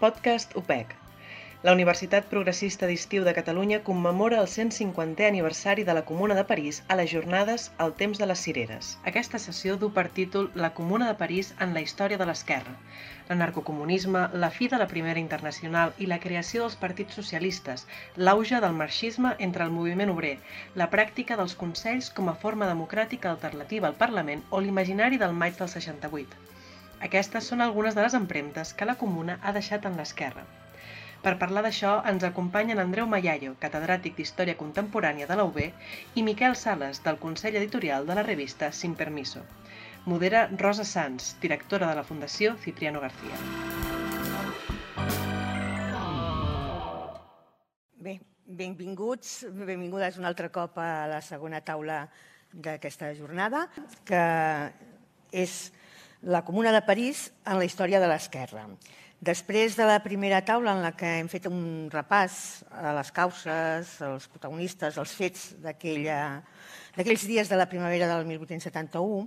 Podcast UPEC. La Universitat Progressista d'Estiu de Catalunya commemora el 150è aniversari de la Comuna de París a les jornades El temps de les cireres. Aquesta sessió du per títol La Comuna de París en la història de l'esquerra. L'anarcocomunisme, la fi de la Primera Internacional i la creació dels partits socialistes, l'auge del marxisme entre el moviment obrer, la pràctica dels consells com a forma democràtica alternativa al Parlament o l'imaginari del maig del 68. Aquestes són algunes de les empremtes que la Comuna ha deixat en l'esquerra. Per parlar d'això ens acompanyen Andreu Mayayo, catedràtic d'Història Contemporània de la UB, i Miquel Sales, del Consell Editorial de la revista Sin Permiso. Modera Rosa Sanz, directora de la Fundació Cipriano García. Bé, benvinguts, benvingudes un altre cop a la segona taula d'aquesta jornada, que és la Comuna de París en la història de l'esquerra. Després de la primera taula en la que hem fet un repàs a les causes, als protagonistes, als fets d'aquells dies de la primavera del 1871,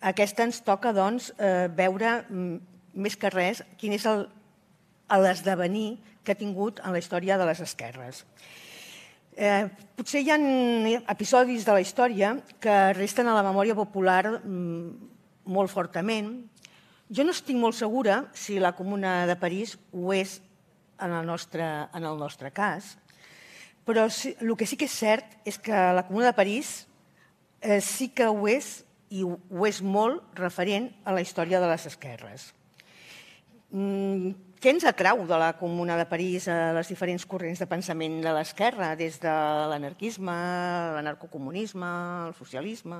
aquesta ens toca doncs, eh, veure mm, més que res quin és l'esdevenir que ha tingut en la història de les esquerres. Eh, potser hi ha episodis de la història que resten a la memòria popular mm, molt fortament, jo no estic molt segura si la Comuna de París ho és en el nostre, en el nostre cas, però sí, el que sí que és cert és que la Comuna de París eh, sí que ho és i ho, ho és molt referent a la història de les esquerres. Mm, què ens atrau de la Comuna de París a les diferents corrents de pensament de l'esquerra, des de l'anarquisme, l'anarcocomunisme, el socialisme,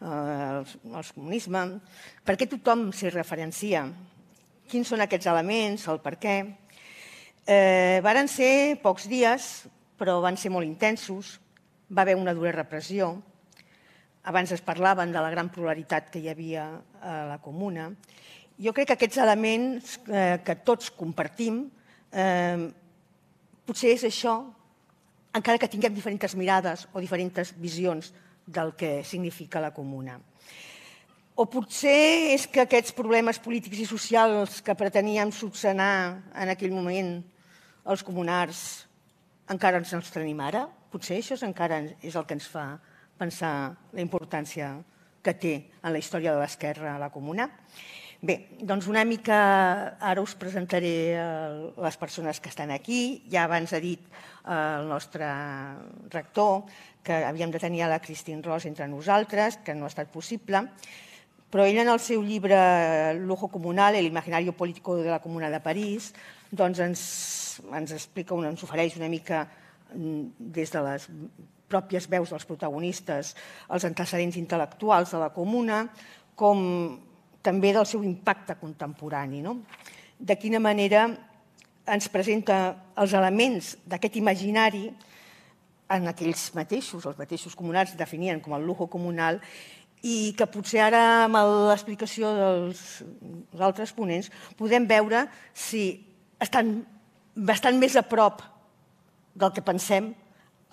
el comunisme, per què tothom s'hi referencia, quins són aquests elements, el per què. Eh, varen ser pocs dies, però van ser molt intensos, va haver una dura repressió, abans es parlaven de la gran pluralitat que hi havia a la comuna. Jo crec que aquests elements eh, que tots compartim, eh, potser és això, encara que tinguem diferents mirades o diferents visions del que significa la comuna. O potser és que aquests problemes polítics i socials que preteníem subsanar en aquell moment els comunars encara ens els tenim ara? Potser això encara és el que ens fa pensar la importància que té en la història de l'esquerra a la comuna. Bé, doncs una mica ara us presentaré les persones que estan aquí. Ja abans ha dit el nostre rector que havíem de tenir a la Christine Ross entre nosaltres, que no ha estat possible, però ell en el seu llibre Lujo Comunal, el imaginario político de la Comuna de París, doncs ens, ens explica, ens ofereix una mica mm, des de les pròpies veus dels protagonistes, els antecedents intel·lectuals de la comuna, com també del seu impacte contemporani. No? De quina manera ens presenta els elements d'aquest imaginari en aquells mateixos, els mateixos comunals definien com el lujo comunal i que potser ara amb l'explicació dels, dels altres ponents podem veure si estan bastant més a prop del que pensem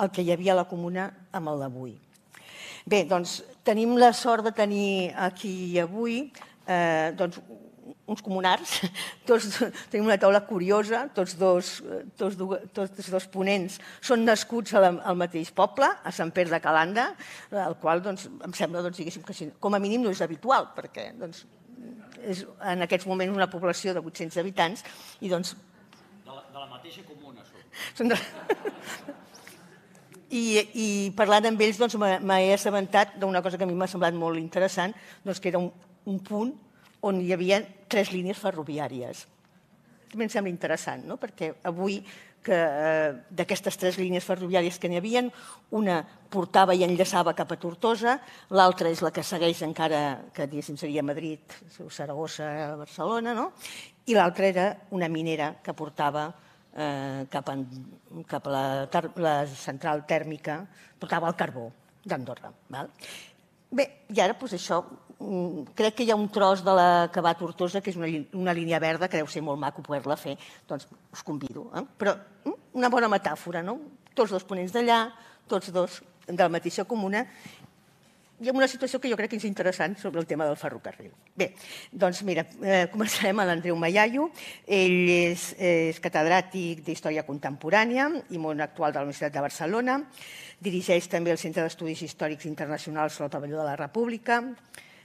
el que hi havia a la comuna amb el d'avui. Bé, doncs tenim la sort de tenir aquí avui eh, doncs, uns comunars, tots, tenim una taula curiosa, tots dos, tots, tots dos ponents són nascuts al, al mateix poble, a Sant Pere de Calanda, el qual doncs, em sembla doncs, que com a mínim no és habitual, perquè doncs, és en aquests moments una població de 800 habitants i doncs... De la, de la mateixa comuna són. són de... I, I parlant amb ells doncs, m'he assabentat d'una cosa que a mi m'ha semblat molt interessant, doncs, que era un, un punt on hi havia tres línies ferroviàries. També em sembla interessant, no? perquè avui que eh, d'aquestes tres línies ferroviàries que n'hi havia, una portava i enllaçava cap a Tortosa, l'altra és la que segueix encara, que diguéssim seria Madrid, Saragossa, Barcelona, no? i l'altra era una minera que portava eh, cap, en, cap a la, la central tèrmica, portava el carbó d'Andorra. Bé, i ara doncs, això crec que hi ha un tros de la que va a Tortosa, que és una, una línia verda, que deu ser molt maco poder-la fer, doncs us convido. Eh? Però mm, una bona metàfora, no? Tots dos ponents d'allà, tots dos de la mateixa comuna. i amb una situació que jo crec que és interessant sobre el tema del ferrocarril. Bé, doncs mira, eh, començarem amb l'Andreu Mayayo. Ell és, és catedràtic d'Història Contemporània i món actual de la Universitat de Barcelona. Dirigeix també el Centre d'Estudis Històrics Internacionals sobre el Pavelló de la República.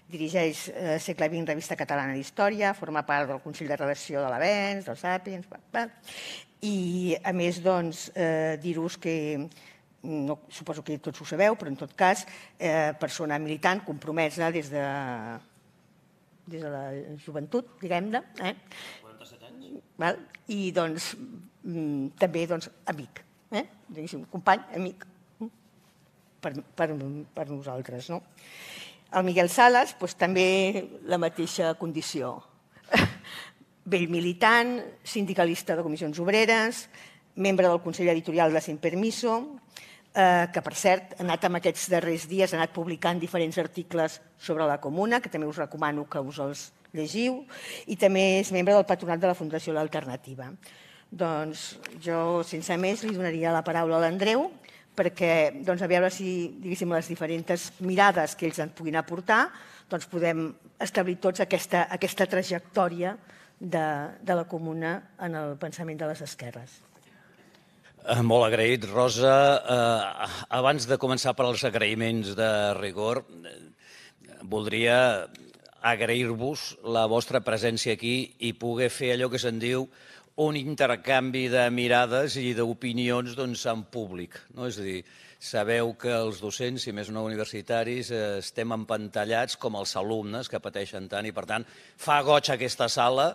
Dirigeix eh, Segle XX, Revista Catalana d'Història, forma part del Consell de Redacció de l'Avenç, del Sàpiens, i a més, doncs, eh, dir-vos que no, suposo que tots ho sabeu, però en tot cas, eh, persona militant compromesa des de, des de la joventut, diguem-ne. Eh? 47 anys. Val? I doncs, mm, també doncs, amic, eh? Diguéssim, company, amic, mm, per, per, per nosaltres. No? El Miguel Sales, doncs, també la mateixa condició. Vell militant, sindicalista de comissions obreres, membre del Consell Editorial de Sin Permiso, eh, que per cert ha anat en aquests darrers dies, ha anat publicant diferents articles sobre la comuna, que també us recomano que us els llegiu, i també és membre del patronat de la Fundació L'Alternativa. Doncs jo, sense més, li donaria la paraula a l'Andreu, perquè doncs, a veure si diguéssim, les diferents mirades que ells en puguin aportar doncs, podem establir tots aquesta, aquesta trajectòria de, de la comuna en el pensament de les esquerres. Eh, molt agraït, Rosa. Eh, abans de començar per als agraïments de rigor, eh, voldria agrair-vos la vostra presència aquí i poder fer allò que se'n diu un intercanvi de mirades i d'opinions doncs, en públic. No? És a dir, sabeu que els docents, i més no universitaris, eh, estem empantallats com els alumnes que pateixen tant i, per tant, fa goig aquesta sala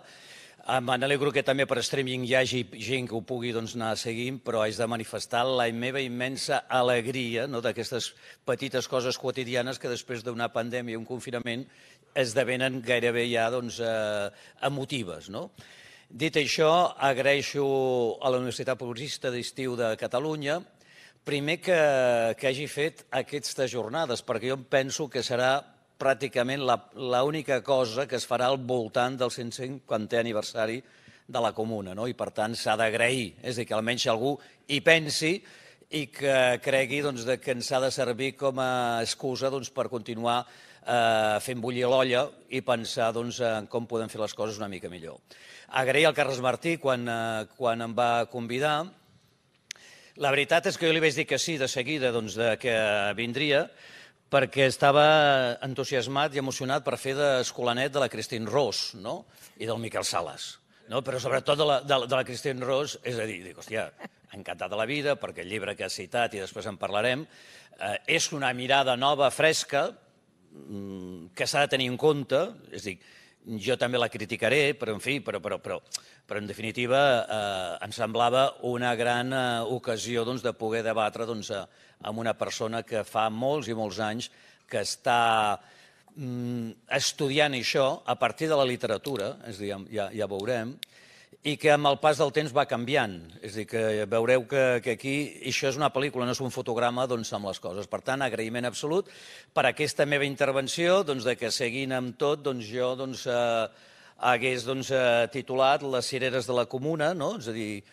me n'alegro que també per streaming hi hagi gent que ho pugui doncs, anar seguint, però haig de manifestar la meva immensa alegria no, d'aquestes petites coses quotidianes que després d'una pandèmia i un confinament esdevenen gairebé ja doncs, eh, emotives. No? Dit això, agraeixo a la Universitat Progressista d'Estiu de Catalunya primer que, que hagi fet aquestes jornades, perquè jo penso que serà pràcticament l'única cosa que es farà al voltant del 150è aniversari de la Comuna, no? i per tant s'ha d'agrair, és a dir, que almenys algú hi pensi i que cregui doncs, que ens ha de servir com a excusa doncs, per continuar eh, fent bullir l'olla i pensar doncs, en com podem fer les coses una mica millor. Agrair al Carles Martí quan, eh, quan em va convidar. La veritat és que jo li vaig dir que sí de seguida doncs, de que vindria, perquè estava entusiasmat i emocionat per fer d'escolanet de la Christine Ross no? i del Miquel Sales. No? Però sobretot de la, de, de la Christine Ross, és a dir, dic, hòstia, encantat de la vida, perquè el llibre que has citat i després en parlarem, eh, és una mirada nova, fresca, mm, que s'ha de tenir en compte, és a dir, jo també la criticaré, però en fi, però, però, però, però en definitiva eh, em semblava una gran eh, ocasió doncs, de poder debatre doncs, eh, amb una persona que fa molts i molts anys que està mm, estudiant això a partir de la literatura, és a dir, ja, ja veurem, i que amb el pas del temps va canviant. És a dir, que veureu que, que aquí això és una pel·lícula, no és un fotograma doncs, amb les coses. Per tant, agraïment absolut per aquesta meva intervenció, doncs, de que seguint amb tot, doncs, jo doncs, eh, hagués doncs, eh, titulat Les cireres de la comuna, no? és a dir,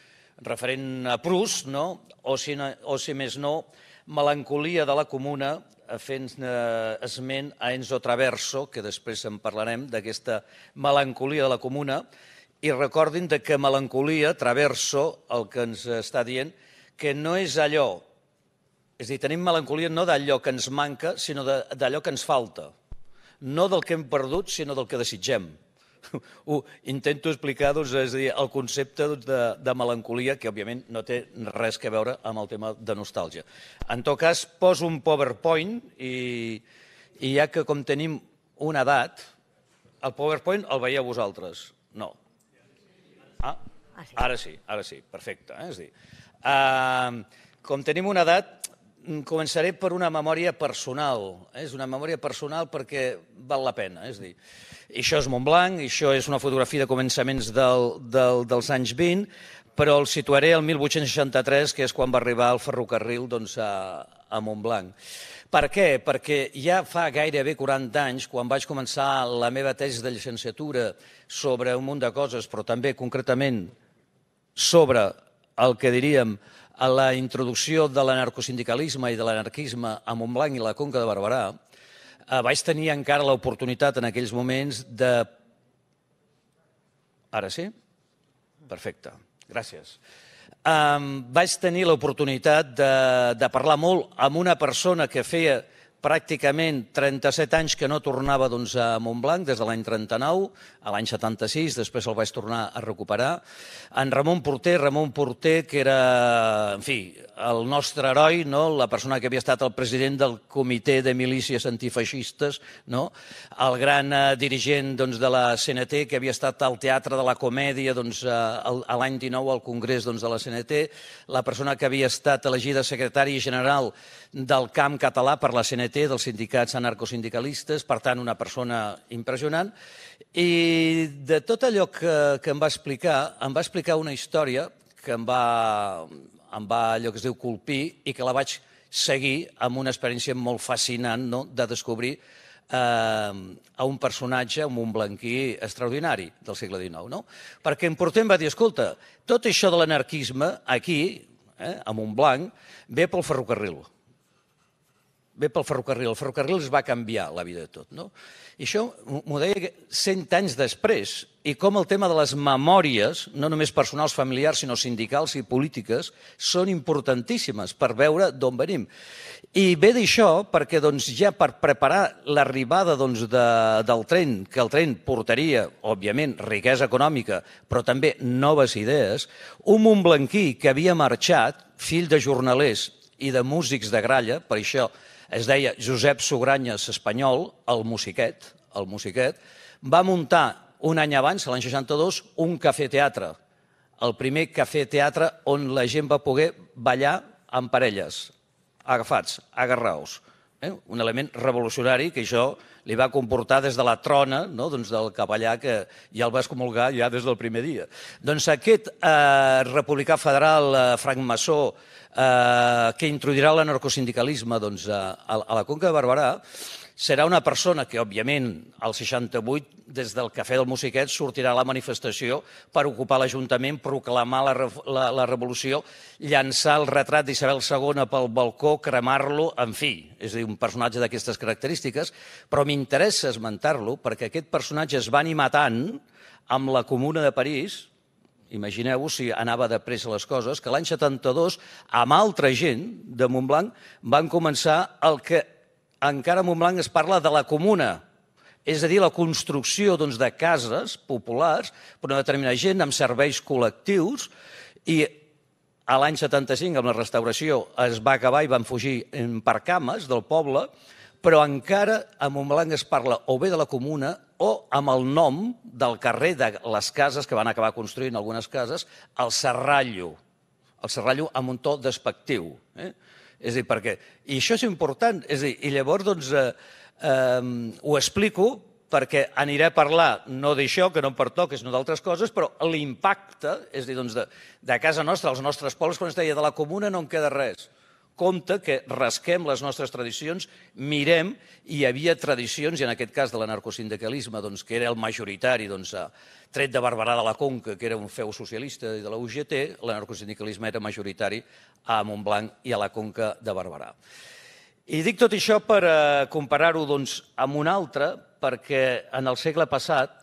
referent a Prus, no? o, si, no, o si més no, melancolia de la comuna, eh, fent eh, esment a Enzo Traverso, que després en parlarem, d'aquesta melancolia de la comuna, i recordin de que melancolia, Traverso, el que ens està dient, que no és allò, és dir, tenim melancolia no d'allò que ens manca, sinó d'allò que ens falta. No del que hem perdut, sinó del que desitgem. Ho intento explicar, doncs, és dir, el concepte doncs, de, de melancolia, que òbviament no té res que veure amb el tema de nostàlgia. En tot cas, poso un PowerPoint i, i ja que com tenim una edat, el PowerPoint el veieu vosaltres. No, Ah, ah sí. ara sí, ara sí, perfecte. Eh? És dir, uh, com tenim una edat, mm, començaré per una memòria personal. Eh? És una memòria personal perquè val la pena. És dir, això és Montblanc, això és una fotografia de començaments del, del, dels anys 20, però el situaré al 1863, que és quan va arribar el ferrocarril doncs, a, a Montblanc. Per què? Perquè ja fa gairebé 40 anys, quan vaig començar la meva tesi de llicenciatura sobre un munt de coses, però també concretament sobre el que diríem a la introducció de l'anarcosindicalisme i de l'anarquisme a Montblanc i la Conca de Barberà, eh, vaig tenir encara l'oportunitat en aquells moments de... Ara sí? Perfecte, gràcies. Um, vaig tenir l'oportunitat de, de parlar molt amb una persona que feia pràcticament 37 anys que no tornava doncs, a Montblanc, des de l'any 39, a l'any 76, després el vaig tornar a recuperar. En Ramon Porter, Ramon Porter, que era, en fi, el nostre heroi, no? la persona que havia estat el president del comitè de milícies antifeixistes, no? el gran eh, dirigent doncs, de la CNT, que havia estat al Teatre de la Comèdia doncs, eh, l'any 19 al Congrés doncs, de la CNT, la persona que havia estat elegida secretari general del camp català per la CNT, dels sindicats anarcosindicalistes, per tant, una persona impressionant, i de tot allò que, que em va explicar, em va explicar una història que em va, em va allò que es diu colpir i que la vaig seguir amb una experiència molt fascinant no? de descobrir eh, a un personatge, un montblanquí extraordinari del segle XIX. No? Perquè en Portem va dir, escolta, tot això de l'anarquisme aquí, eh, a Montblanc, ve pel ferrocarril ve pel ferrocarril. El ferrocarril es va canviar la vida de tot. No? I això m'ho deia cent anys després. I com el tema de les memòries, no només personals, familiars, sinó sindicals i polítiques, són importantíssimes per veure d'on venim. I ve d'això perquè doncs, ja per preparar l'arribada doncs, de, del tren, que el tren portaria, òbviament, riquesa econòmica, però també noves idees, un Montblanquí que havia marxat, fill de jornalers i de músics de gralla, per això es deia Josep Sugranyes Espanyol, el musiquet, el musiquet, va muntar un any abans, l'any 62, un cafè-teatre, el primer cafè-teatre on la gent va poder ballar en parelles, agafats, agarraus. Eh? Un element revolucionari que això li va comportar des de la trona no? doncs del capellà que ja el va excomulgar ja des del primer dia. Doncs aquest eh, republicà federal eh, francmaçó eh, que introduirà l'anarcosindicalisme doncs, a, a la Conca de Barberà, serà una persona que, òbviament, al 68, des del Cafè del Musiquet, sortirà a la manifestació per ocupar l'Ajuntament, proclamar la, la, la revolució, llançar el retrat d'Isabel II pel balcó, cremar-lo, en fi, és a dir, un personatge d'aquestes característiques, però m'interessa esmentar-lo perquè aquest personatge es va animar tant amb la Comuna de París, Imagineu-vos si anava de pressa les coses, que l'any 72, amb altra gent de Montblanc, van començar el que encara a Montblanc es parla de la comuna, és a dir, la construcció doncs, de cases populars per una determinada gent amb serveis col·lectius i a l'any 75, amb la restauració, es va acabar i van fugir per cames del poble, però encara a Montblanc es parla o bé de la comuna o amb el nom del carrer de les cases que van acabar construint algunes cases, el Serrallo. El Serrallo amb un to despectiu. Eh? És a dir, perquè... I això és important. És a dir, i llavors, doncs, eh, eh, ho explico perquè aniré a parlar no d'això, que no em pertoca, sinó d'altres coses, però l'impacte, és a dir, doncs, de, de casa nostra, als nostres pobles, quan es deia de la comuna no en queda res compte que rasquem les nostres tradicions, mirem, i hi havia tradicions, i en aquest cas de l'anarcosindicalisme, doncs, que era el majoritari, doncs, tret de Barberà de la Conca, que era un feu socialista i de la UGT, l'anarcosindicalisme era majoritari a Montblanc i a la Conca de Barberà. I dic tot això per eh, comparar-ho doncs, amb un altre, perquè en el segle passat,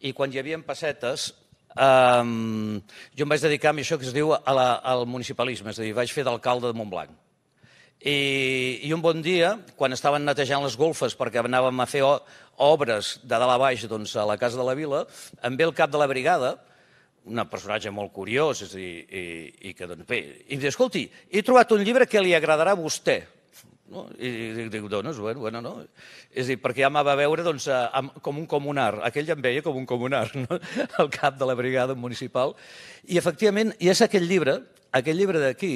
i quan hi havia pessetes, Um, jo em vaig dedicar a això que es diu a la, al municipalisme, és a dir, vaig fer d'alcalde de Montblanc. I, I un bon dia, quan estaven netejant les golfes perquè anàvem a fer obres de dalt a baix doncs, a la Casa de la Vila, em ve el cap de la brigada, un personatge molt curiós, és a dir, i, i que, doncs, bé, i em diu, escolti, he trobat un llibre que li agradarà a vostè. No? I dic, dones, bueno, bueno, no? És a dir, perquè ja m'ha va veure doncs, com un comunar. Aquell ja em veia com un comunar, no? al cap de la brigada municipal. I, efectivament, i és aquell llibre, aquell llibre d'aquí,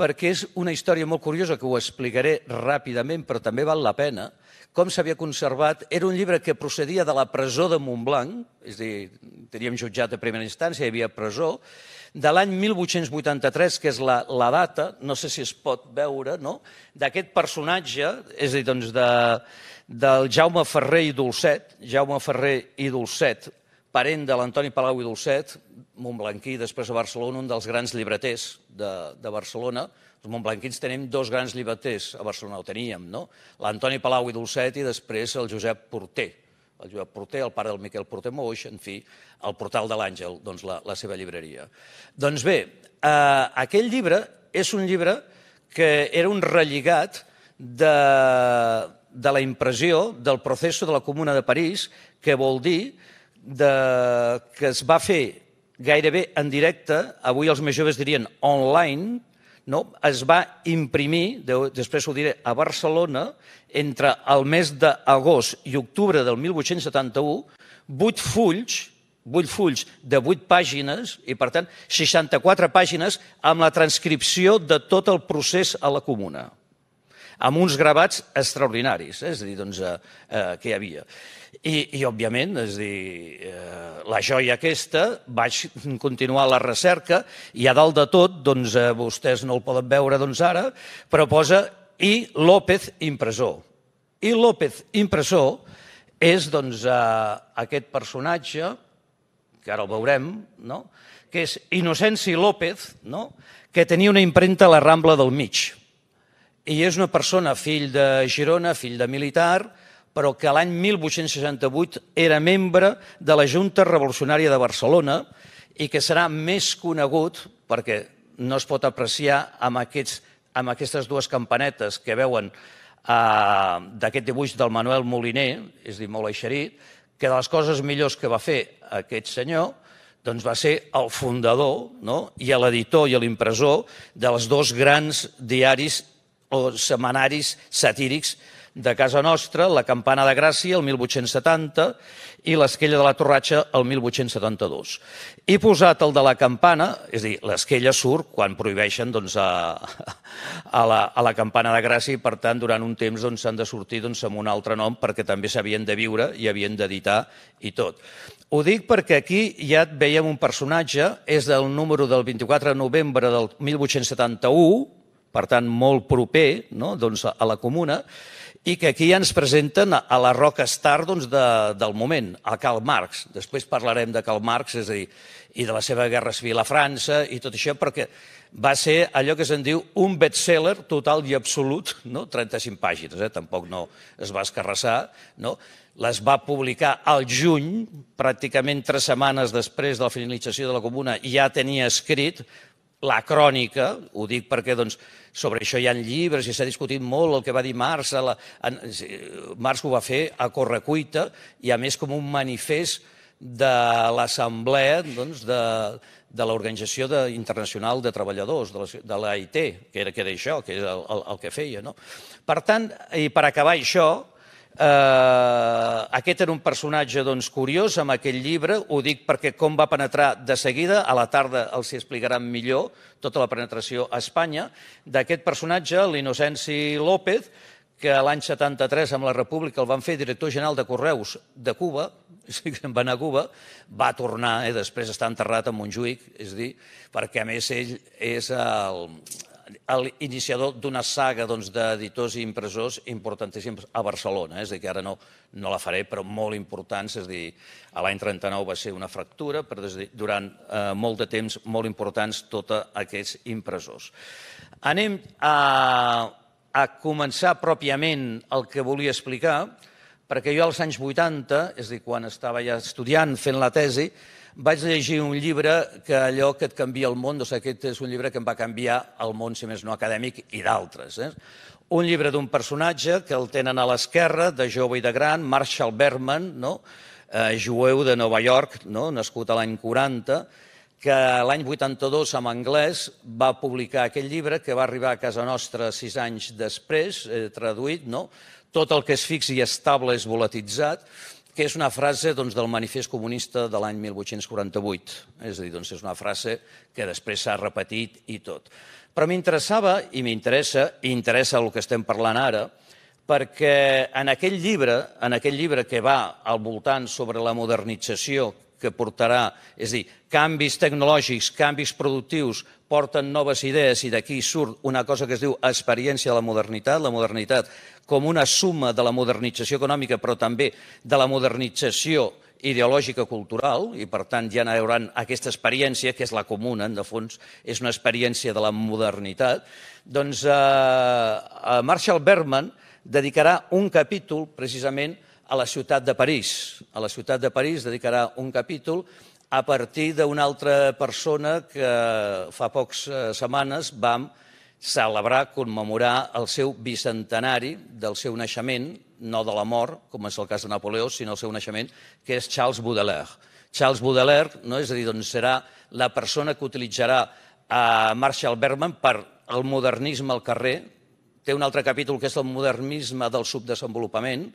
perquè és una història molt curiosa que ho explicaré ràpidament, però també val la pena, com s'havia conservat. Era un llibre que procedia de la presó de Montblanc, és a dir, teníem jutjat a primera instància, hi havia presó, de l'any 1883, que és la, la data, no sé si es pot veure, no? d'aquest personatge, és a dir, doncs de, del Jaume Ferrer i Dolcet, Jaume Ferrer i Dolcet, parent de l'Antoni Palau i Dolcet, Montblanquí, després a Barcelona, un dels grans llibreters de, de Barcelona. Els montblanquins tenim dos grans llibreters a Barcelona, ho teníem, no? L'Antoni Palau i Dolcet i després el Josep Porter. El Josep Porter, el pare del Miquel Porter Moix, en fi, el Portal de l'Àngel, doncs la, la seva llibreria. Doncs bé, eh, aquell llibre és un llibre que era un relligat de, de la impressió del procés de la Comuna de París, que vol dir de, que es va fer gairebé en directe, avui els més joves dirien online, no? es va imprimir, després ho diré, a Barcelona, entre el mes d'agost i octubre del 1871, vuit fulls, vuit fulls de vuit pàgines, i per tant 64 pàgines amb la transcripció de tot el procés a la comuna, amb uns gravats extraordinaris, eh? és a dir, doncs, eh, eh, que hi havia. I, i òbviament, és dir, eh, la joia aquesta, vaig continuar la recerca i a dalt de tot, doncs eh, vostès no el poden veure doncs ara, però posa i López impressor. I López impressor és doncs eh, aquest personatge, que ara el veurem, no? que és Inocenci López, no? que tenia una impremta a la Rambla del Mig. I és una persona, fill de Girona, fill de militar, però que l'any 1868 era membre de la Junta Revolucionària de Barcelona i que serà més conegut, perquè no es pot apreciar amb, aquests, amb aquestes dues campanetes que veuen eh, d'aquest dibuix del Manuel Moliner, és dir, molt eixerit, que de les coses millors que va fer aquest senyor doncs va ser el fundador no? i l'editor i l'impressor dels dos grans diaris o setmanaris satírics de casa nostra, la Campana de Gràcia, el 1870, i l'Esquella de la Torratxa, el 1872. He posat el de la Campana, és a dir, l'Esquella surt quan prohibeixen doncs, a, a, la, a la Campana de Gràcia i, per tant, durant un temps doncs, s'han doncs, de sortir doncs, amb un altre nom perquè també s'havien de viure i havien d'editar i tot. Ho dic perquè aquí ja veiem un personatge, és del número del 24 de novembre del 1871, per tant, molt proper no? doncs, a la comuna, i que aquí ja ens presenten a la rockstar doncs, de, del moment, a Karl Marx. Després parlarem de Karl Marx, és a dir, i de la seva guerra civil a França i tot això, perquè va ser allò que se'n diu un bestseller total i absolut, no? 35 pàgines, eh? tampoc no es va escarrassar, no? les va publicar al juny, pràcticament tres setmanes després de la finalització de la comuna, ja tenia escrit la crònica, ho dic perquè doncs, sobre això hi ha llibres i s'ha discutit molt el que va dir Marx. La, en, Marx ho va fer a correcuita i a més com un manifest de l'assemblea doncs, de, de l'Organització Internacional de Treballadors, de, la, l'AIT, que era, que era això, que era el, el, el que feia. No? Per tant, i per acabar això, Eh, aquest era un personatge doncs, curiós amb aquell llibre, ho dic perquè com va penetrar de seguida, a la tarda els hi explicaran millor tota la penetració a Espanya, d'aquest personatge, l'Inocenci López, que l'any 73 amb la República el van fer director general de Correus de Cuba, va anar a Cuba, va tornar, eh, després està enterrat a Montjuïc, és dir, perquè a més ell és el, l'iniciador d'una saga doncs, d'editors i impressors importantíssims a Barcelona. Eh? És a dir, que ara no, no la faré, però molt importants. És a dir, a l'any 39 va ser una fractura, però durant eh, molt de temps molt importants tots aquests impressors. Anem a, a començar pròpiament el que volia explicar, perquè jo als anys 80, és a dir, quan estava ja estudiant, fent la tesi, vaig llegir un llibre que allò que et canvia el món, doncs aquest és un llibre que em va canviar el món, si més no acadèmic, i d'altres. Eh? Un llibre d'un personatge que el tenen a l'esquerra, de jove i de gran, Marshall Berman, no? eh, jueu de Nova York, no? nascut a l'any 40, que l'any 82 en anglès va publicar aquell llibre que va arribar a casa nostra sis anys després, eh, traduït, no? tot el que és fix i estable és volatitzat, que és una frase doncs, del manifest comunista de l'any 1848. És a dir, doncs, és una frase que després s'ha repetit i tot. Però m'interessava, i m'interessa, i interessa el que estem parlant ara, perquè en aquell llibre, en aquell llibre que va al voltant sobre la modernització que portarà, és a dir, canvis tecnològics, canvis productius, porten noves idees i d'aquí surt una cosa que es diu experiència de la modernitat, la modernitat com una suma de la modernització econòmica, però també de la modernització ideològica cultural i per tant ja hi haurà aquesta experiència que és la comuna, en de fons és una experiència de la modernitat, doncs eh, Marshall Bergman dedicarà un capítol precisament a la ciutat de París. A la ciutat de París dedicarà un capítol a partir d'una altra persona que fa pocs eh, setmanes vam celebrar, commemorar el seu bicentenari del seu naixement, no de la mort, com és el cas de Napoleó, sinó el seu naixement, que és Charles Baudelaire. Charles Baudelaire, no? és a dir, doncs serà la persona que utilitzarà a Marshall Bergman per el modernisme al carrer. Té un altre capítol que és el modernisme del subdesenvolupament,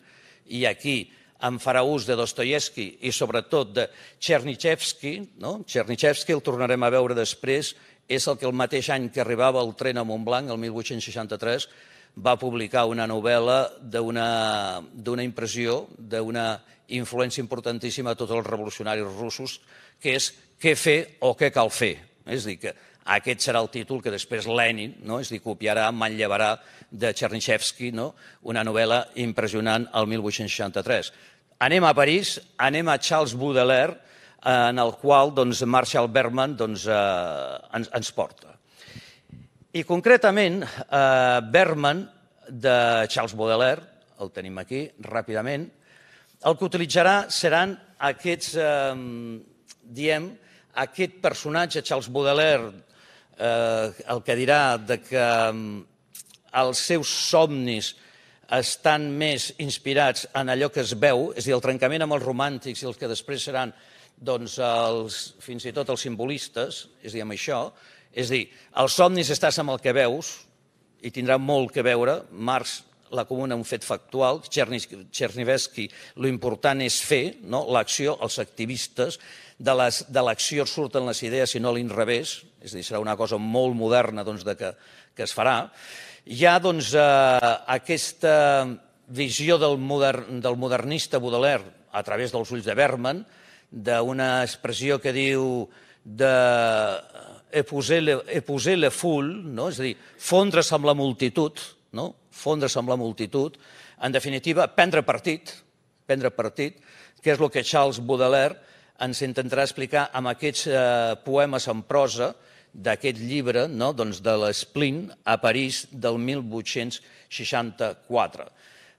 i aquí en farà ús de Dostoyevsky i sobretot de Chernyshevsky. No? Chernyshevsky el tornarem a veure després, és el que el mateix any que arribava el tren a Montblanc, el 1863, va publicar una novel·la d'una impressió, d'una influència importantíssima a tots els revolucionaris russos, que és què fer o què cal fer. És a dir, que aquest serà el títol que després Lenin, no? és a dir, copiarà, manllevarà de Chernyshevsky, no? una novel·la impressionant al 1863. Anem a París, anem a Charles Baudelaire, en el qual doncs, Marshall Bergman doncs, eh, ens, ens porta. I concretament, eh, Bergman, de Charles Baudelaire, el tenim aquí ràpidament, el que utilitzarà seran aquests, eh, diem, aquest personatge, Charles Baudelaire, eh, el que dirà de que eh, els seus somnis estan més inspirats en allò que es veu, és a dir, el trencament amb els romàntics i els que després seran doncs, els, fins i tot els simbolistes, és a dir, amb això, és a dir, els somnis estàs amb el que veus i tindrà molt que veure, Marx la comuna un fet factual, Chernivetsky, l'important és fer, no? l'acció, els activistes, de l'acció surten les idees i no l'inrevés, és a dir, serà una cosa molt moderna doncs, de que, que es farà. Hi ha doncs, eh, aquesta visió del, modern, del modernista Baudelaire a través dels ulls de Bergman, d'una expressió que diu de épouser le, épouser le foule, no? és a dir, fondre's amb la multitud, no? fondre's amb la multitud, en definitiva, prendre partit, prendre partit, que és el que Charles Baudelaire ens intentarà explicar amb aquests eh, poemes en prosa d'aquest llibre, no? doncs de l'Esplin a París del 1864.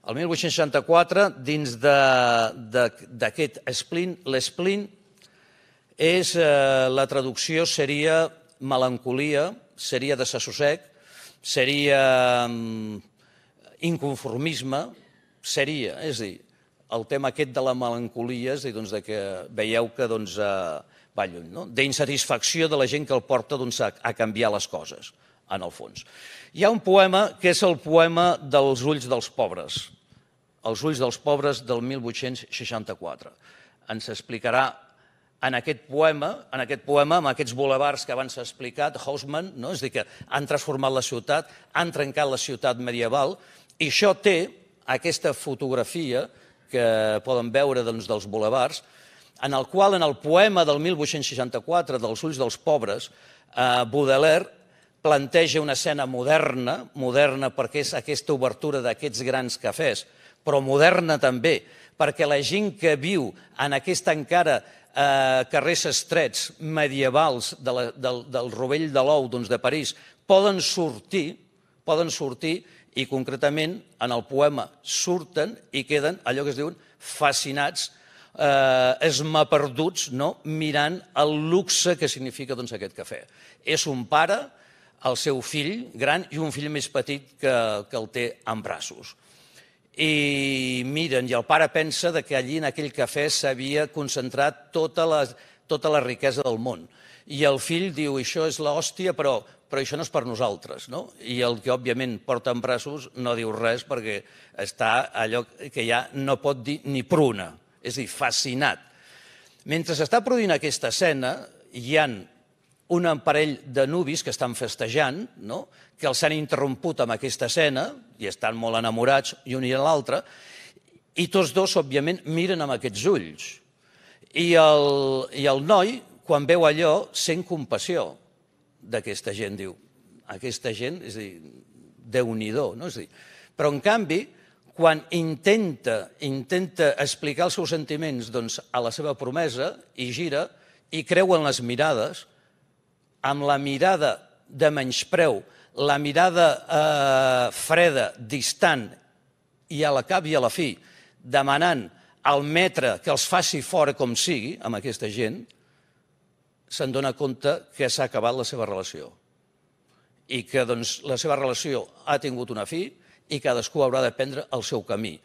El 1864, dins d'aquest esplin, l'esplin és, eh, la traducció seria melancolia, seria desassossec, seria mm, inconformisme, seria, és a dir, el tema aquest de la melancolia, és dir, doncs, de que veieu que doncs, eh, va lluny, no? d'insatisfacció de la gent que el porta doncs, a, a canviar les coses, en el fons. Hi ha un poema que és el poema dels ulls dels pobres, els ulls dels pobres del 1864. Ens explicarà en aquest poema, en aquest poema, amb aquests bulevards que abans s'ha explicat, Hausmann, no? és dir, que han transformat la ciutat, han trencat la ciutat medieval, i això té aquesta fotografia que poden veure doncs, dels bulevards, en el qual, en el poema del 1864, dels ulls dels pobres, eh, Baudelaire planteja una escena moderna, moderna perquè és aquesta obertura d'aquests grans cafès, però moderna també, perquè la gent que viu en aquesta encara eh, carrers estrets medievals de la, del, del rovell de l'ou doncs, de París poden sortir, poden sortir i concretament en el poema surten i queden allò que es diuen fascinats, eh, esmaperduts, no? mirant el luxe que significa doncs, aquest cafè. És un pare, el seu fill gran i un fill més petit que, que el té en braços i miren, i el pare pensa que allí en aquell cafè s'havia concentrat tota la, tota la riquesa del món. I el fill diu, això és l'hòstia, però, però això no és per nosaltres. No? I el que, òbviament, porta en braços no diu res perquè està allò que ja no pot dir ni pruna, és a dir, fascinat. Mentre s'està produint aquesta escena, hi han un parell de nubis que estan festejant, no? que els han interromput amb aquesta escena, i estan molt enamorats i un i l'altre, i tots dos, òbviament, miren amb aquests ulls. I el, I el noi, quan veu allò, sent compassió d'aquesta gent, diu, aquesta gent, és a dir, déu nhi no? És dir, però en canvi, quan intenta, intenta explicar els seus sentiments doncs, a la seva promesa i gira i creu en les mirades, amb la mirada de menyspreu, la mirada eh, freda, distant i a la cap i a la fi, demanant al metre que els faci fora com sigui amb aquesta gent, se'n dona compte que s'ha acabat la seva relació i que doncs, la seva relació ha tingut una fi i cadascú haurà de prendre el seu camí.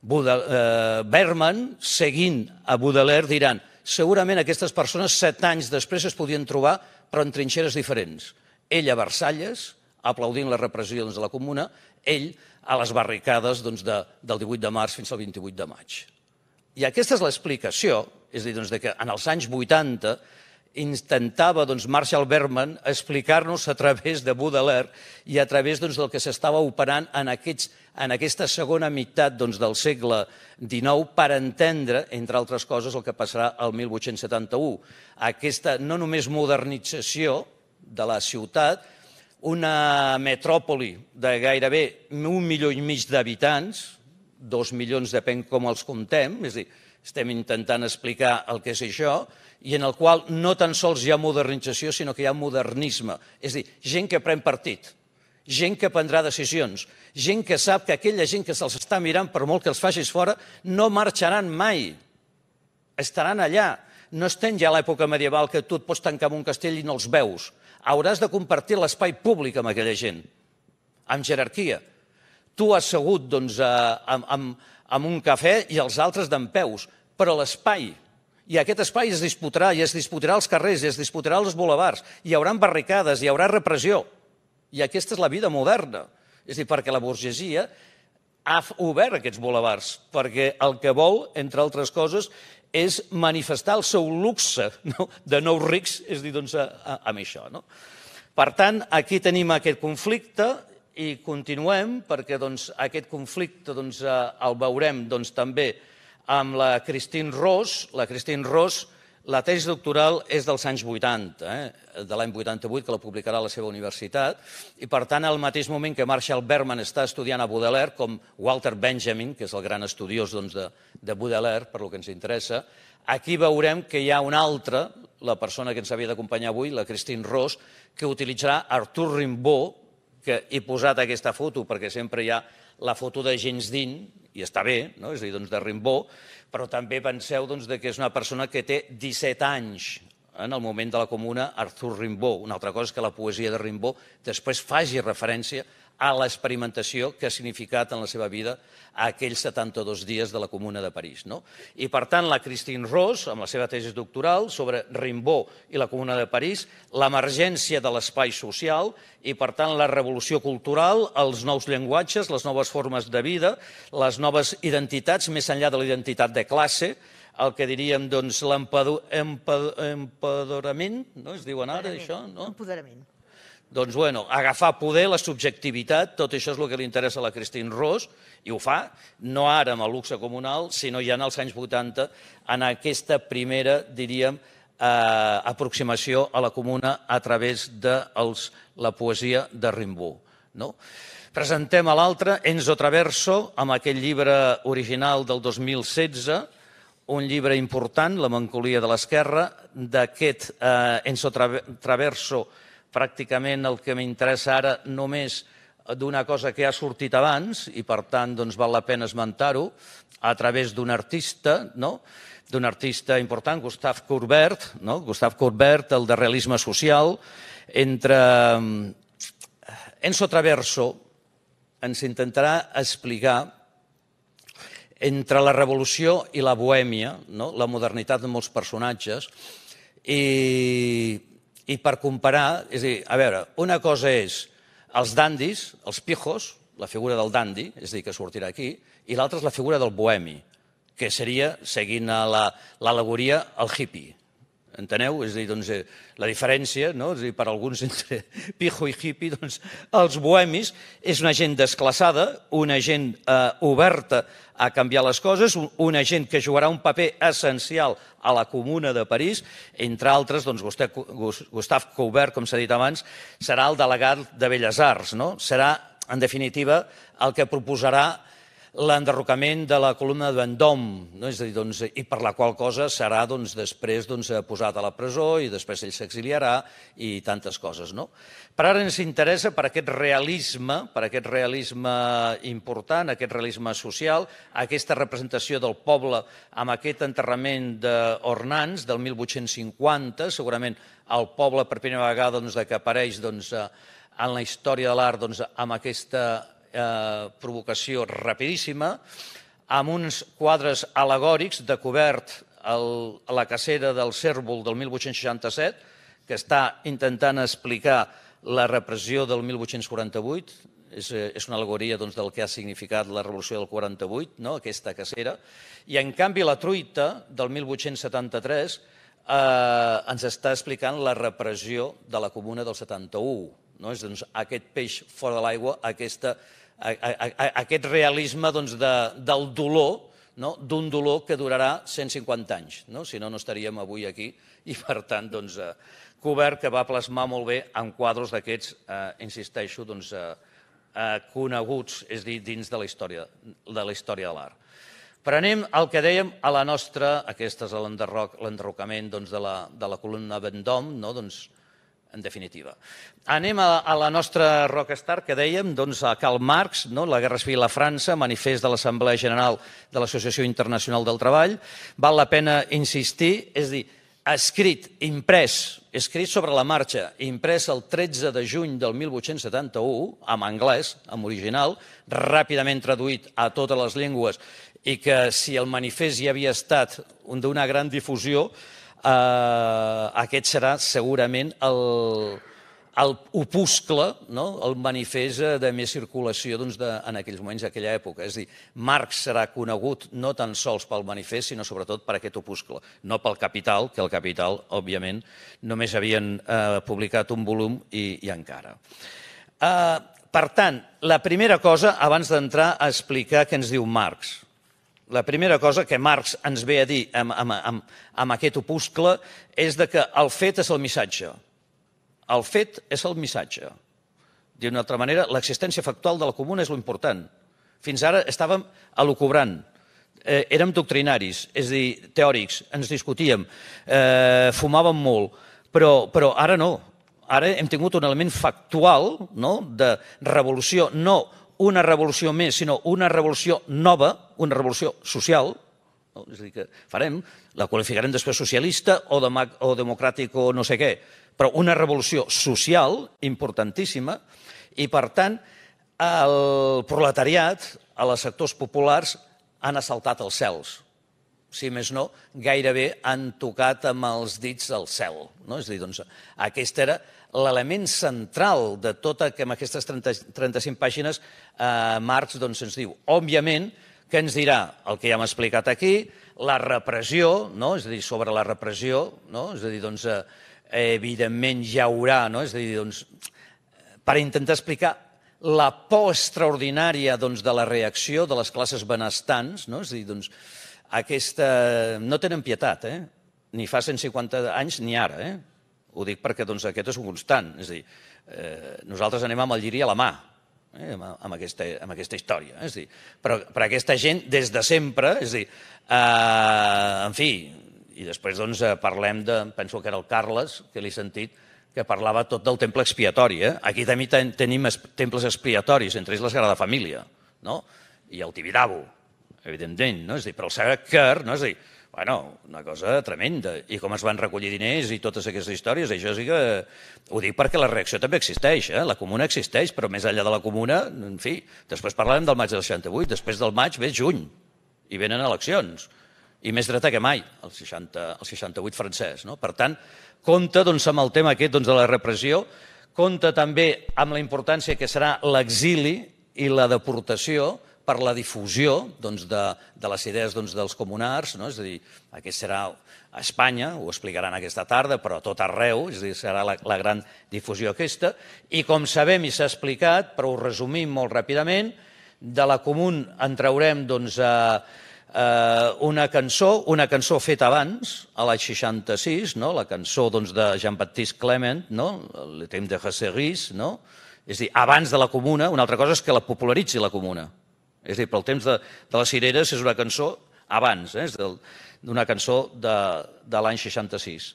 Buda, eh, Berman, seguint a Baudelaire, diran segurament aquestes persones set anys després es podien trobar però en trinxeres diferents. Ell a Versalles, aplaudint la repressió doncs, de la comuna, ell a les barricades doncs, de, del 18 de març fins al 28 de maig. I aquesta és l'explicació, és a dir, doncs, de que en els anys 80 intentava doncs, Marshall Berman explicar-nos a través de Baudelaire i a través doncs, del que s'estava operant en, aquests, en aquesta segona meitat doncs, del segle XIX per entendre, entre altres coses, el que passarà al 1871. Aquesta no només modernització de la ciutat, una metròpoli de gairebé un milió i mig d'habitants, dos milions depèn com els comptem, és a dir, estem intentant explicar el que és això, i en el qual no tan sols hi ha modernització, sinó que hi ha modernisme. És a dir, gent que pren partit, gent que prendrà decisions, gent que sap que aquella gent que se'ls està mirant, per molt que els facis fora, no marxaran mai. Estaran allà. No estem ja a l'època medieval que tu et pots tancar en un castell i no els veus. Hauràs de compartir l'espai públic amb aquella gent, amb jerarquia. Tu has segut doncs, amb, amb, amb un cafè i els altres d'en peus, però l'espai i aquest espai es disputarà, i es disputarà als carrers, i es disputarà als boulevards, hi haurà barricades, hi haurà repressió. I aquesta és la vida moderna. És a dir, perquè la burgesia ha obert aquests boulevards, perquè el que vol, entre altres coses, és manifestar el seu luxe no? de nous rics, és dir, doncs, a, a, amb això. No? Per tant, aquí tenim aquest conflicte i continuem, perquè doncs, aquest conflicte doncs, eh, el veurem doncs, també amb la Christine Ross. La Christine Ross, la tesi doctoral és dels anys 80, eh? de l'any 88, que la publicarà a la seva universitat, i per tant, al mateix moment que Marshall Berman està estudiant a Baudelaire, com Walter Benjamin, que és el gran estudiós doncs, de, de Baudelaire, per lo que ens interessa, aquí veurem que hi ha una altra, la persona que ens havia d'acompanyar avui, la Christine Ross, que utilitzarà Arthur Rimbaud, que he posat aquesta foto perquè sempre hi ha la foto de James Dean, i està bé, no? és a dir, doncs, de Rimbaud, però també penseu doncs, que és una persona que té 17 anys en el moment de la comuna Arthur Rimbaud. Una altra cosa és que la poesia de Rimbaud després faci referència a l'experimentació que ha significat en la seva vida aquells 72 dies de la Comuna de París. No? I, per tant, la Christine Ross, amb la seva tesi doctoral sobre Rimbaud i la Comuna de París, l'emergència de l'espai social i, per tant, la revolució cultural, els nous llenguatges, les noves formes de vida, les noves identitats, més enllà de la identitat de classe, el que diríem doncs, l'empadorament, no? es diuen ara, això? No? Empoderament. Doncs, bueno, agafar poder, la subjectivitat, tot això és el que li interessa a la Christine Ross, i ho fa, no ara amb el luxe comunal, sinó ja en els anys 80, en aquesta primera, diríem, eh, aproximació a la comuna a través de els, la poesia de Rimbaud. No? Presentem a l'altre, Enzo Traverso, amb aquell llibre original del 2016, un llibre important, La melancolia de l'esquerra, d'aquest eh, Enzo Traverso, pràcticament el que m'interessa ara només d'una cosa que ha sortit abans i per tant doncs, val la pena esmentar-ho a través d'un artista, no? d'un artista important, Gustave Courbet, no? Gustave Courbet, el de realisme social, entre eh, Enzo Traverso ens intentarà explicar entre la revolució i la bohèmia, no? la modernitat de molts personatges, i i per comparar, és a dir, a veure, una cosa és els dandis, els pijos, la figura del dandi, és a dir, que sortirà aquí, i l'altra és la figura del bohemi, que seria, seguint l'alegoria, la, el hippie. Enteneu? És a dir, doncs, eh, la diferència, no? és a dir, per alguns entre pijo i hippie, doncs, els bohemis és una gent desclassada, una gent eh, oberta a canviar les coses, una gent que jugarà un paper essencial a la Comuna de París, entre altres, doncs, Gustave Coubert, com s'ha dit abans, serà el delegat de Belles Arts, no? serà, en definitiva, el que proposarà l'enderrocament de la columna de Vendôme, no? és a dir, doncs, i per la qual cosa serà doncs, després doncs, posat a la presó i després ell s'exiliarà i tantes coses. No? Per ara ens interessa per aquest realisme, per aquest realisme important, aquest realisme social, aquesta representació del poble amb aquest enterrament d'Ornans del 1850, segurament el poble per primera vegada doncs, que apareix doncs, en la història de l'art doncs, amb aquesta eh, provocació rapidíssima, amb uns quadres alegòrics de cobert a la cacera del Cèrvol del 1867, que està intentant explicar la repressió del 1848, és, eh, és una alegoria doncs, del que ha significat la revolució del 48, no? aquesta cacera, i en canvi la truita del 1873 eh, ens està explicant la repressió de la comuna del 71, no? és doncs, aquest peix fora de l'aigua, aquesta a, a, a, aquest realisme doncs, de, del dolor, no? d'un dolor que durarà 150 anys, no? si no, no estaríem avui aquí, i per tant, doncs, eh, cobert que va plasmar molt bé en quadros d'aquests, eh, insisteixo, doncs, eh, eh, coneguts, és dir, dins de la història de la història de l'art. Però anem al que dèiem a la nostra, aquest és l'enderrocament doncs, de, la, de la columna Vendôme, no? doncs, en definitiva. Anem a, a la nostra rockstar, que dèiem, doncs, a Karl Marx, no? la Guerra Civil a França, manifest de l'Assemblea General de l'Associació Internacional del Treball. Val la pena insistir, és dir, escrit, imprès, escrit sobre la marxa, imprès el 13 de juny del 1871, en anglès, en original, ràpidament traduït a totes les llengües, i que si el manifest ja havia estat d'una gran difusió, eh, aquest serà segurament el, el opuscle, no? el manifest de més circulació doncs, de, en aquells moments, aquella època. És dir, Marx serà conegut no tan sols pel manifest, sinó sobretot per aquest opuscle, no pel Capital, que el Capital, òbviament, només havien eh, publicat un volum i, i encara. Eh, per tant, la primera cosa, abans d'entrar a explicar què ens diu Marx, la primera cosa que Marx ens ve a dir amb, amb, amb, amb aquest opuscle és de que el fet és el missatge. El fet és el missatge. D'una altra manera, l'existència factual de la comuna és l'important. Fins ara estàvem elocubrant, eh, érem doctrinaris, és a dir, teòrics, ens discutíem, eh, fumàvem molt, però, però ara no. Ara hem tingut un element factual no? de revolució, no una revolució més, sinó una revolució nova, una revolució social, no? és a dir, que farem, la qualificarem després socialista o, de, o democràtic o no sé què, però una revolució social importantíssima i, per tant, el proletariat, a les sectors populars, han assaltat els cels. Si més no, gairebé han tocat amb els dits al cel. No? És a dir, doncs, aquesta era l'element central de tota que amb aquestes 30, 35 pàgines eh, Marx doncs, ens diu, òbviament, que ens dirà el que ja hem explicat aquí, la repressió, no? és a dir, sobre la repressió, no? és a dir, doncs, eh, evidentment hi haurà, no? és a dir, doncs, per intentar explicar la por extraordinària doncs, de la reacció de les classes benestants, no? és a dir, doncs, aquesta... no tenen pietat, eh? ni fa 150 anys ni ara. Eh? Ho dic perquè doncs, aquest és un constant. És a dir, eh, nosaltres anem amb el lliri a la mà, eh, amb, amb, aquesta, amb aquesta història. Eh? És dir, però per aquesta gent, des de sempre, és a dir, eh, en fi, i després doncs, eh, parlem de, penso que era el Carles, que l'he sentit, que parlava tot del temple expiatori. Eh? Aquí també ten, tenim temples expiatoris, entre ells la Sagrada Família, no? i el Tibidabo, evidentment, no? és dir, però el Sagrat Cœur, no? és dir, Bueno, una cosa tremenda. I com es van recollir diners i totes aquestes històries, això sí que ho dic perquè la reacció també existeix, eh? la comuna existeix, però més enllà de la comuna, en fi, després parlarem del maig del 68, després del maig ve juny, i venen eleccions, i més dreta que mai, el, 60, el 68 francès. No? Per tant, compta doncs, amb el tema aquest doncs, de la repressió, compta també amb la importància que serà l'exili i la deportació, per la difusió doncs, de, de les idees doncs, dels comunars, no? és a dir, aquest serà a Espanya, ho explicaran aquesta tarda, però a tot arreu, és a dir, serà la, la gran difusió aquesta, i com sabem i s'ha explicat, però ho resumim molt ràpidament, de la Comun en traurem doncs, a, a una cançó, una cançó feta abans, a l'any 66, no? la cançó doncs, de Jean-Baptiste Clement, no? Le temps de Hasseris, no? és a dir, abans de la comuna, una altra cosa és que la popularitzi la comuna, És a dir, però el temps de, de les cireres és una cançó abans, eh? és d'una cançó de, de l'any 66.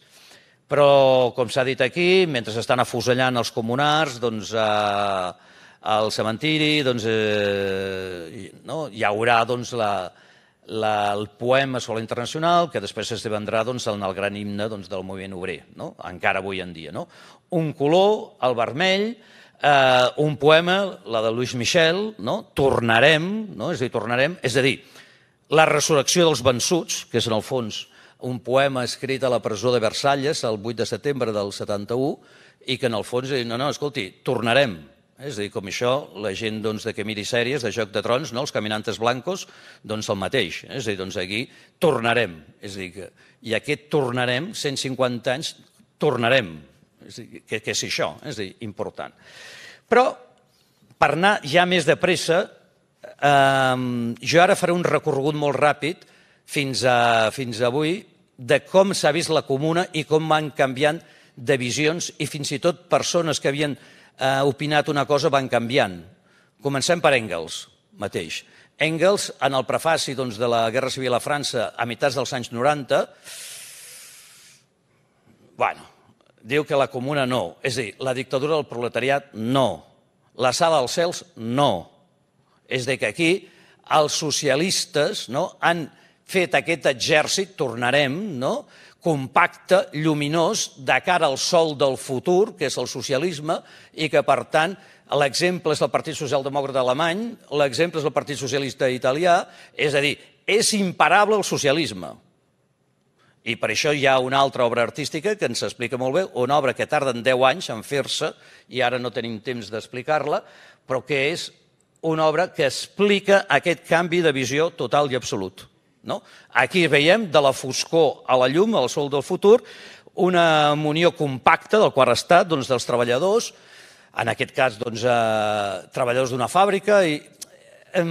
Però, com s'ha dit aquí, mentre estan afusellant els comunars, doncs, eh, al cementiri doncs, eh, no? hi haurà doncs, la, la, el poema sobre internacional, que després esdevendrà doncs, en el gran himne doncs, del moviment obrer, no? encara avui en dia. No? Un color, el vermell, eh, un poema, la de Louis Michel, no? tornarem, no? és a dir, tornarem, és a dir, la resurrecció dels vençuts, que és en el fons un poema escrit a la presó de Versalles el 8 de setembre del 71 i que en el fons, no, no, escolti, tornarem. És a dir, com això, la gent doncs, de que miri sèries, de Joc de Trons, no? els caminantes blancos, doncs el mateix. És a dir, doncs aquí tornarem. És a dir, que, i aquest tornarem, 150 anys, tornarem. És que, és això, és dir, important. Però, per anar ja més de pressa, eh, jo ara faré un recorregut molt ràpid fins, a, fins avui de com s'ha vist la comuna i com van canviant de visions i fins i tot persones que havien eh, opinat una cosa van canviant. Comencem per Engels mateix. Engels, en el prefaci doncs, de la Guerra Civil a França a meitats dels anys 90, bueno, diu que la comuna no. És a dir, la dictadura del proletariat no. La sala dels cels no. És dir, que aquí els socialistes no, han fet aquest exèrcit, tornarem, no, compacte, lluminós, de cara al sol del futur, que és el socialisme, i que, per tant, l'exemple és el Partit Socialdemòcrata alemany, l'exemple és el Partit Socialista italià, és a dir, és imparable el socialisme. I per això hi ha una altra obra artística que ens explica molt bé, una obra que tarda en 10 anys en fer-se, i ara no tenim temps d'explicar-la, però que és una obra que explica aquest canvi de visió total i absolut. No? Aquí veiem de la foscor a la llum, al sol del futur, una munió compacta del quart estat doncs, dels treballadors, en aquest cas doncs, eh, treballadors d'una fàbrica, i, eh,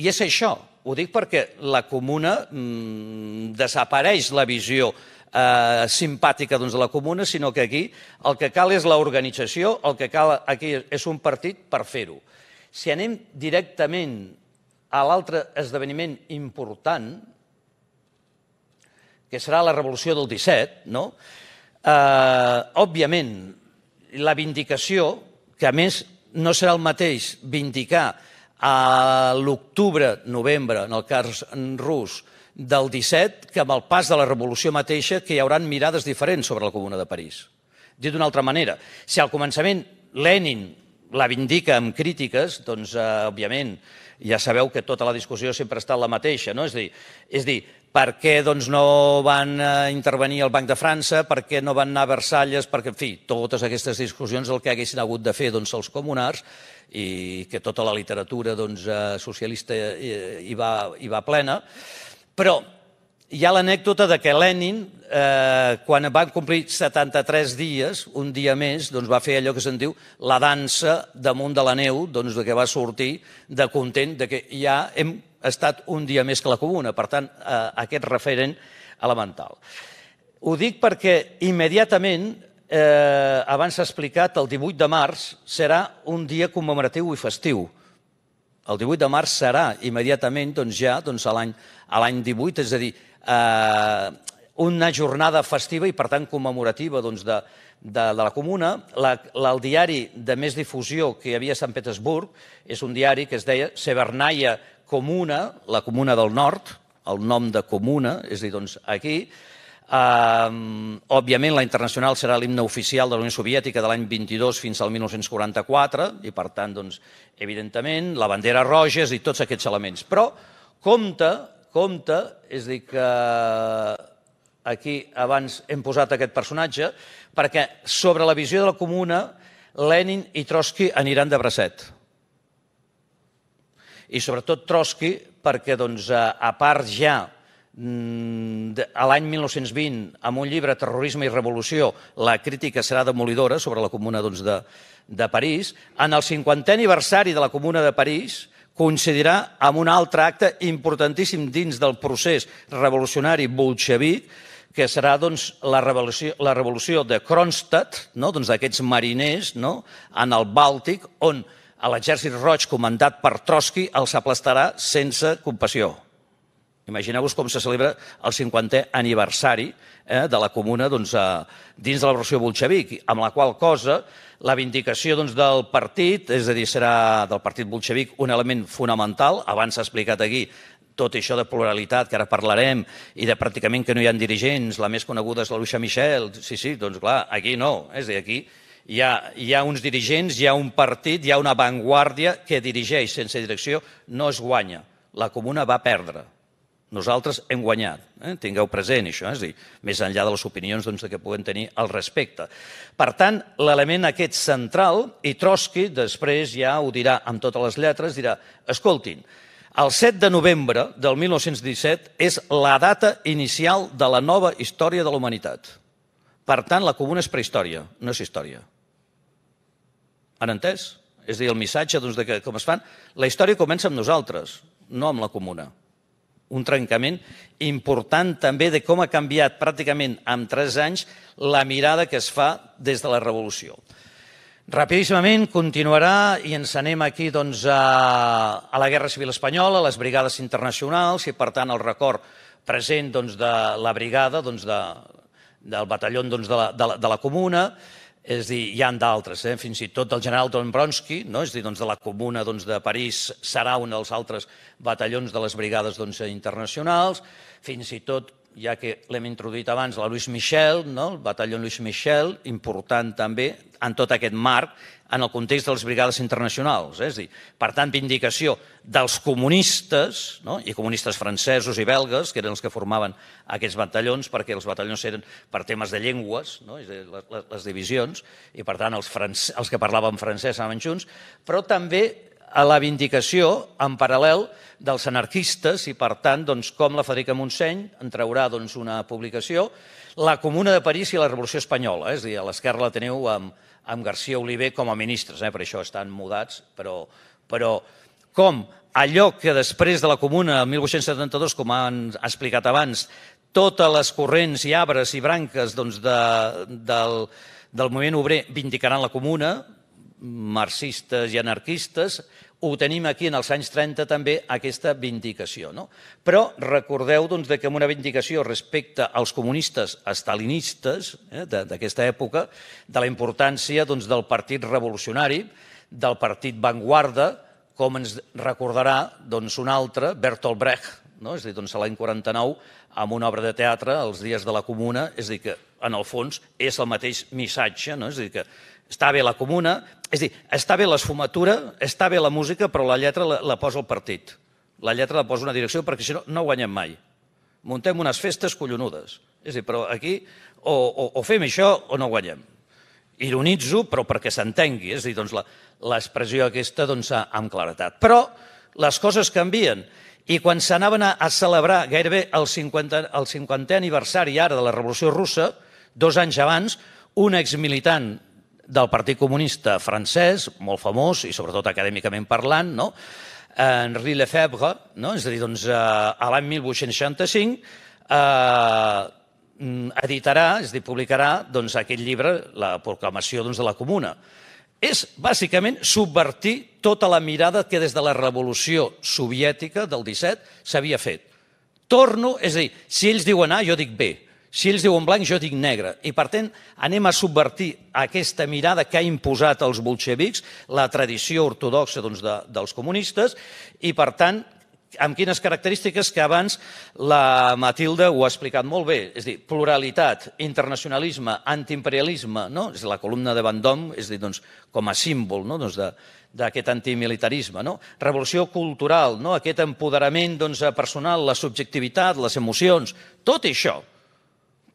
i és això, ho dic perquè la comuna mmm, desapareix la visió eh, simpàtica doncs, de la comuna, sinó que aquí el que cal és l'organització, el que cal aquí és un partit per fer-ho. Si anem directament a l'altre esdeveniment important, que serà la revolució del 17, no? eh, òbviament, la vindicació, que a més no serà el mateix vindicar a l'octubre, novembre, en el cas rus, del 17, que amb el pas de la revolució mateixa que hi haurà mirades diferents sobre la Comuna de París. Dit d'una altra manera, si al començament Lenin la vindica amb crítiques, doncs, eh, òbviament, ja sabeu que tota la discussió sempre ha estat la mateixa, no? És dir, és dir per què doncs, no van eh, intervenir el Banc de França, per què no van anar a Versalles, perquè, en fi, totes aquestes discussions el que haguessin hagut de fer doncs, els comunars i que tota la literatura doncs, eh, socialista hi va, hi va plena. Però hi ha l'anècdota de que Lenin, eh, quan van complir 73 dies, un dia més, doncs va fer allò que se'n diu la dansa damunt de la neu, doncs que va sortir de content de que ja hem estat un dia més que la comuna. Per tant, eh, aquest referent elemental. Ho dic perquè immediatament eh, abans s'ha explicat, el 18 de març serà un dia commemoratiu i festiu. El 18 de març serà immediatament doncs, ja doncs, a l'any 18, és a dir, eh, una jornada festiva i, per tant, commemorativa doncs, de, de, de la comuna. La, la, el diari de més difusió que hi havia a Sant Petersburg és un diari que es deia Severnaya Comuna, la comuna del nord, el nom de comuna, és a dir, doncs, aquí, Uh, òbviament, la internacional serà l'himne oficial de la Unió Soviètica de l'any 22 fins al 1944, i per tant, doncs, evidentment, la bandera roja i tots aquests elements. Però compte, compte, és dir, que aquí abans hem posat aquest personatge, perquè sobre la visió de la comuna, Lenin i Trotsky aniran de bracet. I sobretot Trotsky, perquè doncs, a part ja a l'any 1920, amb un llibre Terrorisme i Revolució, la crítica serà demolidora sobre la Comuna doncs, de, de París. En el 50è aniversari de la Comuna de París coincidirà amb un altre acte importantíssim dins del procés revolucionari bolxevic, que serà doncs, la, revolució, la revolució de Kronstadt, no? doncs d'aquests mariners no? en el Bàltic, on l'exèrcit roig comandat per Trotsky els aplastarà sense compassió. Imagineu-vos com se celebra el 50è aniversari eh, de la comuna doncs, eh, dins de la revolució bolxevic, amb la qual cosa la vindicació doncs, del partit, és a dir, serà del partit bolxevic un element fonamental, abans s'ha explicat aquí tot això de pluralitat, que ara parlarem, i de pràcticament que no hi ha dirigents, la més coneguda és la Luisa Michel, sí, sí, doncs clar, aquí no, és a dir, aquí hi ha, hi ha uns dirigents, hi ha un partit, hi ha una avantguàrdia que dirigeix sense direcció, no es guanya. La comuna va perdre. Nosaltres hem guanyat. Eh? Tingueu present això, eh? és dir, més enllà de les opinions doncs, que puguem tenir al respecte. Per tant, l'element aquest central, i Trotsky després ja ho dirà amb totes les lletres, dirà, escoltin, el 7 de novembre del 1917 és la data inicial de la nova història de la humanitat. Per tant, la comuna és prehistòria, no és història. Han entès? És a dir, el missatge doncs, de que, com es fan, la història comença amb nosaltres, no amb la comuna un trencament important també de com ha canviat pràcticament en tres anys la mirada que es fa des de la revolució. Rapidíssimament continuarà i ens anem aquí doncs, a, a la Guerra Civil Espanyola, a les brigades internacionals i per tant el record present doncs, de la brigada doncs, de, del batalló doncs, de, la, de, la, de la comuna, és dir, hi han d'altres, eh? fins i tot el general Don Bronsky, no? és dir, doncs, de la comuna doncs, de París, serà un dels altres batallons de les brigades doncs, internacionals, fins i tot, ja que l'hem introduït abans, la Louis Michel, no? el batalló Louis Michel, important també en tot aquest marc, en el context de les brigades internacionals. Eh? És dir, per tant, vindicació dels comunistes, no? i comunistes francesos i belgues, que eren els que formaven aquests batallons, perquè els batallons eren per temes de llengües, no? és dir, les, les divisions, i per tant els, els que parlaven francès anaven junts, però també a la vindicació en paral·lel dels anarquistes i, per tant, doncs, com la Federica Montseny en traurà doncs, una publicació, la Comuna de París i la Revolució Espanyola, eh? és a dir, a l'esquerra la teniu amb, amb García Oliver com a ministres, eh? per això estan mudats, però, però com allò que després de la Comuna, el 1872, com han explicat abans, totes les corrents i arbres i branques doncs, de, del, del moviment obrer vindicaran la Comuna, marxistes i anarquistes, ho tenim aquí en els anys 30 també aquesta vindicació. No? Però recordeu doncs, que amb una vindicació respecte als comunistes estalinistes eh, d'aquesta època, de la importància doncs, del partit revolucionari, del partit vanguarda, com ens recordarà doncs, un altre, Bertolt Brecht, no? és a dir, doncs, l'any 49, amb una obra de teatre, Els dies de la comuna, és a dir, que en el fons és el mateix missatge, no? és a dir, que està bé la comuna, és dir, està bé l'esfumatura, està bé la música, però la lletra la, la posa el partit. La lletra la posa una direcció perquè si no, no guanyem mai. Muntem unes festes collonudes. És dir, però aquí o, o, o fem això o no guanyem. Ironitzo, però perquè s'entengui, és a dir, doncs l'expressió aquesta doncs, amb claretat. Però les coses canvien i quan s'anaven a, a celebrar gairebé el 50, el 50è aniversari ara de la Revolució Russa, dos anys abans, un exmilitant del Partit Comunista francès, molt famós i sobretot acadèmicament parlant, no? Henri Lefebvre, no? és a dir, doncs, eh, a l'any 1865, eh, editarà, és a dir, publicarà doncs, aquest llibre, la proclamació doncs, de la Comuna. És, bàsicament, subvertir tota la mirada que des de la revolució soviètica del 17 s'havia fet. Torno, és a dir, si ells diuen A, jo dic B. Si ells diuen blanc, jo dic negre. I, per tant, anem a subvertir aquesta mirada que ha imposat els bolxevics, la tradició ortodoxa doncs, de, dels comunistes, i, per tant, amb quines característiques que abans la Matilda ho ha explicat molt bé, és dir, pluralitat, internacionalisme, antiimperialisme, no? és la columna de Vendôme, és dir, doncs, com a símbol no? doncs de, d'aquest antimilitarisme. No? Revolució cultural, no? aquest empoderament doncs, personal, la subjectivitat, les emocions, tot això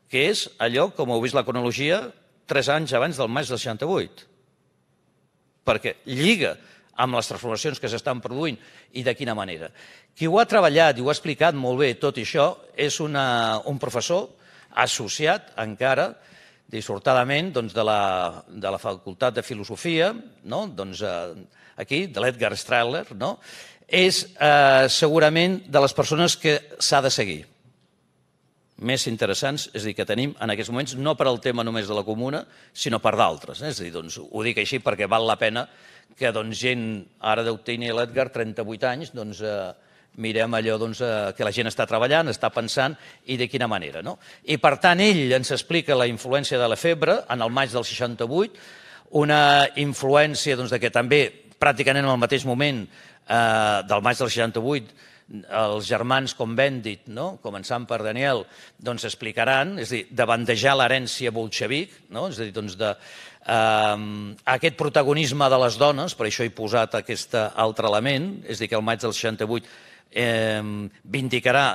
que és allò, com heu vist la cronologia, tres anys abans del maig del 68. Perquè lliga amb les transformacions que s'estan produint i de quina manera. Qui ho ha treballat i ho ha explicat molt bé tot això és una, un professor associat encara dissortadament doncs, de, la, de la Facultat de Filosofia, no? doncs, eh, aquí, de l'Edgar Strahler, no? és eh, segurament de les persones que s'ha de seguir més interessants és a dir, que tenim en aquests moments, no per al tema només de la comuna, sinó per d'altres. Eh? És a dir, doncs, ho dic així perquè val la pena que doncs, gent, ara deu tenir l'Edgar 38 anys, doncs, eh, mirem allò doncs, eh, que la gent està treballant, està pensant i de quina manera. No? I per tant ell ens explica la influència de la febre en el maig del 68, una influència doncs, de que també pràcticament en el mateix moment eh, del maig del 68 els germans com Bendit, no? començant per Daniel, doncs explicaran, és a dir, de bandejar l'herència bolxevic, no? és a dir, doncs de, eh, aquest protagonisme de les dones, per això he posat aquest altre element, és a dir, que el maig del 68 eh, vindicarà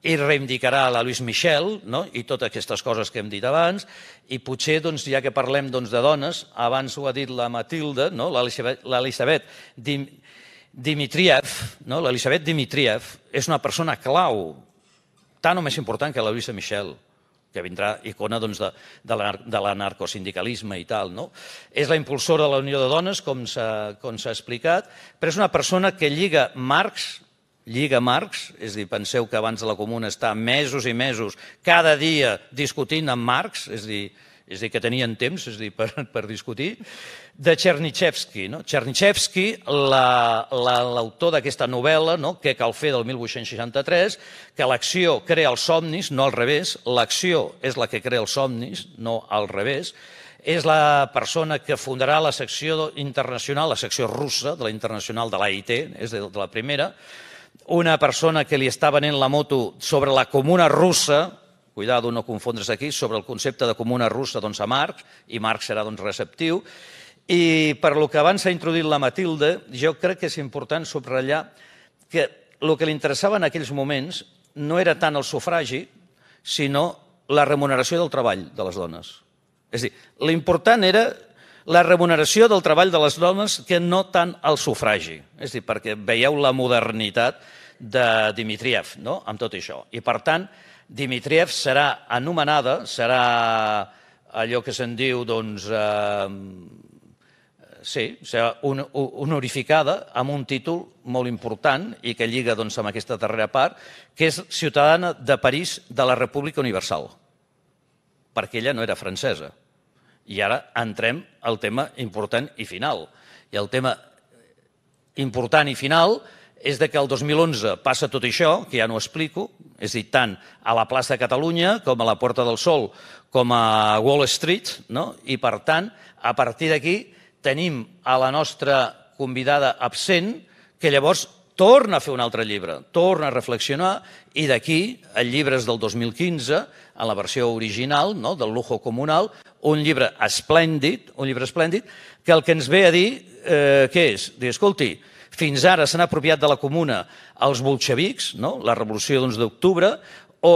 i reivindicarà la Lluís Michel no? i totes aquestes coses que hem dit abans i potser, doncs, ja que parlem doncs, de dones, abans ho ha dit la Matilda, no? l'Elisabet Dimitriev, no? l'Elisabet Dimitriev, és una persona clau, tant o més important que la Luisa Michel, que vindrà icona doncs, de, de l'anarcosindicalisme i tal. No? És la impulsora de la Unió de Dones, com s'ha explicat, però és una persona que lliga Marx, lliga Marx, és dir, penseu que abans de la Comuna està mesos i mesos, cada dia discutint amb Marx, és dir, és dir, que tenien temps és dir, per, per discutir, de Chernyshevsky. No? Chernyshevsky, l'autor la, la, d'aquesta novel·la, no? Què cal fer del 1863, que l'acció crea els somnis, no al revés, l'acció és la que crea els somnis, no al revés, és la persona que fundarà la secció internacional, la secció russa de la internacional de l'AIT, és de, de la primera, una persona que li està venent la moto sobre la comuna russa, cuidado no confondre's aquí, sobre el concepte de comuna russa doncs, a Marx, i Marx serà doncs, receptiu. I per lo que abans s'ha introduït la Matilde, jo crec que és important subratllar que el que li interessava en aquells moments no era tant el sufragi, sinó la remuneració del treball de les dones. És a dir, l'important era la remuneració del treball de les dones que no tant el sufragi. És a dir, perquè veieu la modernitat de Dimitriev no? amb tot això. I, per tant, Dimitriev serà anomenada, serà allò que se'n diu, doncs, eh, sí, serà un, honorificada amb un títol molt important i que lliga doncs, amb aquesta darrera part, que és ciutadana de París de la República Universal, perquè ella no era francesa. I ara entrem al tema important i final. I el tema important i final és de que el 2011 passa tot això, que ja no ho explico, és a dir, tant a la plaça de Catalunya com a la Porta del Sol com a Wall Street, no? i per tant, a partir d'aquí tenim a la nostra convidada absent que llavors torna a fer un altre llibre, torna a reflexionar i d'aquí, el llibre és del 2015, en la versió original no? del Lujo Comunal, un llibre esplèndid, un llibre esplèndid, que el que ens ve a dir, eh, què és? Dir, escolti, fins ara s'han apropiat de la comuna els bolxevics, no? la revolució d'11 d'octubre, o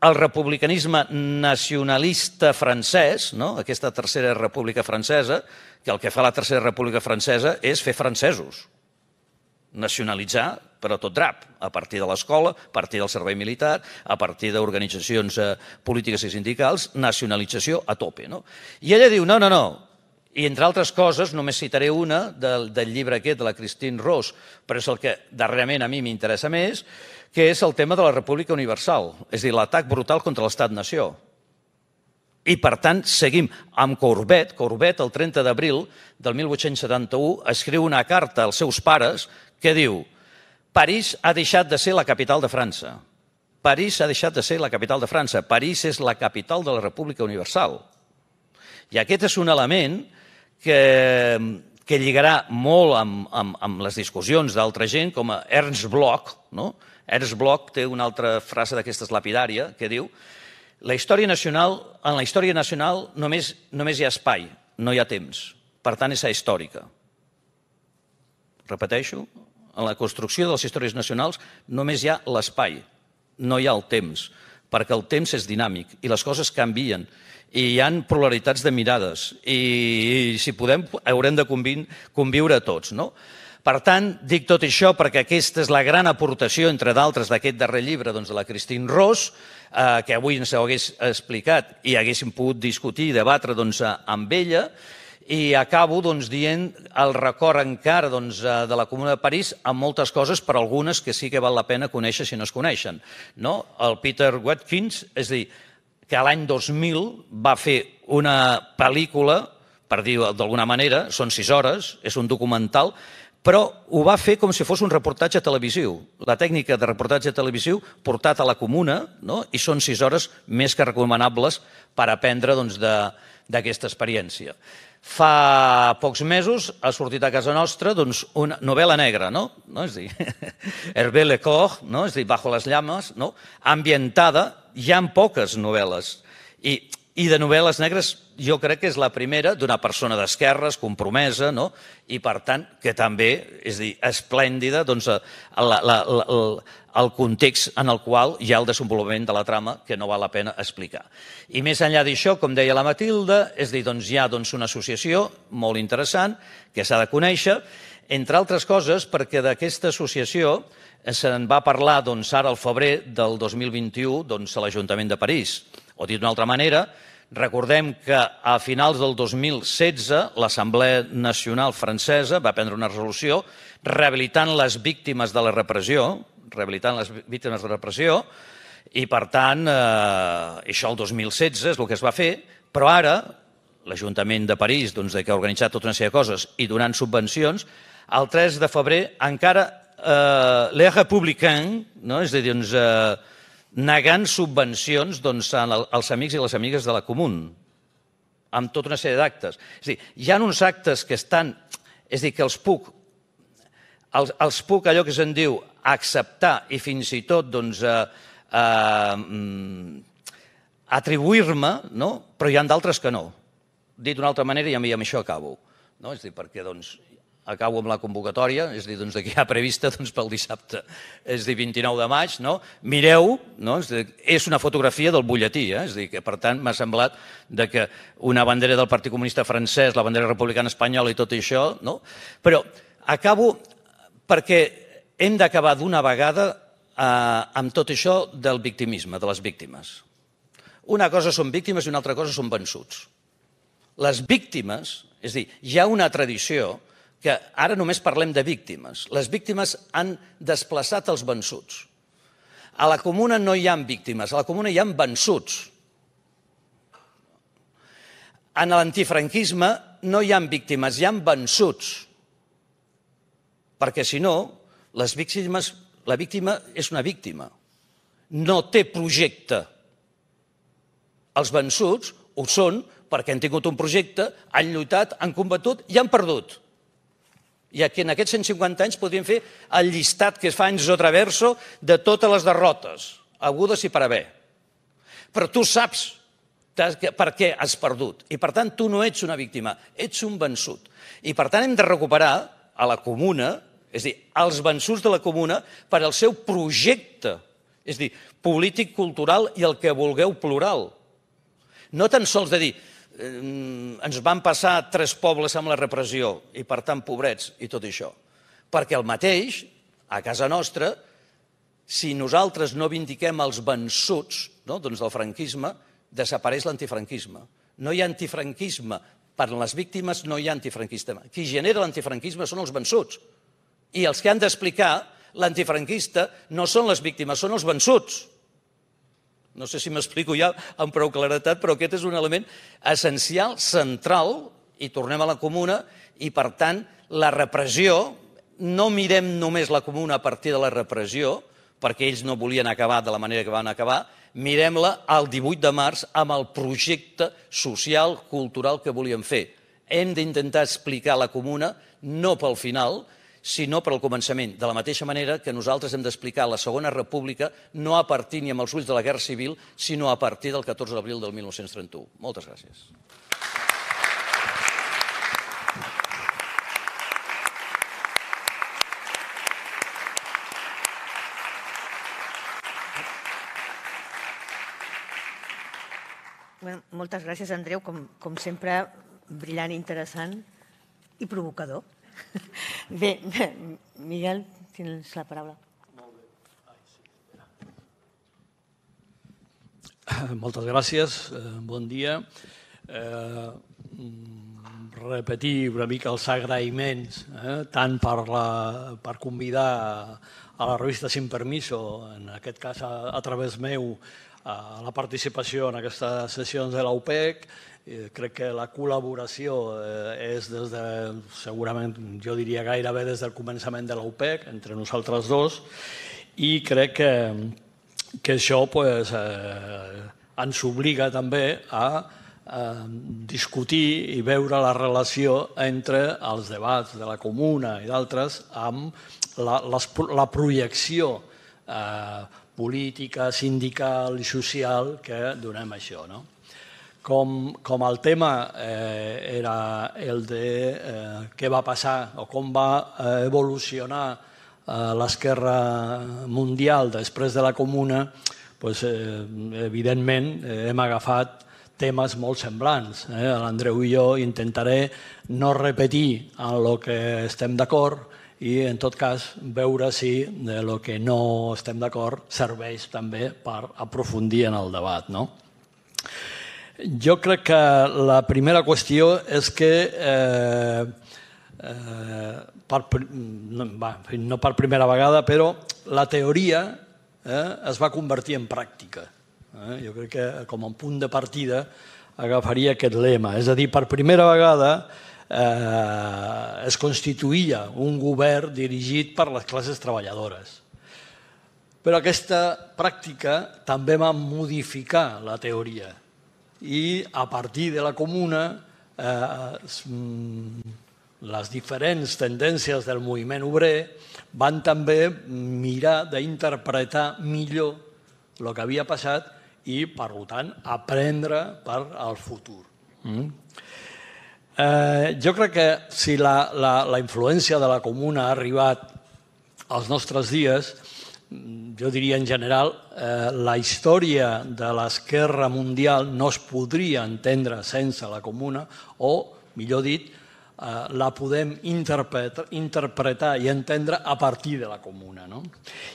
el republicanisme nacionalista francès, no? aquesta tercera república francesa, que el que fa la tercera república francesa és fer francesos, nacionalitzar però tot drap, a partir de l'escola, a partir del servei militar, a partir d'organitzacions eh, polítiques i sindicals, nacionalització a tope. No? I ella diu, no, no, no, i, entre altres coses, només citaré una del, del llibre aquest de la Christine Ross, però és el que darrerament a mi m'interessa més, que és el tema de la República Universal, és dir, l'atac brutal contra l'Estat-nació. I, per tant, seguim amb Courbet. Courbet, el 30 d'abril del 1871, escriu una carta als seus pares que diu París ha deixat de ser la capital de França. París ha deixat de ser la capital de França. París és la capital de la República Universal. I aquest és un element que, que lligarà molt amb, amb, amb les discussions d'altra gent, com a Ernst Bloch. No? Ernst Bloch té una altra frase d'aquestes lapidària que diu la història nacional, en la història nacional només, només hi ha espai, no hi ha temps. Per tant, és històrica. Repeteixo, en la construcció de les històries nacionals només hi ha l'espai, no hi ha el temps, perquè el temps és dinàmic i les coses canvien i hi han polaritats de mirades i, i si podem haurem de conviure tots. No? Per tant, dic tot això perquè aquesta és la gran aportació, entre d'altres, d'aquest darrer llibre doncs, de la Christine Ross, eh, que avui ens ho hagués explicat i haguéssim pogut discutir i debatre doncs, amb ella, i acabo doncs, dient el record encara doncs, eh, de la Comuna de París amb moltes coses, però algunes que sí que val la pena conèixer si no es coneixen. No? El Peter Watkins, és a dir, que l'any 2000 va fer una pel·lícula, per dir d'alguna manera, són sis hores, és un documental, però ho va fer com si fos un reportatge televisiu. La tècnica de reportatge televisiu portat a la comuna, no? i són sis hores més que recomanables per aprendre doncs, d'aquesta doncs, experiència. Fa pocs mesos ha sortit a casa nostra doncs, una novel·la negra, no? no? És dir, Hervé Lecor, no? és dir, Bajo les llames, no? ambientada, hi ha poques novel·les. I i de novel·les negres jo crec que és la primera d'una persona d'esquerres, compromesa, no? i per tant que també, és dir, esplèndida doncs, la, la, la, el context en el qual hi ha el desenvolupament de la trama que no val la pena explicar. I més enllà d'això, com deia la Matilda, és dir, doncs, hi ha doncs, una associació molt interessant que s'ha de conèixer, entre altres coses perquè d'aquesta associació se'n va parlar doncs, ara al febrer del 2021 doncs, a l'Ajuntament de París o dit d'una altra manera, recordem que a finals del 2016 l'Assemblea Nacional Francesa va prendre una resolució rehabilitant les víctimes de la repressió, rehabilitant les víctimes de la repressió, i per tant, eh, això el 2016 és el que es va fer, però ara l'Ajuntament de París, doncs, que ha organitzat tota una sèrie de coses i donant subvencions, el 3 de febrer encara eh, Les Républicains, no? és a dir, doncs, eh, negant subvencions doncs, als amics i les amigues de la Comun, amb tota una sèrie d'actes. És a dir, hi ha uns actes que estan... És a dir, que els puc, els, els puc allò que se'n diu acceptar i fins i tot doncs, eh, eh, atribuir-me, no? però hi ha d'altres que no. Dit d'una altra manera, i amb això acabo. No? És a dir, perquè doncs, acabo amb la convocatòria, és a dir, doncs, que hi ha prevista doncs, pel dissabte, és dir, 29 de maig, no? mireu, no? és, dir, és una fotografia del butlletí, eh? és dir, que per tant m'ha semblat de que una bandera del Partit Comunista francès, la bandera republicana espanyola i tot això, no? però acabo perquè hem d'acabar d'una vegada eh, amb tot això del victimisme, de les víctimes. Una cosa són víctimes i una altra cosa són vençuts. Les víctimes, és a dir, hi ha una tradició que ara només parlem de víctimes. Les víctimes han desplaçat els vençuts. A la comuna no hi ha víctimes, a la comuna hi ha vençuts. En l'antifranquisme no hi ha víctimes, hi ha vençuts. Perquè si no, les víctimes, la víctima és una víctima. No té projecte. Els vençuts ho són perquè han tingut un projecte, han lluitat, han combatut i han perdut. I que en aquests 150 anys podríem fer el llistat que es fa en Zotraverso de totes les derrotes, agudes i per haver. Però tu saps per què has perdut. I per tant tu no ets una víctima, ets un vençut. I per tant hem de recuperar a la comuna, és dir, als vençuts de la comuna per al seu projecte, és dir, polític, cultural i el que vulgueu plural. No tan sols de dir, ens van passar tres pobles amb la repressió i, per tant, pobrets i tot això. Perquè el mateix, a casa nostra, si nosaltres no vindiquem els vençuts no, doncs del franquisme, desapareix l'antifranquisme. No hi ha antifranquisme. Per les víctimes no hi ha antifranquisme. Qui genera l'antifranquisme són els vençuts. I els que han d'explicar l'antifranquista no són les víctimes, són els vençuts. No sé si m'explico ja amb prou claretat, però aquest és un element essencial, central, i tornem a la comuna, i per tant la repressió, no mirem només la comuna a partir de la repressió, perquè ells no volien acabar de la manera que van acabar, mirem-la al 18 de març amb el projecte social, cultural que volien fer. Hem d'intentar explicar la comuna no pel final, sinó per al començament. De la mateixa manera que nosaltres hem d'explicar la Segona República no a partir ni amb els ulls de la Guerra Civil, sinó a partir del 14 d'abril del 1931. Moltes gràcies. Moltes gràcies, Andreu, com, com sempre, brillant, interessant i provocador. Bé, Miguel, tens la paraula. Moltes gràcies, eh, bon dia. Eh, repetir una mica els agraïments, eh? tant per, la, per convidar a la revista Sin Permiso, en aquest cas a, a través meu, a la participació en aquestes sessions de l'UPEC. Crec que la col·laboració eh, és des de, segurament, jo diria gairebé des del començament de l'UPEC, entre nosaltres dos, i crec que, que això pues, eh, ens obliga també a eh, discutir i veure la relació entre els debats de la comuna i d'altres amb la, les, la projecció eh, política, sindical i social que donem això. No? Com, com el tema eh, era el de eh, què va passar o com va eh, evolucionar eh, l'esquerra mundial després de la comuna, pues, eh, evidentment eh, hem agafat temes molt semblants. Eh? L'Andreu i jo intentaré no repetir en el que estem d'acord i, en tot cas, veure si de lo que no estem d'acord serveix també per aprofundir en el debat. No? Jo crec que la primera qüestió és que eh, eh, per, no, no per primera vegada, però la teoria eh, es va convertir en pràctica. Eh? Jo crec que com a punt de partida agafaria aquest lema. És a dir, per primera vegada eh, es constituïa un govern dirigit per les classes treballadores. Però aquesta pràctica també va modificar la teoria i a partir de la comuna eh, les diferents tendències del moviment obrer van també mirar d'interpretar millor el que havia passat i, per tant, aprendre per al futur. Mm? Eh, jo crec que si la, la, la influència de la comuna ha arribat als nostres dies, jo diria en general, eh, la història de l'esquerra mundial no es podria entendre sense la comuna o, millor dit, eh, la podem interpretar, interpretar i entendre a partir de la comuna. No?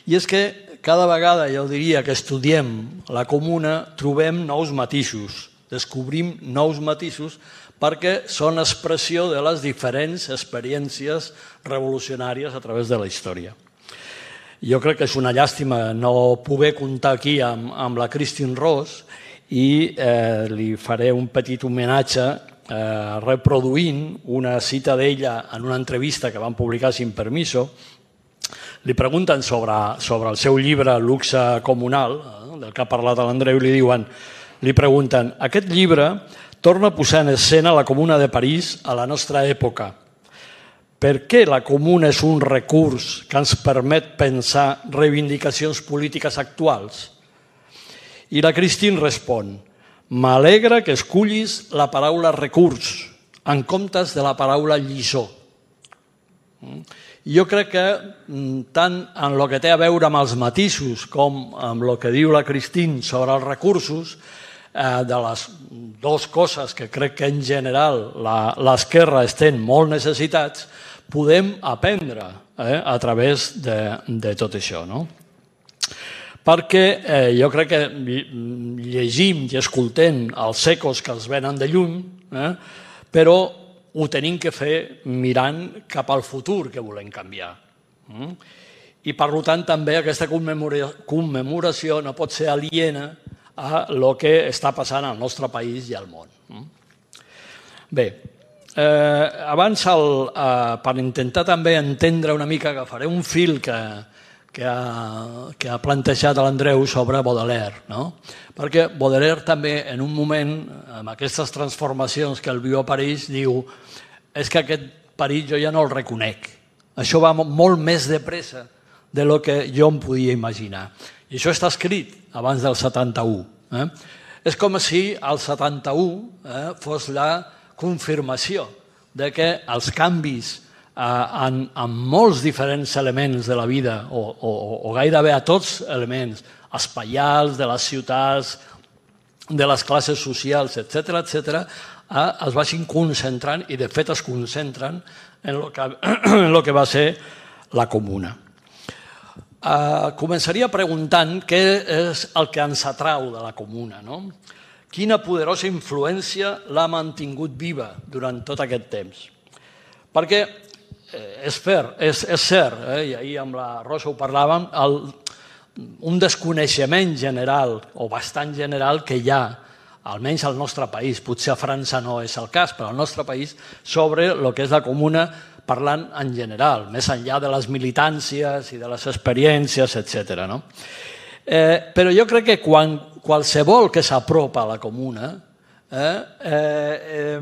I és que cada vegada, jo diria, que estudiem la comuna, trobem nous matisos, descobrim nous matisos perquè són expressió de les diferents experiències revolucionàries a través de la història. Jo crec que és una llàstima no poder comptar aquí amb, amb la Christine Ross i eh, li faré un petit homenatge eh, reproduint una cita d'ella en una entrevista que van publicar sin permiso, li pregunten sobre, sobre el seu llibre Luxe Comunal, eh, del que ha parlat l'Andreu, i li diuen, li pregunten, aquest llibre torna a posar en escena la Comuna de París a la nostra època. Per què la comuna és un recurs que ens permet pensar reivindicacions polítiques actuals? I la Christine respon, M'alegra que escullis la paraula recurs en comptes de la paraula lliçó. Mm? Jo crec que mm, tant en el que té a veure amb els matisos com amb el que diu la Cristín sobre els recursos, de les dues coses que crec que en general l'esquerra estem molt necessitats, podem aprendre eh, a través de, de tot això. No? perquè eh, jo crec que llegim i escoltem els ecos que els venen de lluny, eh, però ho tenim que fer mirant cap al futur que volem canviar. Mm? I per tant també aquesta commemoració no pot ser aliena a el que està passant al nostre país i al món. Bé, eh, abans el, eh, per intentar també entendre una mica, agafaré un fil que, que ha, que ha plantejat l'Andreu sobre Baudelaire. No? Perquè Baudelaire també, en un moment, amb aquestes transformacions que el viu a París, diu és que aquest París jo ja no el reconec. Això va molt més de pressa de lo que jo em podia imaginar. I això està escrit abans del 71. Eh? És com si el 71 eh, fos la confirmació de que els canvis eh, en, en molts diferents elements de la vida, o, o, o gairebé a tots elements, espaials, de les ciutats, de les classes socials, etc etc, eh, es vagin concentrant, i de fet es concentren en el que, en lo que va ser la comuna. Uh, començaria preguntant què és el que ens atrau de la comuna. No? quina poderosa influència l'ha mantingut viva durant tot aquest temps. Perquè eh, és, fer, és, és cert, eh, i ahir amb la Rosa ho parlàvem, el, un desconeixement general, o bastant general, que hi ha almenys al nostre país, potser a França no és el cas, però al nostre país, sobre el que és la comuna parlant en general, més enllà de les militàncies i de les experiències, etc. No? Eh, però jo crec que quan qualsevol que s'apropa a la comuna eh, eh, eh,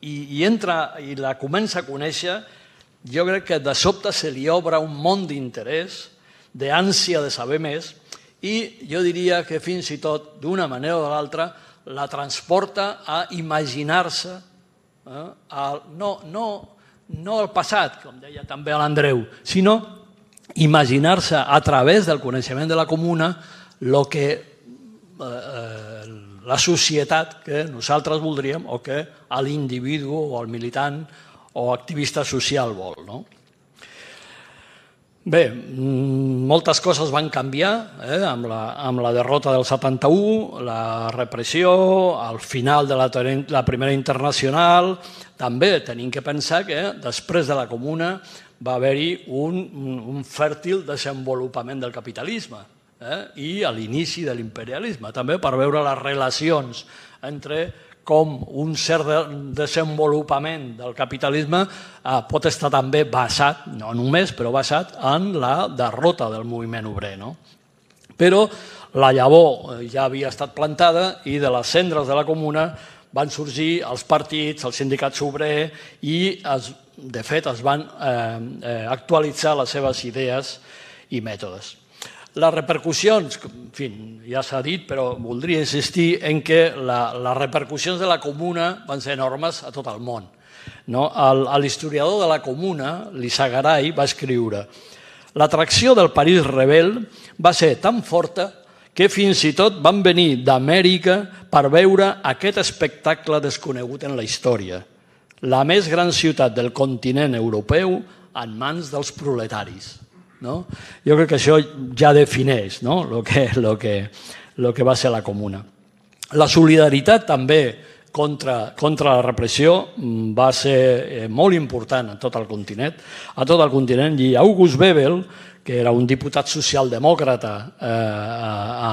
i, i entra i la comença a conèixer, jo crec que de sobte se li obre un món d'interès, d'ànsia de saber més, i jo diria que fins i tot, d'una manera o de l'altra, la transporta a imaginar-se, eh, no, no, no el passat, com deia també l'Andreu, sinó imaginar-se a través del coneixement de la comuna el que eh, eh, la societat que nosaltres voldríem o que l'individu o el militant o activista social vol. No? Bé, mm, moltes coses van canviar eh, amb, la, amb la derrota del 71, la repressió, el final de la, la Primera Internacional. També tenim que pensar que després de la Comuna va haver-hi un, un fèrtil desenvolupament del capitalisme eh, i a l'inici de l'imperialisme, també per veure les relacions entre com un cert desenvolupament del capitalisme eh, pot estar també basat, no només, però basat en la derrota del moviment obrer. No? Però la llavor eh, ja havia estat plantada i de les cendres de la comuna van sorgir els partits, els sindicats obrer i, es, de fet, es van eh, eh, actualitzar les seves idees i mètodes. Les repercussions, en fi, ja s'ha dit, però voldria insistir en que la, les repercussions de la comuna van ser enormes a tot el món. No? L'historiador de la comuna, Lissagaray, va escriure L'atracció del París rebel va ser tan forta que fins i tot van venir d'Amèrica per veure aquest espectacle desconegut en la història. La més gran ciutat del continent europeu en mans dels proletaris. No? Jo crec que això ja defineix no? lo, que, lo, que, lo que va ser la comuna. La solidaritat també contra, contra la repressió mm, va ser eh, molt important a tot el continent. A tot el continent i August Bebel, que era un diputat socialdemòcrata eh,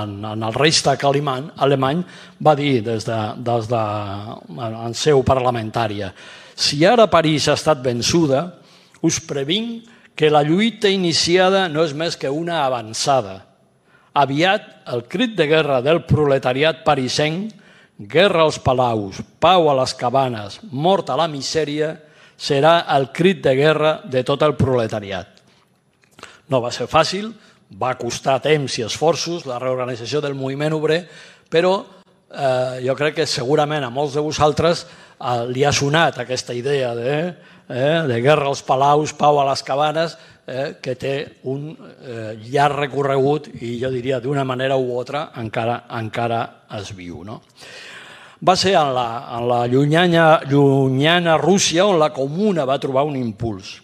en, en el Reichstag alemany, alemany va dir des de, des de en seu parlamentària si ara París ha estat vençuda, us previnc que la lluita iniciada no és més que una avançada. Aviat, el crit de guerra del proletariat parisenc, guerra als palaus, pau a les cabanes, mort a la misèria, serà el crit de guerra de tot el proletariat. No va ser fàcil, va costar temps i esforços la reorganització del moviment obrer, però eh, jo crec que segurament a molts de vosaltres eh, li ha sonat aquesta idea de eh, de guerra als palaus, pau a les cabanes, eh, que té un eh, llarg recorregut i jo diria d'una manera u altra encara, encara es viu. No? Va ser en la, en la llunyana, llunyana Rússia on la comuna va trobar un impuls.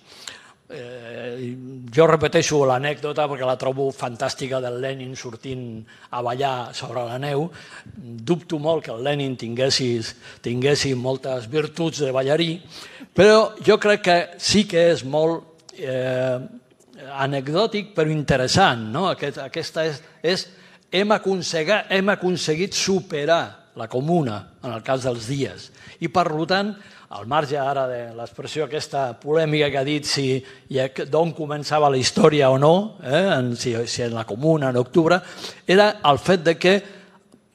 Eh, jo repeteixo l'anècdota perquè la trobo fantàstica del Lenin sortint a ballar sobre la neu. Dubto molt que el Lenin tinguessis, tinguessi moltes virtuts de ballarí, però jo crec que sí que és molt eh, anecdòtic però interessant. No? Aquest, aquesta és, és hem, aconseguit, hem aconseguit superar la comuna en el cas dels dies i per tant al marge ara de l'expressió aquesta polèmica que ha dit si d'on començava la història o no, eh, en, si, si en la comuna, en octubre, era el fet de que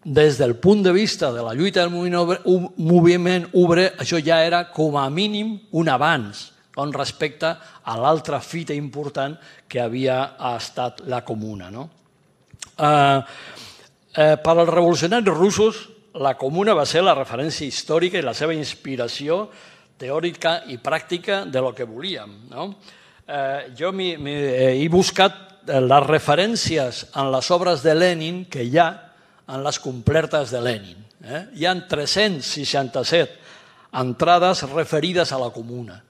des del punt de vista de la lluita del moviment obrer, moviment obrer això ja era com a mínim un avanç on respecte a l'altra fita important que havia estat la comuna. No? Eh, eh, per als revolucionaris russos la comuna va ser la referència històrica i la seva inspiració teòrica i pràctica de lo que volíem. No? Eh, jo mi, mi, eh, he buscat les referències en les obres de Lenin que hi ha en les completes de Lenin. Eh? Hi han 367 entrades referides a la comuna.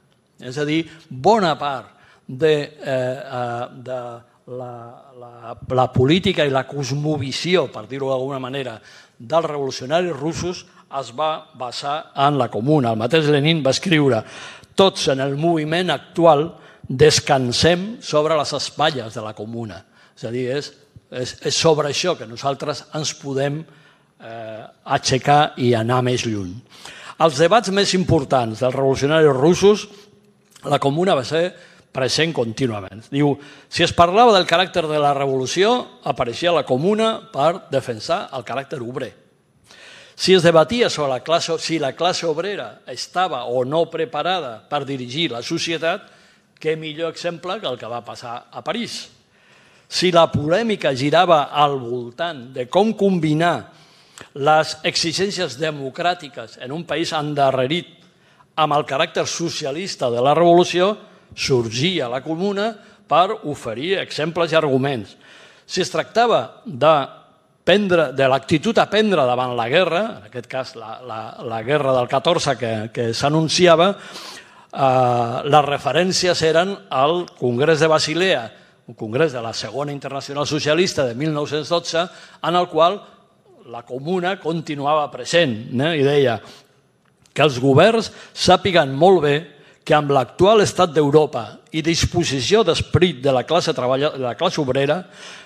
És a dir, bona part de, eh, eh de la, la, la política i la cosmovisió, per dir-ho d'alguna manera, dels revolucionaris russos es va basar en la comuna. El mateix Lenin va escriure tots en el moviment actual descansem sobre les espatlles de la comuna. És a dir, és, és, és sobre això que nosaltres ens podem eh, aixecar i anar més lluny. Els debats més importants dels revolucionaris russos, la comuna va ser present contínuament. Diu, si es parlava del caràcter de la revolució, apareixia la comuna per defensar el caràcter obrer. Si es debatia sobre la classe, si la classe obrera estava o no preparada per dirigir la societat, què millor exemple que el que va passar a París. Si la polèmica girava al voltant de com combinar les exigències democràtiques en un país endarrerit amb el caràcter socialista de la revolució, sorgia la comuna per oferir exemples i arguments. Si es tractava de, prendre, de l'actitud a prendre davant la guerra, en aquest cas la, la, la guerra del 14 que, que s'anunciava, eh, les referències eren al Congrés de Basilea, un congrés de la Segona Internacional Socialista de 1912, en el qual la comuna continuava present eh? i deia que els governs sàpiguen molt bé que amb l'actual estat d'Europa i disposició d'esperit de, la classe de la classe obrera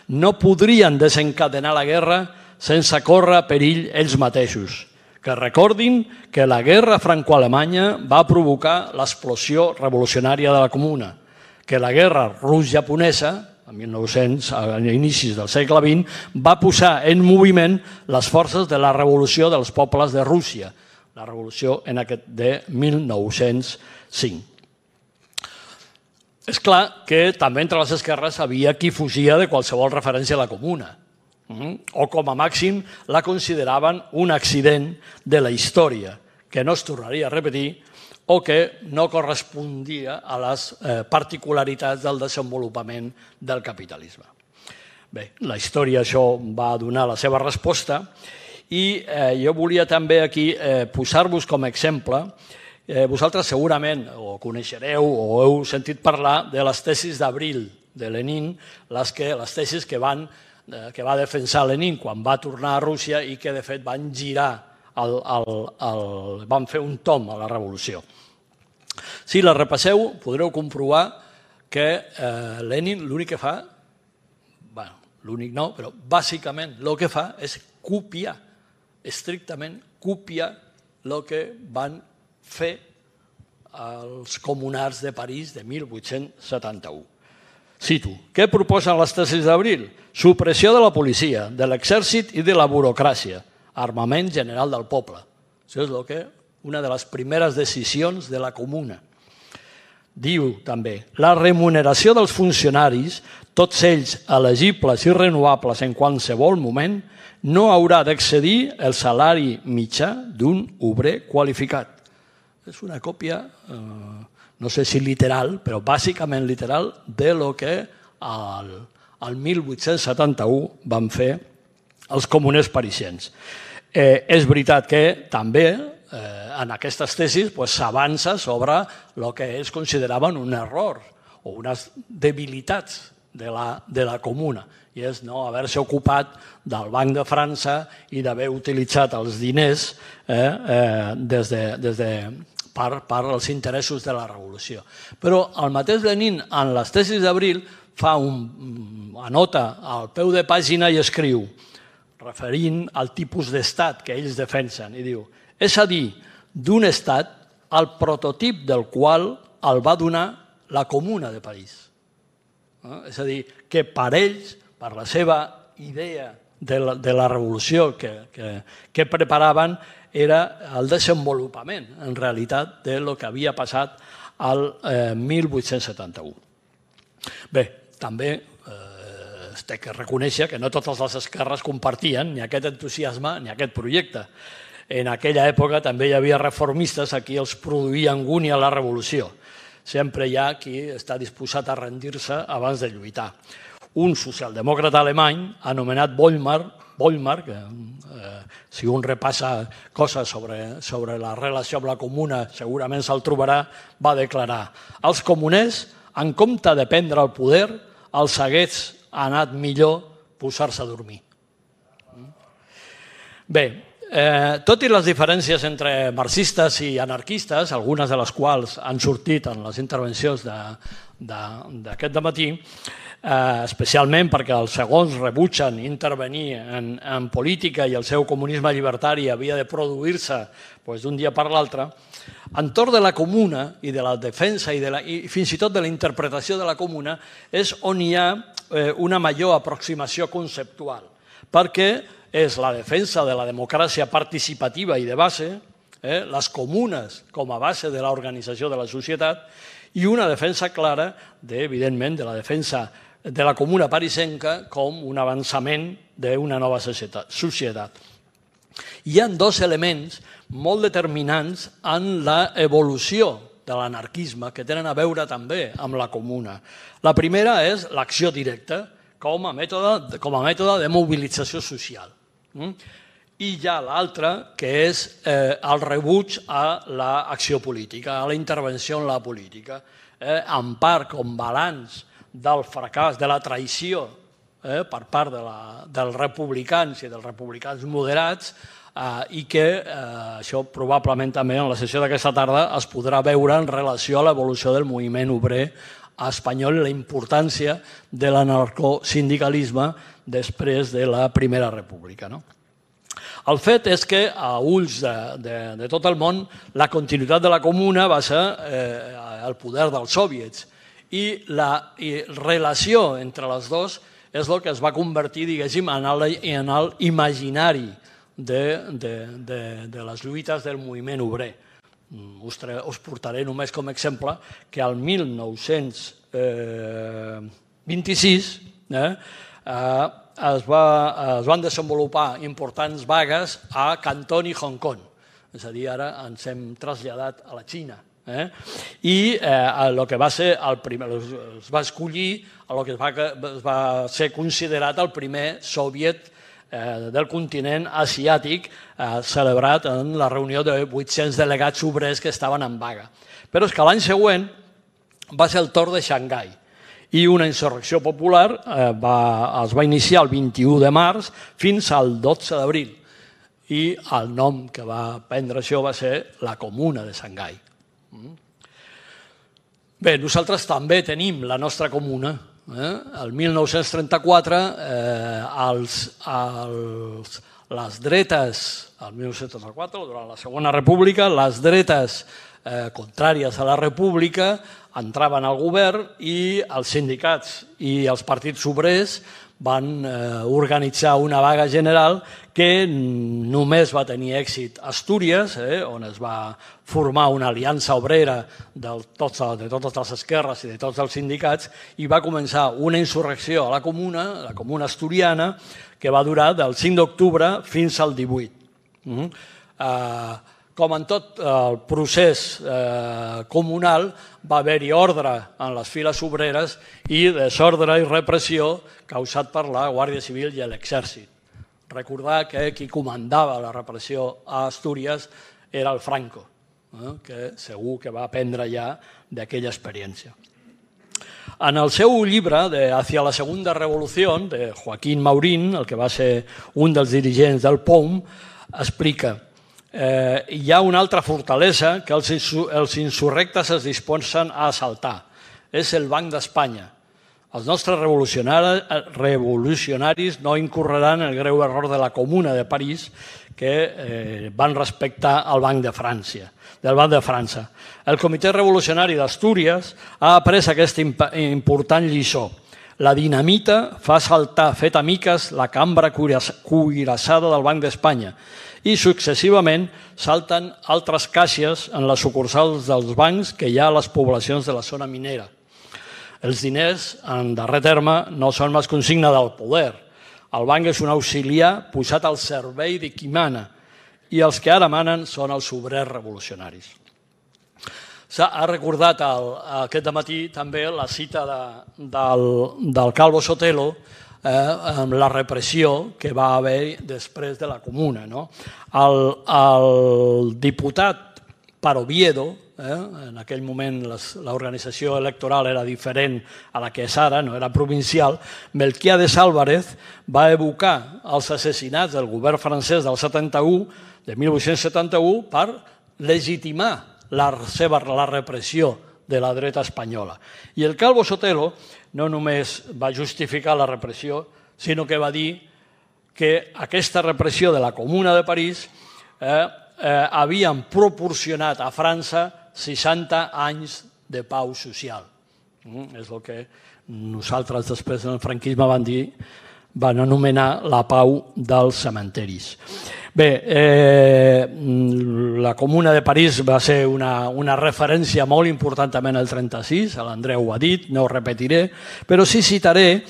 no podrien desencadenar la guerra sense córrer perill ells mateixos. Que recordin que la guerra franco-alemanya va provocar l'explosió revolucionària de la comuna, que la guerra rus-japonesa a 1900, a inicis del segle XX, va posar en moviment les forces de la revolució dels pobles de Rússia, la revolució en aquest de 1905. És clar que també entre les esquerres havia qui fugia de qualsevol referència a la comuna, mm? o com a màxim la consideraven un accident de la història, que no es tornaria a repetir o que no correspondia a les eh, particularitats del desenvolupament del capitalisme. Bé, la història això va donar la seva resposta i eh, jo volia també aquí eh, posar-vos com a exemple eh, vosaltres segurament o coneixereu o heu sentit parlar de les tesis d'abril de Lenin, les, que, les tesis que, van, eh, que va defensar Lenin quan va tornar a Rússia i que de fet van girar, el, el, el, van fer un tom a la revolució. Si la repasseu, podreu comprovar que eh, Lenin l'únic que fa, bueno, l'únic no, però bàsicament el que fa és copiar, estrictament copiar el que van fer els comunars de París de 1871. Cito, què proposen les tesis d'abril? Supressió de la policia, de l'exèrcit i de la burocràcia, armament general del poble. Això és el que una de les primeres decisions de la comuna. Diu també, la remuneració dels funcionaris, tots ells elegibles i renovables en qualsevol moment, no haurà d'excedir el salari mitjà d'un obrer qualificat. És una còpia, eh, no sé si literal, però bàsicament literal, de lo que al, al 1871 van fer els comuners parisiens. Eh, és veritat que també eh, en aquestes tesis s'avança pues, sobre el que ells consideraven un error o unes debilitats de la, de la comuna, i és no haver-se ocupat del Banc de França i d'haver utilitzat els diners eh, eh, des de, des de, per, per als interessos de la revolució. Però el mateix Lenin, en les tesis d'abril, fa un, anota al peu de pàgina i escriu, referint al tipus d'estat que ells defensen, i diu és a dir, d'un estat el prototip del qual el va donar la Comuna de París. Eh? És a dir, que per ells, per la seva idea de la, de la revolució que, que, que preparaven, era el desenvolupament, en realitat, de lo que havia passat al eh, 1871. Bé, també eh, té que reconèixer que no totes les esquerres compartien ni aquest entusiasme ni aquest projecte en aquella època també hi havia reformistes a qui els produïa angúnia la revolució. Sempre hi ha qui està disposat a rendir-se abans de lluitar. Un socialdemòcrata alemany, anomenat Bollmar, Bollmar que eh, si un repassa coses sobre, sobre la relació amb la comuna segurament se'l trobarà, va declarar els comuners, en compte de prendre el poder, els hagués anat millor posar-se a dormir. Bé, eh, tot i les diferències entre marxistes i anarquistes, algunes de les quals han sortit en les intervencions d'aquest de, matí, eh, especialment perquè els segons rebutgen intervenir en, en política i el seu comunisme llibertari havia de produir-se pues, d'un dia per l'altre, entorn de la comuna i de la defensa i, de la, i fins i tot de la interpretació de la comuna és on hi ha eh, una major aproximació conceptual, perquè és la defensa de la democràcia participativa i de base, eh, les comunes com a base de l'organització de la societat i una defensa clara, de, evidentment, de la defensa de la comuna parisenca com un avançament d'una nova societat. Hi ha dos elements molt determinants en l'evolució de l'anarquisme que tenen a veure també amb la comuna. La primera és l'acció directa com a mètode, com a mètode de mobilització social. I hi ha l'altra, que és eh, el rebuig a l'acció política, a la intervenció en la política, eh, en part com balanç del fracàs, de la traïció eh, per part de la, dels republicans i dels republicans moderats eh, i que eh, això probablement també en la sessió d'aquesta tarda es podrà veure en relació a l'evolució del moviment obrer espanyol i la importància de l'anarcosindicalisme després de la Primera República. No? El fet és que a ulls de, de, de tot el món la continuïtat de la comuna va ser eh, el poder dels sòviets i la i relació entre les dues és el que es va convertir, diguéssim, en el, en el imaginari de, de, de, de les lluites del moviment obrer. Mm, us, tre, us portaré només com a exemple que al 1926 eh, eh, es, va, es van desenvolupar importants vagues a Canton i Hong Kong. És a dir, ara ens hem traslladat a la Xina. Eh? I eh, el que va ser el primer, es va escollir el que es va, es va ser considerat el primer soviet eh, del continent asiàtic eh, celebrat en la reunió de 800 delegats obrers que estaven en vaga. Però és que l'any següent va ser el torn de Xangai i una insurrecció popular eh, va, es va iniciar el 21 de març fins al 12 d'abril i el nom que va prendre això va ser la Comuna de Sangai. Mm. Bé, nosaltres també tenim la nostra comuna. Eh? El 1934 eh, els, els, les dretes, el 1934, durant la Segona República, les dretes eh, contràries a la república entraven al govern i els sindicats i els partits obrers van eh, organitzar una vaga general que només va tenir èxit a Astúries, eh, on es va formar una aliança obrera de, tots, de totes les esquerres i de tots els sindicats i va començar una insurrecció a la comuna, la comuna asturiana, que va durar del 5 d'octubre fins al 18. Mm -hmm. eh, com en tot el procés eh, comunal, va haver-hi ordre en les files obreres i desordre i repressió causat per la Guàrdia Civil i l'exèrcit. Recordar que qui comandava la repressió a Astúries era el Franco, eh, que segur que va aprendre ja d'aquella experiència. En el seu llibre de Hacia la Segunda Revolució, de Joaquín Maurín, el que va ser un dels dirigents del POM, explica eh, hi ha una altra fortalesa que els, els insurrectes es disposen a assaltar. És el Banc d'Espanya. Els nostres revolucionaris no incorreran el greu error de la Comuna de París que eh, van respectar al Banc de França del Banc de França. El Comitè Revolucionari d'Astúries ha après aquesta important lliçó. La dinamita fa saltar, fet a miques, la cambra cuirassada del Banc d'Espanya i successivament salten altres caixes en les sucursals dels bancs que hi ha a les poblacions de la zona minera. Els diners, en darrer terme, no són més consigna del poder. El banc és un auxiliar posat al servei de qui mana i els que ara manen són els obrers revolucionaris. S'ha recordat el, aquest matí també la cita de, del, del Calvo Sotelo, eh, amb la repressió que va haver després de la Comuna. No? El, el diputat per Oviedo, eh? en aquell moment l'organització electoral era diferent a la que és ara, no era provincial, Melquiades Álvarez va evocar els assassinats del govern francès del 71, de 1871, per legitimar la seva la repressió de la dreta espanyola. I el Calvo Sotelo no només va justificar la repressió, sinó que va dir que aquesta repressió de la Comuna de París eh, eh, havien proporcionat a França 60 anys de pau social. Mm, és el que nosaltres després del franquisme van dir, van anomenar la pau dels cementeris. Bé, eh, la Comuna de París va ser una, una referència molt important també en el 36, l'Andreu ho ha dit, no ho repetiré, però sí citaré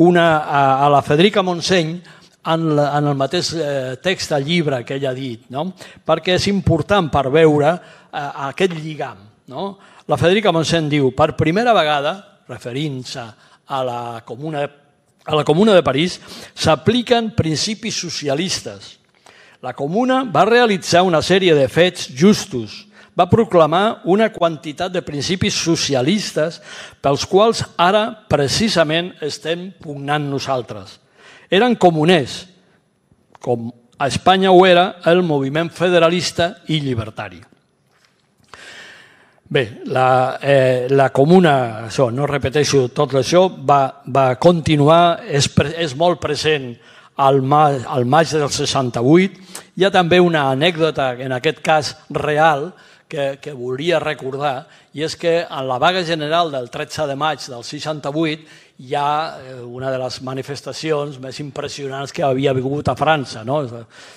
una, a, a la Federica Montseny, en, la, en el mateix eh, text del llibre que ella ha dit, no? perquè és important per veure eh, aquest lligam. No? La Federica Montseny diu, per primera vegada, referint-se a la Comuna de a la Comuna de París s'apliquen principis socialistes, la Comuna va realitzar una sèrie de fets justos, va proclamar una quantitat de principis socialistes pels quals ara precisament estem pugnant nosaltres. Eren comuners, com a Espanya ho era el moviment federalista i llibertari. Bé, la, eh, la comuna, això, no repeteixo tot això, va, va continuar, és, és molt present al maig, al maig del 68. Hi ha també una anècdota, en aquest cas real, que, que volia recordar, i és que en la vaga general del 13 de maig del 68 hi ha eh, una de les manifestacions més impressionants que havia vingut a França. No?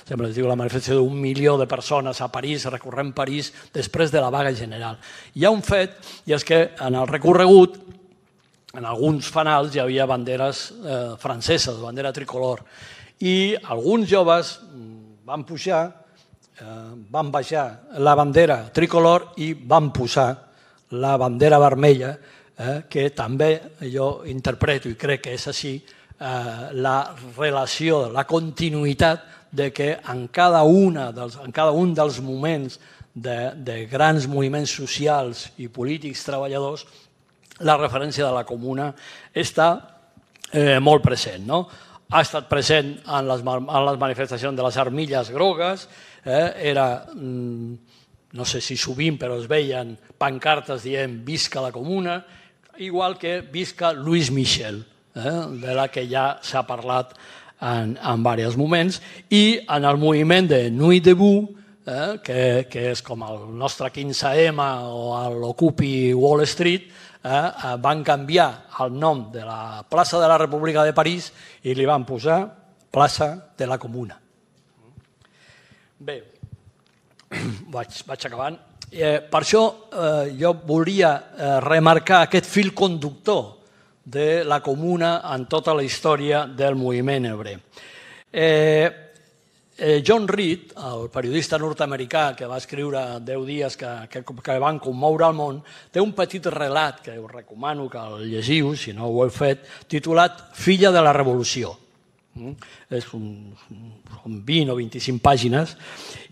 Sempre es diu la manifestació d'un milió de persones a París, recorrent París, després de la vaga general. Hi ha un fet, i és que en el recorregut en alguns fanals hi havia banderes eh, franceses, bandera tricolor, i alguns joves mm, van pujar, eh, van baixar la bandera tricolor i van posar la bandera vermella, eh, que també jo interpreto i crec que és així, eh, la relació, la continuïtat de que en cada, una dels, en cada un dels moments de, de grans moviments socials i polítics treballadors la referència de la comuna està eh, molt present. No? Ha estat present en les, en les manifestacions de les armilles grogues, eh, era, mm, no sé si sovint, però es veien pancartes dient visca la comuna, igual que visca Louis Michel, eh, de la que ja s'ha parlat en, en diversos moments, i en el moviment de Nuit debout, eh, que, que és com el nostre 15M o l'Ocupi Wall Street, Eh, eh, van canviar el nom de la plaça de la República de París i li van posar plaça de la Comuna. Bé, vaig, vaig acabant. Eh, per això eh, jo volia eh, remarcar aquest fil conductor de la Comuna en tota la història del moviment hebreu. Eh, Eh, John Reed, el periodista nord-americà que va escriure 10 dies que, que, que van commoure el món, té un petit relat que us recomano que el llegiu, si no ho heu fet, titulat Filla de la Revolució. Mm? És un, un 20 o 25 pàgines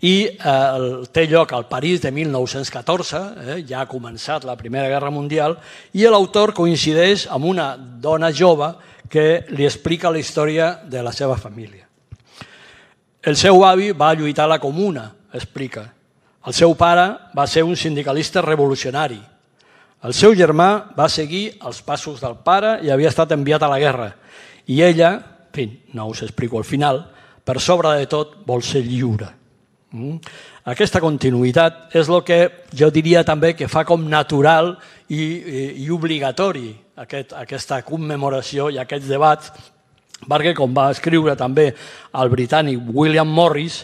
i eh, té lloc al París de 1914, eh, ja ha començat la Primera Guerra Mundial, i l'autor coincideix amb una dona jove que li explica la història de la seva família. El seu avi va lluitar a la comuna, explica. El seu pare va ser un sindicalista revolucionari. El seu germà va seguir els passos del pare i havia estat enviat a la guerra. I ella, en fi, no us explico al final, per sobre de tot vol ser lliure. Mm? Aquesta continuïtat és el que jo diria també que fa com natural i, i, i obligatori aquest, aquesta commemoració i aquests debats perquè, com va escriure també el britànic William Morris,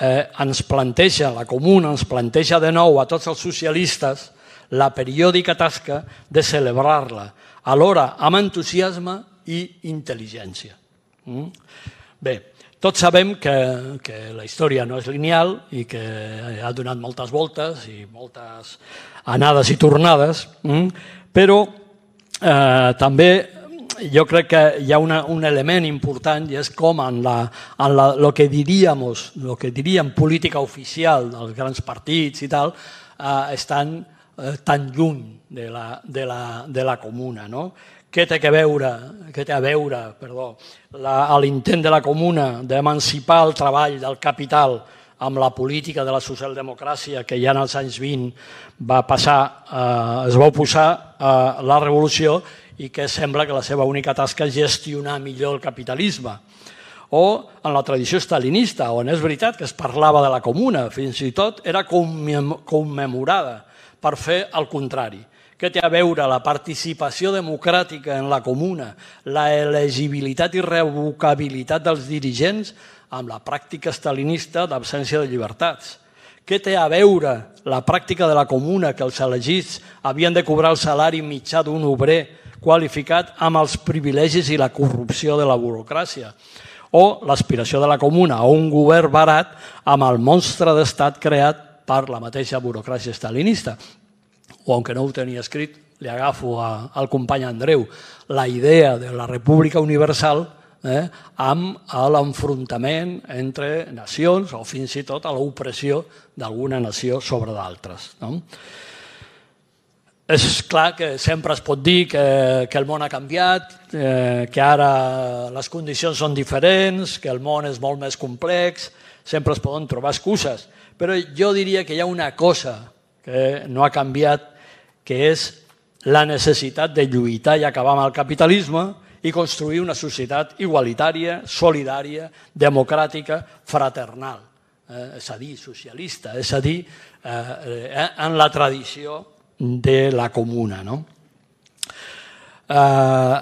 eh, ens planteja, la comuna ens planteja de nou a tots els socialistes la periòdica tasca de celebrar-la, alhora amb entusiasme i intel·ligència. Mm? Bé, tots sabem que, que la història no és lineal i que ha donat moltes voltes i moltes anades i tornades, mm? però eh, també jo crec que hi ha una, un element important i és com en, la, en la, lo que diríem, lo que diríem política oficial dels grans partits i tal, eh, estan eh, tan lluny de la, de la, de la comuna. No? Què té, que veure, què té a veure perdó, l'intent de la comuna d'emancipar el treball del capital amb la política de la socialdemocràcia que ja en els anys 20 va passar, eh, es va oposar a la revolució i que sembla que la seva única tasca és gestionar millor el capitalisme. O en la tradició stalinista, on és veritat que es parlava de la comuna, fins i tot era commemorada per fer el contrari. Què té a veure la participació democràtica en la comuna, la elegibilitat i revocabilitat dels dirigents amb la pràctica stalinista d'absència de llibertats. Què té a veure la pràctica de la comuna que els elegits havien de cobrar el salari mitjà d'un obrer qualificat amb els privilegis i la corrupció de la burocràcia? O l'aspiració de la comuna a un govern barat amb el monstre d'estat creat per la mateixa burocràcia stalinista. O, aunque no ho tenia escrit, li agafo a, al company Andreu, la idea de la república universal eh, amb l'enfrontament entre nacions o fins i tot a l'opressió d'alguna nació sobre d'altres. No? És clar que sempre es pot dir que, que el món ha canviat, eh, que ara les condicions són diferents, que el món és molt més complex, sempre es poden trobar excuses, però jo diria que hi ha una cosa que no ha canviat, que és la necessitat de lluitar i acabar amb el capitalisme, i construir una societat igualitària, solidària, democràtica, fraternal, eh, és a dir, socialista, és a dir, eh, eh, en la tradició de la comuna. No? Eh,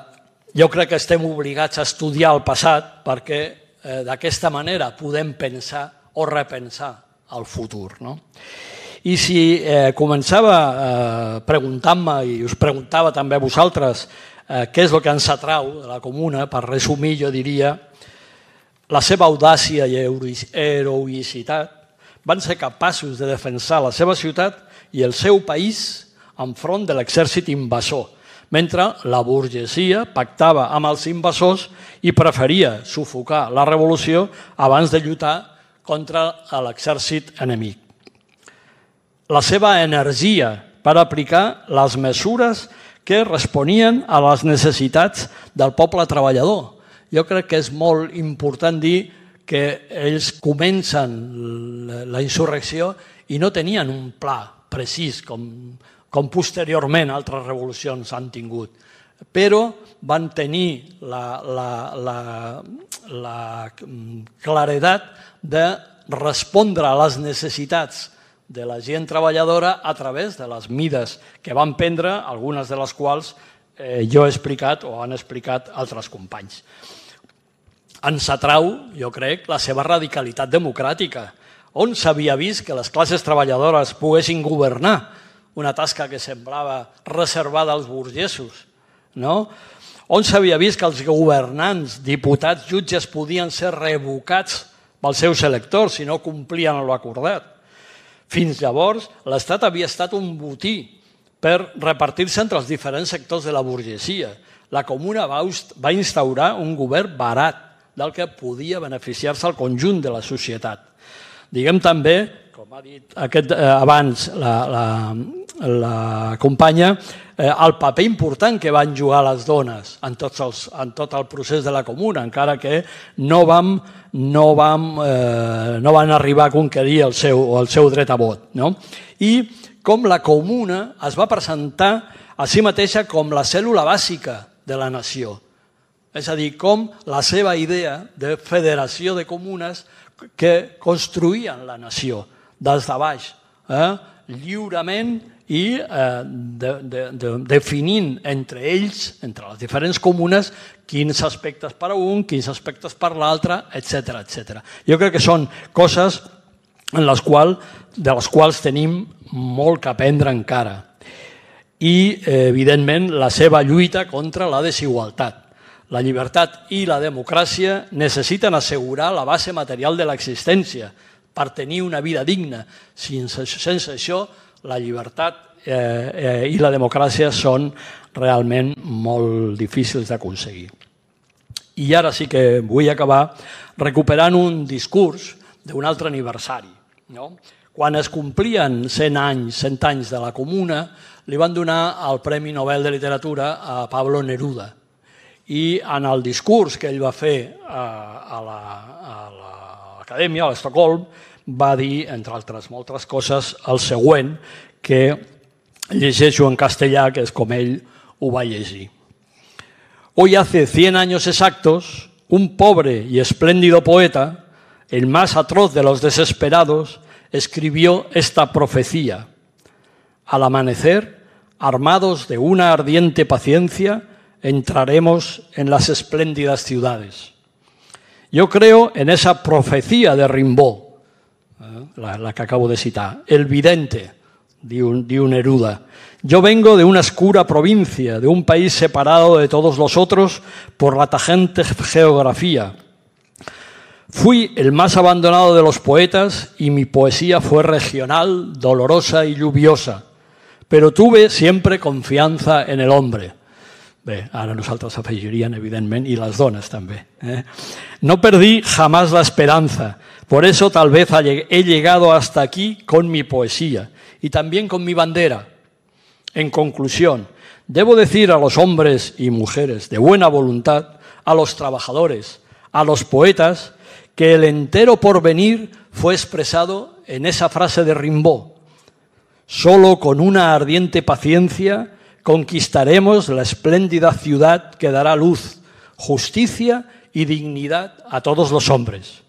jo crec que estem obligats a estudiar el passat perquè eh, d'aquesta manera podem pensar o repensar el futur. No? I si eh, començava eh, preguntant-me, i us preguntava també a vosaltres, eh, què és el que ens atrau de la comuna, per resumir jo diria, la seva audàcia i heroïcitat, van ser capaços de defensar la seva ciutat i el seu país enfront de l'exèrcit invasor, mentre la burgesia pactava amb els invasors i preferia sufocar la revolució abans de lluitar contra l'exèrcit enemic. La seva energia per aplicar les mesures que responien a les necessitats del poble treballador. Jo crec que és molt important dir que ells comencen la insurrecció i no tenien un pla precís com, com posteriorment altres revolucions han tingut, però van tenir la, la, la, la claredat de respondre a les necessitats de la gent treballadora a través de les mides que van prendre, algunes de les quals eh, jo he explicat o han explicat altres companys. Ens atrau, jo crec, la seva radicalitat democràtica. On s'havia vist que les classes treballadores poguessin governar una tasca que semblava reservada als burgesos? No? On s'havia vist que els governants, diputats, jutges podien ser revocats pels seus electors si no complien l'acordat? Fins llavors, l'Estat havia estat un botí per repartir-se entre els diferents sectors de la burgesia. La comuna va instaurar un govern barat del que podia beneficiar-se el conjunt de la societat. Diguem també, com ha dit aquest, eh, abans la, la, la companya, eh, el paper important que van jugar les dones en, tots els, en tot el procés de la comuna, encara que no vam no, vam, eh, no van arribar a conquerir el seu, el seu dret a vot. No? I com la comuna es va presentar a si mateixa com la cèl·lula bàsica de la nació. És a dir, com la seva idea de federació de comunes que construïen la nació des de baix, eh? lliurement i eh, de, de, de, definint entre ells, entre les diferents comunes, quins aspectes per a un, quins aspectes per l'altre, etc etc. Jo crec que són coses en les quals, de les quals tenim molt que aprendre encara. I, eh, evidentment, la seva lluita contra la desigualtat. La llibertat i la democràcia necessiten assegurar la base material de l'existència per tenir una vida digna. Sense, sense això, la llibertat eh, eh, i la democràcia són realment molt difícils d'aconseguir. I ara sí que vull acabar recuperant un discurs d'un altre aniversari. No? Quan es complien 100 anys, 100 anys de la Comuna, li van donar el Premi Nobel de Literatura a Pablo Neruda. I en el discurs que ell va fer a, a l'Acadèmia, a l'Estocolm, va dir, entre altres moltes coses, el següent, que llegeixo en castellà, que és com ell ho va llegir. Hoy hace 100 años exactos, un pobre y espléndido poeta, el más atroz de los desesperados, escribió esta profecía. Al amanecer, armados de una ardiente paciencia, entraremos en las espléndidas ciudades. Yo creo en esa profecía de Rimbaud, ¿eh? la, que acabo de citar, el vidente, de un, de un. Yo vengo de una oscura provincia, de un país separado de todos los otros por la tajante geografía. Fui el más abandonado de los poetas y mi poesía fue regional, dolorosa y lluviosa, pero tuve siempre confianza en el hombre. Bé, ara nosaltres afegiríem, evidentment, i les dones també. Eh? No perdí jamás la esperanza, por eso tal vez he llegado hasta aquí con mi poesía y también con mi bandera. En conclusión, debo decir a los hombres y mujeres de buena voluntad, a los trabajadores, a los poetas, que el entero porvenir fue expresado en esa frase de Rimbaud. Solo con una ardiente paciencia conquistaremos la espléndida ciudad que dará luz, justicia y dignidad a todos los hombres.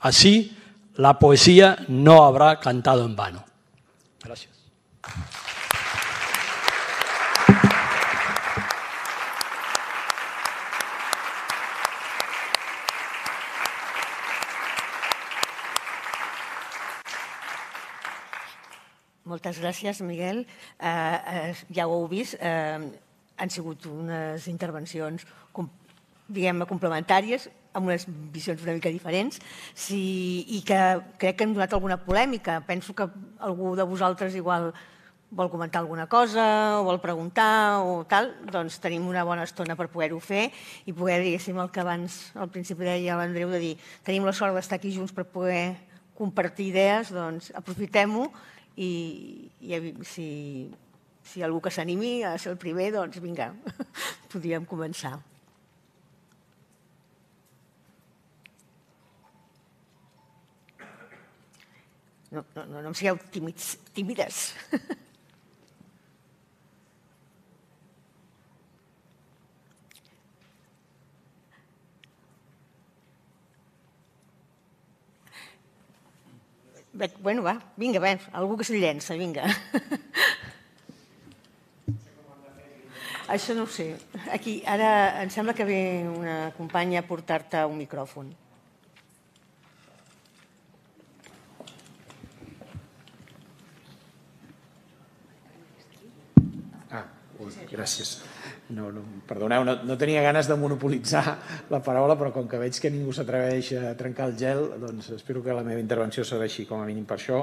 Así, la poesía no habrá cantado en vano. Gracias. Moltes gràcies, Miguel. Eh, eh, ja ho heu vist, eh, han sigut unes intervencions com, diguem complementàries, amb unes visions una mica diferents, i que crec que han donat alguna polèmica. Penso que algú de vosaltres igual vol comentar alguna cosa o vol preguntar o tal, doncs tenim una bona estona per poder-ho fer i poder, diguéssim, el que abans al principi deia l'Andreu, de dir, tenim la sort d'estar aquí junts per poder compartir idees, doncs aprofitem-ho i, i si, si algú que s'animi a ser el primer, doncs vinga, podríem començar. No, no, no, no em sigueu tímids, tímides. Bueno, va, vinga, va, algú que se'l llença, vinga. Això no ho sé. Aquí, ara em sembla que ve una companya a portar-te un micròfon. Ah, gràcies. No, no, perdoneu, no, no tenia ganes de monopolitzar la paraula, però com que veig que ningú s'atreveix a trencar el gel, doncs espero que la meva intervenció serveixi com a mínim per això.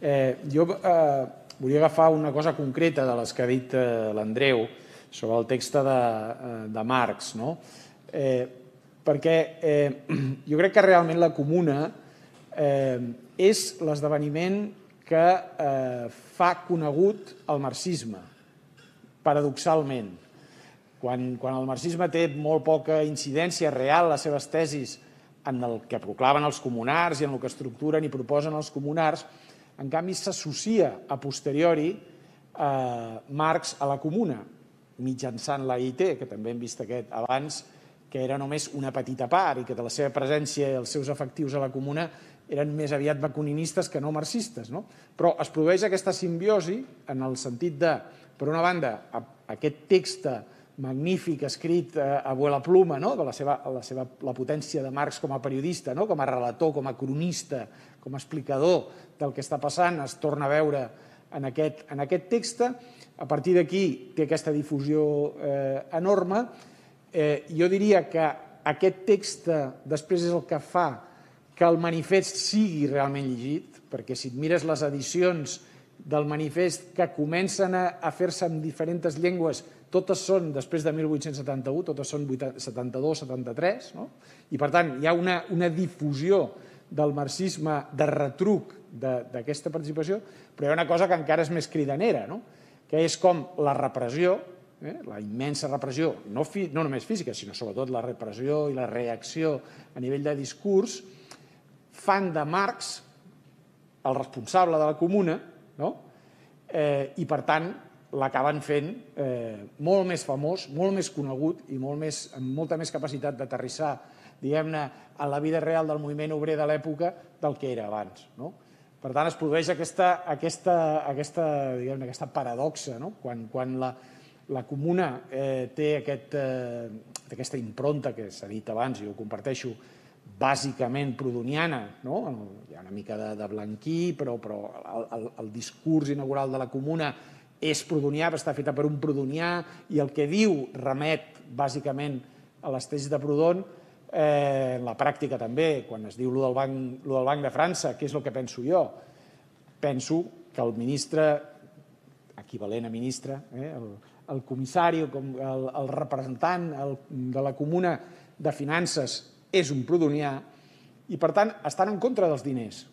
Eh, jo eh, volia agafar una cosa concreta de les que ha dit eh, l'Andreu sobre el text de, eh, de Marx, no? eh, perquè eh, jo crec que realment la comuna eh, és l'esdeveniment que eh, fa conegut el marxisme, paradoxalment quan, quan el marxisme té molt poca incidència real, les seves tesis, en el que proclaven els comunars i en el que estructuren i proposen els comunars, en canvi s'associa a posteriori eh, Marx a la comuna, mitjançant la IT, que també hem vist aquest abans, que era només una petita part i que de la seva presència i els seus efectius a la comuna eren més aviat baconinistes que no marxistes. No? Però es produeix aquesta simbiosi en el sentit de, per una banda, aquest text magnífic escrit eh, a vuela pluma, no? de la, seva, la, seva, la potència de Marx com a periodista, no? com a relator, com a cronista, com a explicador del que està passant, es torna a veure en aquest, en aquest text. A partir d'aquí té aquesta difusió eh, enorme. Eh, jo diria que aquest text després és el que fa que el manifest sigui realment llegit, perquè si et mires les edicions del manifest que comencen a, a fer-se en diferents llengües, totes són després de 1871, totes són 72, 73, no? i per tant hi ha una, una difusió del marxisme de retruc d'aquesta participació, però hi ha una cosa que encara és més cridanera, no? que és com la repressió, eh? la immensa repressió, no, fi, no només física, sinó sobretot la repressió i la reacció a nivell de discurs, fan de Marx el responsable de la comuna, no? eh, i per tant l'acaben fent eh, molt més famós, molt més conegut i molt més, amb molta més capacitat d'aterrissar diguem-ne, a la vida real del moviment obrer de l'època del que era abans. No? Per tant, es produeix aquesta, aquesta, aquesta, diguem aquesta paradoxa, no? quan, quan la, la comuna eh, té aquest, eh, aquesta impronta que s'ha dit abans, i ho comparteixo, bàsicament prodoniana, no? hi ha una mica de, de blanquí, però, però el, el, el discurs inaugural de la comuna és prodonià, està feta per un prodonià, i el que diu remet bàsicament a les tesis de Proudhon, eh, en la pràctica també, quan es diu lo del, Banc, lo del Banc de França, què és el que penso jo? Penso que el ministre, equivalent a ministre, eh, el, el comissari, el, el representant el, de la comuna de finances és un prodonià i, per tant, estan en contra dels diners.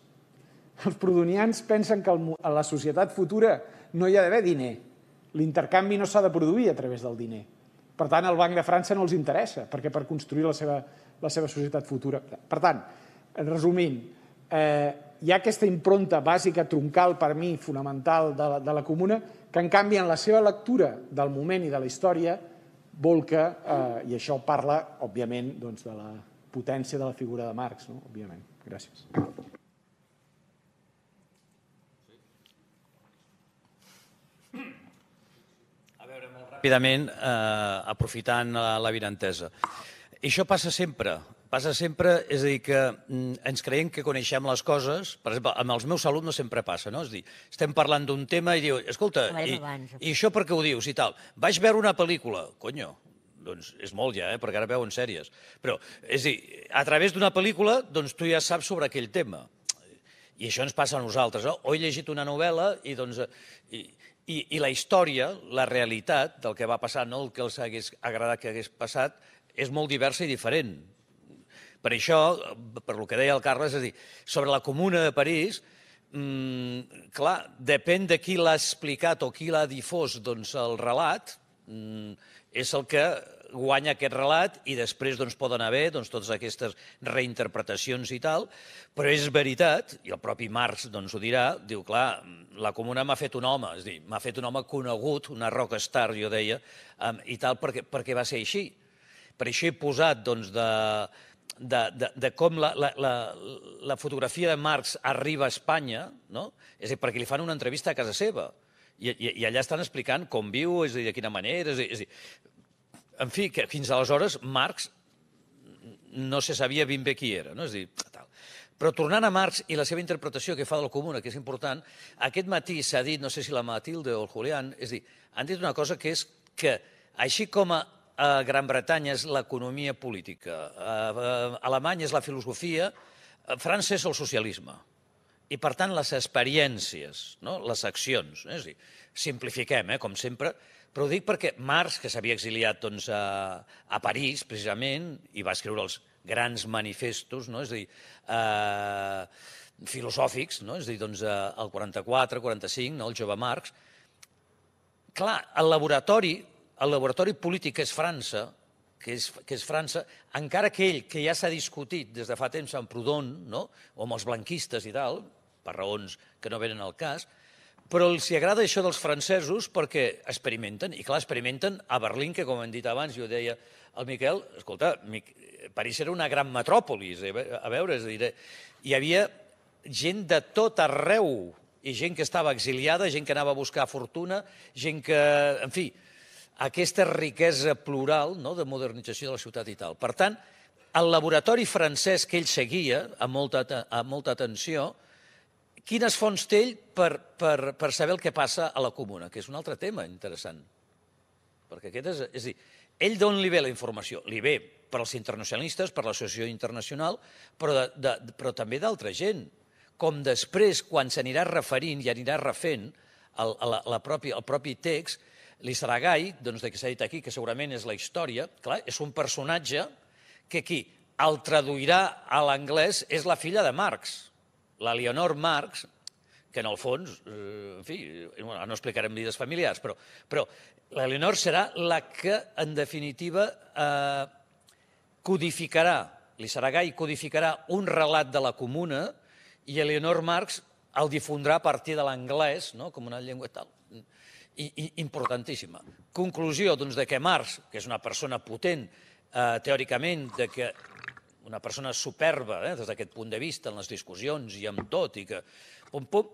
Els prodonians pensen que a la societat futura no hi ha d'haver diner. L'intercanvi no s'ha de produir a través del diner. Per tant, el Banc de França no els interessa, perquè per construir la seva, la seva societat futura. Per tant, resumint, eh, hi ha aquesta impronta bàsica, troncal per mi, fonamental de la, de la comuna, que en canvi en la seva lectura del moment i de la història vol que, eh, i això parla, òbviament, doncs, de la potència de la figura de Marx, no? òbviament. Gràcies. A veure, molt ràpidament, eh, aprofitant la, la virantesa. I això passa sempre. Passa sempre, és a dir, que mm, ens creiem que coneixem les coses. Per exemple, amb els meus alumnes sempre passa, no? És a dir, estem parlant d'un tema i diu, escolta, i, i això per què ho dius i tal? Vaig veure una pel·lícula. Conyo, doncs és molt ja, eh? perquè ara veuen sèries. Però, és a dir, a través d'una pel·lícula, doncs tu ja saps sobre aquell tema. I això ens passa a nosaltres. No? O he llegit una novel·la i, doncs, i, i, i la història, la realitat del que va passar, no el que els hagués agradat que hagués passat, és molt diversa i diferent. Per això, per lo que deia el Carles, és a dir, sobre la Comuna de París, mmm, clar, depèn de qui l'ha explicat o qui l'ha difós doncs, el relat, mmm, és el que guanya aquest relat i després doncs, poden haver doncs, totes aquestes reinterpretacions i tal, però és veritat, i el propi Marx doncs, ho dirà, diu, clar, la comuna m'ha fet un home, és dir, m'ha fet un home conegut, una rockstar, jo deia, um, i tal, perquè, perquè va ser així. Per això he posat doncs, de, de, de, de com la, la, la, la fotografia de Marx arriba a Espanya, no? és a dir, perquè li fan una entrevista a casa seva, i, i, i allà estan explicant com viu, és a dir, de quina manera, és a dir, és a dir en fi, que fins aleshores Marx no se sabia ben bé qui era, no? és a dir, tal. Però tornant a Marx i la seva interpretació que fa de la comuna, que és important, aquest matí s'ha dit, no sé si la Matilde o el Julián, és a dir, han dit una cosa que és que, així com a, a Gran Bretanya és l'economia política, a, a Alemanya és la filosofia, a França és el socialisme. I, per tant, les experiències, no? les accions. Eh? És dir, simplifiquem, eh? com sempre, però ho dic perquè Marx, que s'havia exiliat doncs, a, a París, precisament, i va escriure els grans manifestos, no? és a dir, eh, filosòfics, no? és a dir, doncs, eh, el 44, 45, no? el jove Marx. Clar, el laboratori, el laboratori polític que és França, que és, que és França, encara que ell, que ja s'ha discutit des de fa temps amb Proudhon, no? o amb els blanquistes i tal, per raons que no venen al cas, però els agrada això dels francesos perquè experimenten, i clar, experimenten a Berlín, que com hem dit abans, jo deia el Miquel, escolta, París era una gran metròpolis, eh? a veure, és a dir, hi havia gent de tot arreu, i gent que estava exiliada, gent que anava a buscar fortuna, gent que, en fi, aquesta riquesa plural no, de modernització de la ciutat i tal. Per tant, el laboratori francès que ell seguia amb molta, amb molta atenció, quines fonts té ell per, per, per saber el que passa a la comuna, que és un altre tema interessant. Perquè aquest és, és a dir, ell d'on li ve la informació? Li ve per als internacionalistes, per l'associació internacional, però, de, de, però també d'altra gent. com després, quan s'anirà referint i anirà refent el, la, la propi, el propi text, l'Isaragai, doncs, que s'ha dit aquí, que segurament és la història, clar, és un personatge que qui el traduirà a l'anglès és la filla de Marx, la Leonor Marx, que en el fons, eh, en fi, bueno, no explicarem vides familiars, però, però la Leonor serà la que, en definitiva, eh, codificarà, l'Isaragai codificarà un relat de la comuna i Eleonor Marx el difondrà a partir de l'anglès, no? com una llengua tal. I, i importantíssima. Conclusió doncs, de que Marx, que és una persona potent, eh, teòricament, de que una persona superba eh, des d'aquest punt de vista en les discussions i amb tot, i que pum, pum,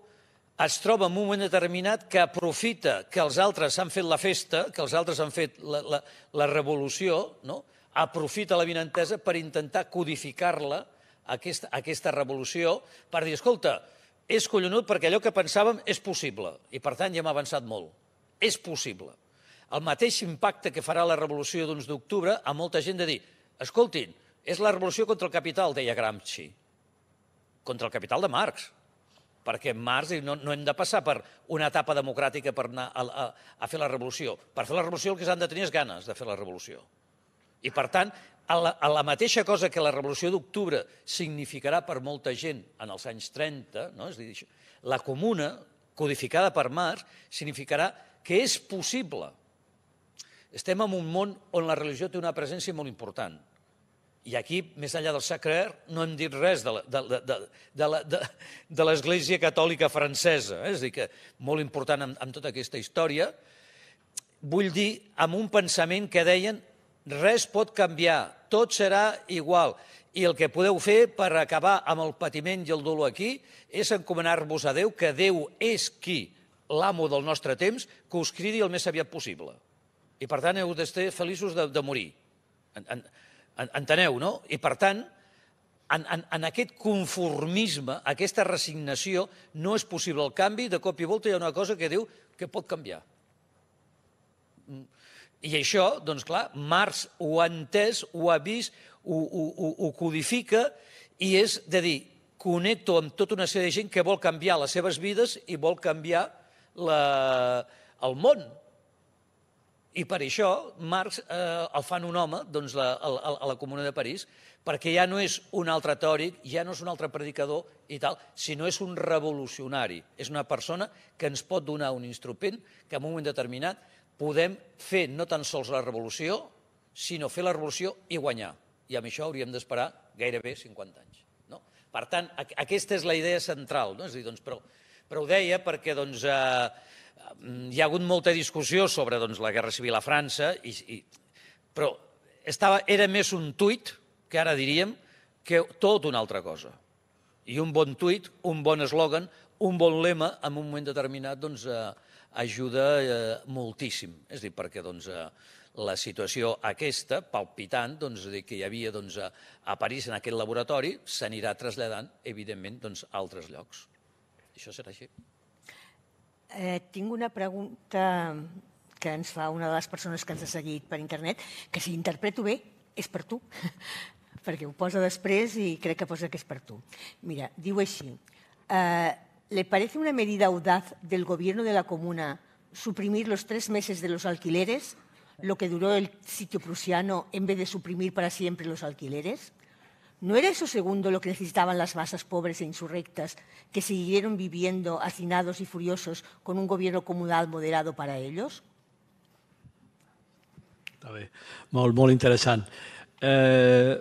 es troba en un moment determinat que aprofita que els altres han fet la festa, que els altres han fet la, la, la revolució, no? aprofita la vinentesa per intentar codificar-la aquesta, aquesta revolució per dir, escolta, és collonut perquè allò que pensàvem és possible i per tant ja hem avançat molt. És possible. El mateix impacte que farà la revolució d'11 d'octubre a molta gent de dir, escoltin, és la revolució contra el capital, deia Gramsci. Contra el capital de Marx. Perquè Marx no, no hem de passar per una etapa democràtica per anar a, a, a fer la revolució. Per fer la revolució el que s'han de tenir és ganes de fer la revolució. I per tant, a la, a la mateixa cosa que la Revolució d'Octubre significarà per molta gent en els anys 30, no? és dir, la comuna, codificada per Marx, significarà que és possible. Estem en un món on la religió té una presència molt important. I aquí, més enllà del sacre, no hem dit res de, de, de, de, de, de l'Església Catòlica francesa. Eh? És a dir, que molt important en tota aquesta història. Vull dir, amb un pensament que deien res pot canviar, tot serà igual. I el que podeu fer per acabar amb el patiment i el dolor aquí és encomanar-vos a Déu, que Déu és qui, l'amo del nostre temps, que us cridi el més aviat possible. I per tant heu d'estar feliços de, de morir. Enteneu, no? I per tant, en, en, en aquest conformisme, aquesta resignació, no és possible el canvi, de cop i volta hi ha una cosa que diu que pot canviar. I això, doncs clar, Marx ho ha entès, ho ha vist, ho, ho, ho codifica i és de dir, connecto amb tota una sèrie de gent que vol canviar les seves vides i vol canviar la, el món. I per això Marx eh, el fan un home doncs, la, a, a la Comuna de París, perquè ja no és un altre teòric, ja no és un altre predicador i tal, sinó és un revolucionari. És una persona que ens pot donar un instrument que en un moment determinat podem fer no tan sols la revolució, sinó fer la revolució i guanyar. I amb això hauríem d'esperar gairebé 50 anys. No? Per tant, aquesta és la idea central. No? És dir, doncs, però, però ho deia perquè doncs, eh, hi ha hagut molta discussió sobre doncs, la Guerra Civil a França, i, i, però estava, era més un tuit, que ara diríem, que tot una altra cosa. I un bon tuit, un bon eslògan, un bon lema, en un moment determinat, doncs, eh, ajuda eh, moltíssim. És dir, perquè doncs, eh, la situació aquesta, palpitant, doncs, que hi havia doncs, a, a París en aquest laboratori, s'anirà traslladant, evidentment, doncs, a altres llocs. Això serà així. Eh, tinc una pregunta que ens fa una de les persones que ens ha seguit per internet, que si interpreto bé és per tu, perquè ho posa després i crec que posa que és per tu. Mira, diu així, eh, ¿Le parece una medida audaz del gobierno de la comuna suprimir los tres meses de los alquileres, lo que duró el sitio prusiano, en vez de suprimir para siempre los alquileres? ¿No era eso segundo lo que necesitaban las masas pobres e insurrectas, que siguieron viviendo hacinados y furiosos con un gobierno comunal moderado para ellos? Està bé, molt, molt interessant. Eh,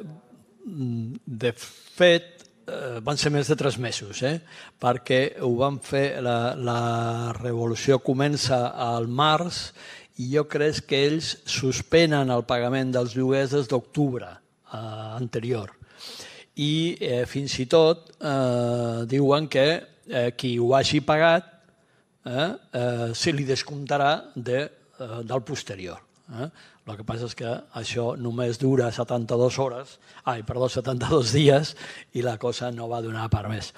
de fet, eh, van ser més de tres mesos, eh? perquè ho van fer, la, la revolució comença al març i jo crec que ells suspenen el pagament dels lloguers des d'octubre eh, anterior. I eh, fins i tot eh, diuen que eh, qui ho hagi pagat eh, eh, se li descomptarà de, eh, del posterior. Eh? El que passa és que això només dura 72 hores, ai, perdó, 72 dies, i la cosa no va donar per més.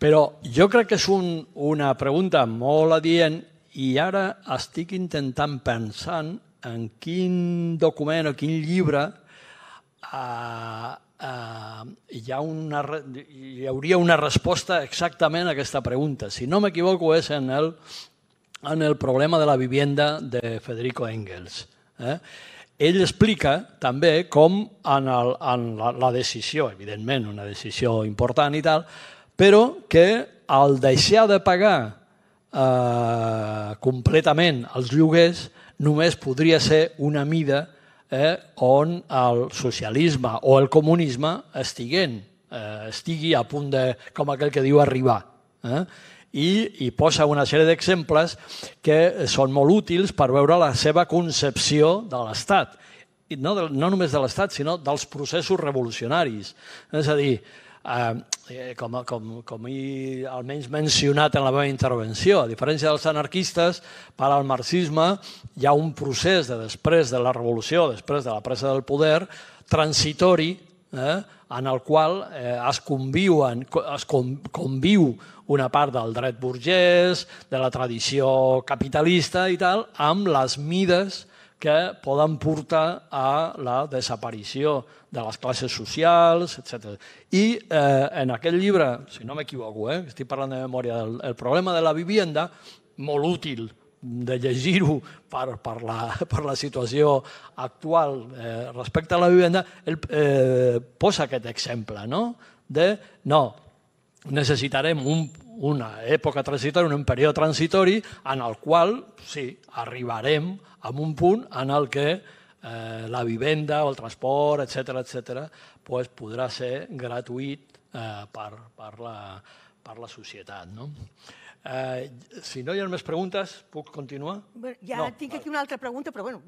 Però jo crec que és un, una pregunta molt adient i ara estic intentant pensar en quin document o quin llibre uh, uh, hi, ha una, hi hauria una resposta exactament a aquesta pregunta. Si no m'equivoco, és en el, en el problema de la vivienda de Federico Engels. Eh? Ell explica també com en, el, en la, la decisió, evidentment una decisió important i tal, però que al deixar de pagar eh, completament els lloguers només podria ser una mida eh, on el socialisme o el comunisme estiguen, eh, estigui a punt de, com aquell que diu, arribar. Eh? I, i posa una sèrie d'exemples que són molt útils per veure la seva concepció de l'Estat. No, no només de l'Estat, sinó dels processos revolucionaris. És a dir, eh, com, com, com he almenys mencionat en la meva intervenció, a diferència dels anarquistes, per al marxisme hi ha un procés de després de la revolució, després de la presa del poder, transitori, eh, en el qual eh, es, conviuen, es conviu una part del dret burgès, de la tradició capitalista i tal, amb les mides que poden portar a la desaparició de les classes socials, etc. I eh, en aquest llibre, si no m'equivoco, eh, estic parlant de memòria, el, el problema de la vivienda, molt útil de llegir-ho per, per, la, per la situació actual eh, respecte a la vivenda, el, eh, posa aquest exemple, no? de no, necessitarem un, una època transitòria, un període transitori en el qual, sí, arribarem a un punt en el que eh, la vivenda o el transport, etc etc, pues, podrà ser gratuït eh, per, per, la, per la societat. No? Eh, si no hi ha més preguntes, puc continuar? Bé, ja no, tinc aquí una altra pregunta, però bueno...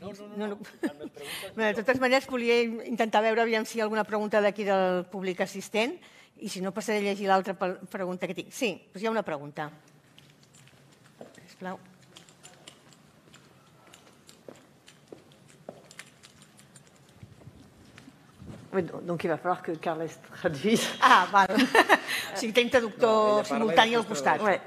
No, no, no. no, no. Bé, de totes maneres, volia intentar veure aviam si hi ha alguna pregunta d'aquí del públic assistent i si no passaré a llegir l'altra pregunta que tinc. Sí, doncs hi ha una pregunta. Sisplau. Oui, donc il va falloir que Carles traduise. Ah, val. si t'as un traducteur simultané au costat. Ouais.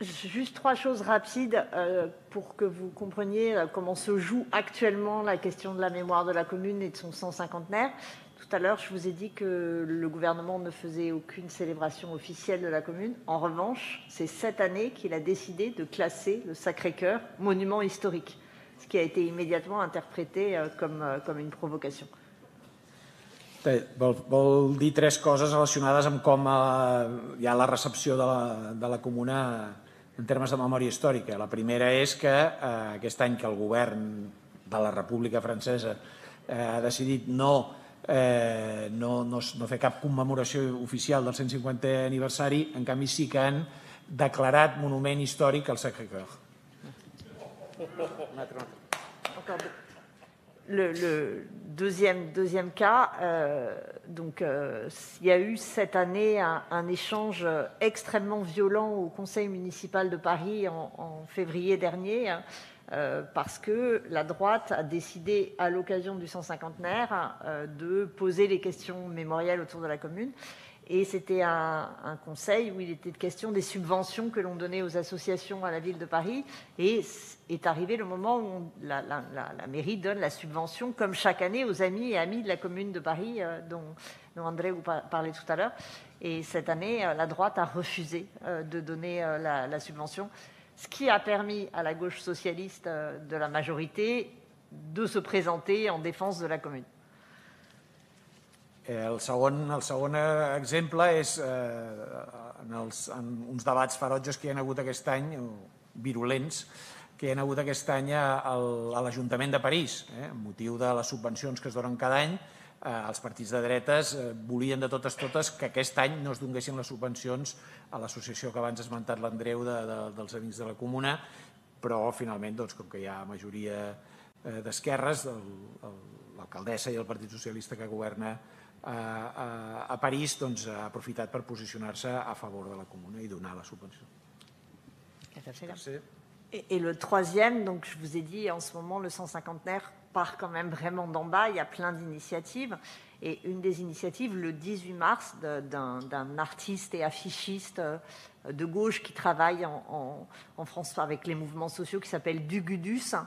Juste trois choses rapides euh, pour que vous compreniez euh, comment se joue actuellement la question de la mémoire de la commune et de son 150naire. Tout à l'heure, je vous ai dit que le gouvernement ne faisait aucune célébration officielle de la commune. En revanche, c'est cette année qu'il a décidé de classer le Sacré-Cœur monument historique, ce qui a été immédiatement interprété euh, comme, comme une provocation. Vol, vol dir tres coses relacionades amb com eh, hi ha la recepció de la, de la comuna en termes de memòria històrica. La primera és que eh, aquest any que el govern de la República Francesa eh, ha decidit no, eh, no, no, no fer cap commemoració oficial del 150è aniversari, en canvi sí que han declarat monument històric al Sacré-Cœur. Un altre, un altre le, deuxième, deuxième cas, euh, donc, euh, il y a eu cette année un, échange extrêmement violent au Conseil municipal de Paris en, février dernier, euh, parce que la droite a décidé, à l'occasion du 150naire, euh, de poser les questions mémorielles autour de la commune. Et c'était un, un, conseil où il était question des subventions que l'on donnait aux associations à la ville de Paris. Et est arrivé le moment où la, mairie donne la subvention, comme chaque année, aux amis et amis de la commune de Paris, euh, dont, André vous parlait tout à l'heure. Et cette année, euh, la droite a refusé euh, de donner la, subvention, ce qui a permis à la gauche socialiste de la majorité de se présenter en défense de la commune. El segon, el segon exemple és eh, en, els, en uns debats ferotges que hi ha hagut aquest any, virulents, que hi ha hagut aquest any a, a l'Ajuntament de París, eh, amb motiu de les subvencions que es donen cada any, eh, els partits de dretes eh, volien de totes totes que aquest any no es donguessin les subvencions a l'associació que abans ha esmentat l'Andreu de, de, dels Amics de la Comuna, però finalment, doncs, com que hi ha majoria eh, d'esquerres, l'alcaldessa i el Partit Socialista que governa a, París doncs, ha aprofitat per posicionar-se a favor de la comuna i donar la subvenció. La tercera. Et, et le troisième, donc je vous ai dit en ce moment le 150naire part quand même vraiment d'en bas. Il y a plein d'initiatives. Et une des initiatives, le 18 mars, d'un artiste et affichiste euh, de gauche qui travaille en, France avec les mouvements sociaux, qui s'appelle Dugudus, euh,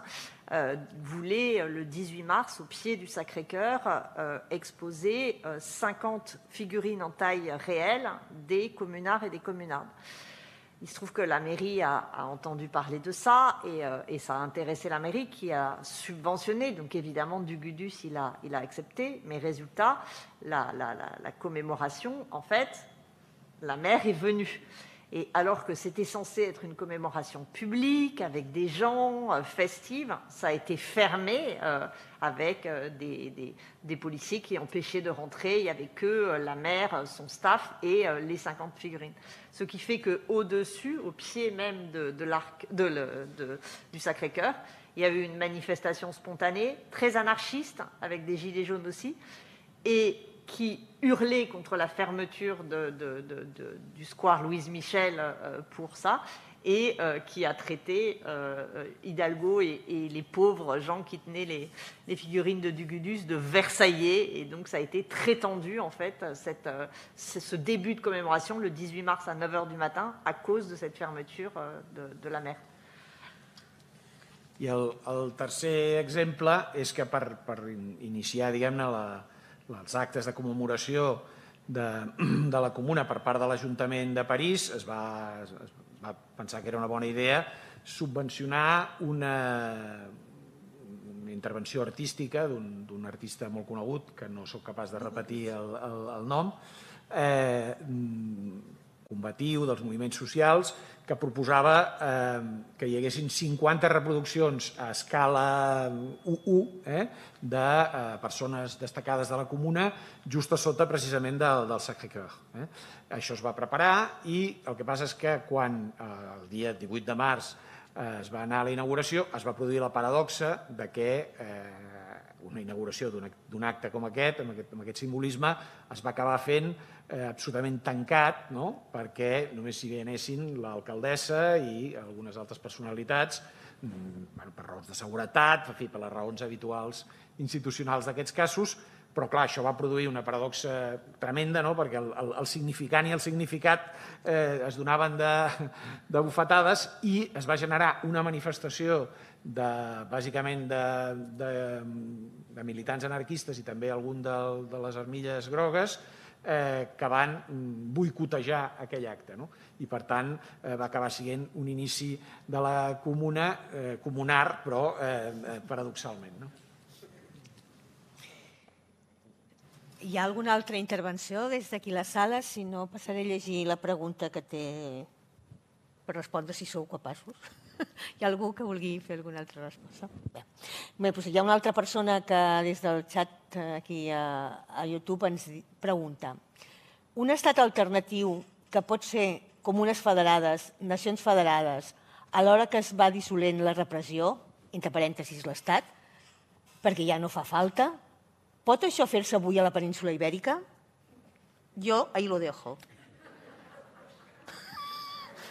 voulait, euh, le 18 mars, au pied du Sacré-Cœur, exposer 50 figurines en taille réelle des communards et des communardes. Il se trouve que la mairie a, entendu parler de ça euh, et, ça a intéressé la mairie qui a subventionné. Donc évidemment, Dugudus, il a, accepté. Mais résultat, la, la commémoration, en fait, la maire est venue. Et alors que c'était censé être une commémoration publique, avec des gens, euh, festive, ça a été fermé euh, avec euh, des, policiers qui empêchaient de rentrer. Il n'y avait que la maire, son staff et les 50 figurines. Ce qui fait qu'au-dessus, au pied même de, l'arc du Sacré-Cœur, il y a eu une manifestation spontanée, très anarchiste, avec des gilets jaunes aussi. Et qui hurlait contre la fermeture du square Louise Michel euh, pour ça, et euh, qui a traité euh, Hidalgo et, les pauvres gens qui tenaient les, figurines de Dugudus de Versaillais. Et donc ça a été très tendu, en fait, ce début de commémoration, le 18 mars à 9h du matin, à cause de cette fermeture de, la mer. I el, el tercer exemple és que per, per iniciar diguem-ne la, els actes de commemoració de, de la Comuna per part de l'Ajuntament de París es va, es va pensar que era una bona idea subvencionar una, una intervenció artística d'un artista molt conegut, que no sóc capaç de repetir el, el, el nom, eh, combatiu dels moviments socials que proposava eh, que hi haguessin 50 reproduccions a escala 1 eh, de eh, persones destacades de la comuna just a sota precisament del, del Sacré-Cœur. Eh. Això es va preparar i el que passa és que quan eh, el dia 18 de març eh, es va anar a la inauguració es va produir la paradoxa de que eh, una inauguració d'un acte com aquest, amb aquest, amb aquest simbolisme, es va acabar fent eh, absolutament tancat, no? perquè només s'hi anessin l'alcaldessa i algunes altres personalitats, mm, bueno, per raons de seguretat, per, fi, per les raons habituals institucionals d'aquests casos, però clar, això va produir una paradoxa tremenda, no? perquè el, el, el significant i el significat eh, es donaven de, de bufetades i es va generar una manifestació de, bàsicament de, de, de militants anarquistes i també algun de, de les armilles grogues eh, que van boicotejar aquell acte. No? I, per tant, eh, va acabar sent un inici de la comuna, eh, comunar, però eh, paradoxalment. No? Hi ha alguna altra intervenció des d'aquí la sala? Si no, passaré a llegir la pregunta que té per respondre si sou capaços. Hi ha algú que vulgui fer alguna altra resposta? Bé. Bé, doncs hi ha una altra persona que des del xat eh, aquí a, a YouTube ens pregunta un estat alternatiu que pot ser comunes federades, nacions federades, alhora que es va dissolent la repressió, entre parèntesis l'Estat, perquè ja no fa falta, pot això fer-se avui a la península ibèrica? Jo ahí lo dejo.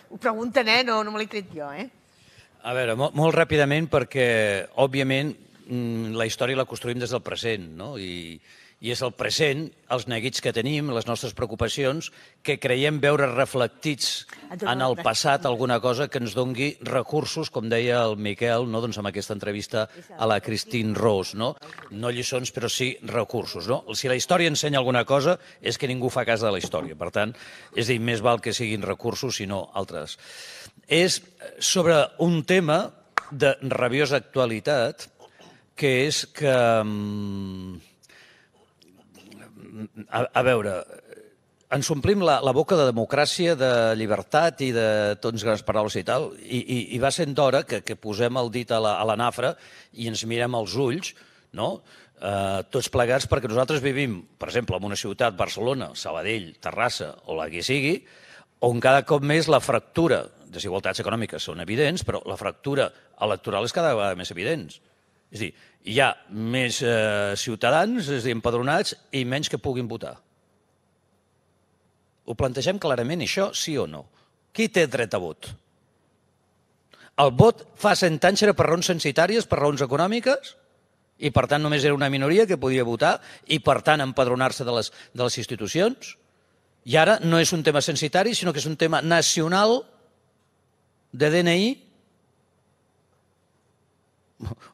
Ho pregunten, eh? No, no me l'he tret jo, eh? A veure, molt, molt ràpidament perquè, òbviament, mm, la història la construïm des del present, no? I, i és el present, els neguits que tenim, les nostres preocupacions, que creiem veure reflectits en el passat alguna cosa que ens dongui recursos, com deia el Miquel no? doncs amb aquesta entrevista a la Christine Rose. No? no lliçons, però sí recursos. No? Si la història ensenya alguna cosa és que ningú fa cas de la història. Per tant, és dir, més val que siguin recursos, sinó altres. És sobre un tema de rabiosa actualitat, que és que mm, a, a veure, ens omplim la, la boca de democràcia, de llibertat i de tots grans paraules i tal, i, i, i va sent d'hora que, que posem el dit a la, a la nafra i ens mirem als ulls, no?, eh, tots plegats, perquè nosaltres vivim, per exemple, en una ciutat, Barcelona, Sabadell, Terrassa o la que sigui, on cada cop més la fractura, desigualtats econòmiques són evidents, però la fractura electoral és cada vegada més evident. És dir, hi ha més eh, ciutadans, és dir, empadronats, i menys que puguin votar. Ho plantegem clarament, això, sí o no? Qui té dret a vot? El vot fa cent anys era per raons censitàries, per raons econòmiques? i per tant només era una minoria que podia votar i per tant empadronar-se de, les, de les institucions. I ara no és un tema censitari, sinó que és un tema nacional de DNI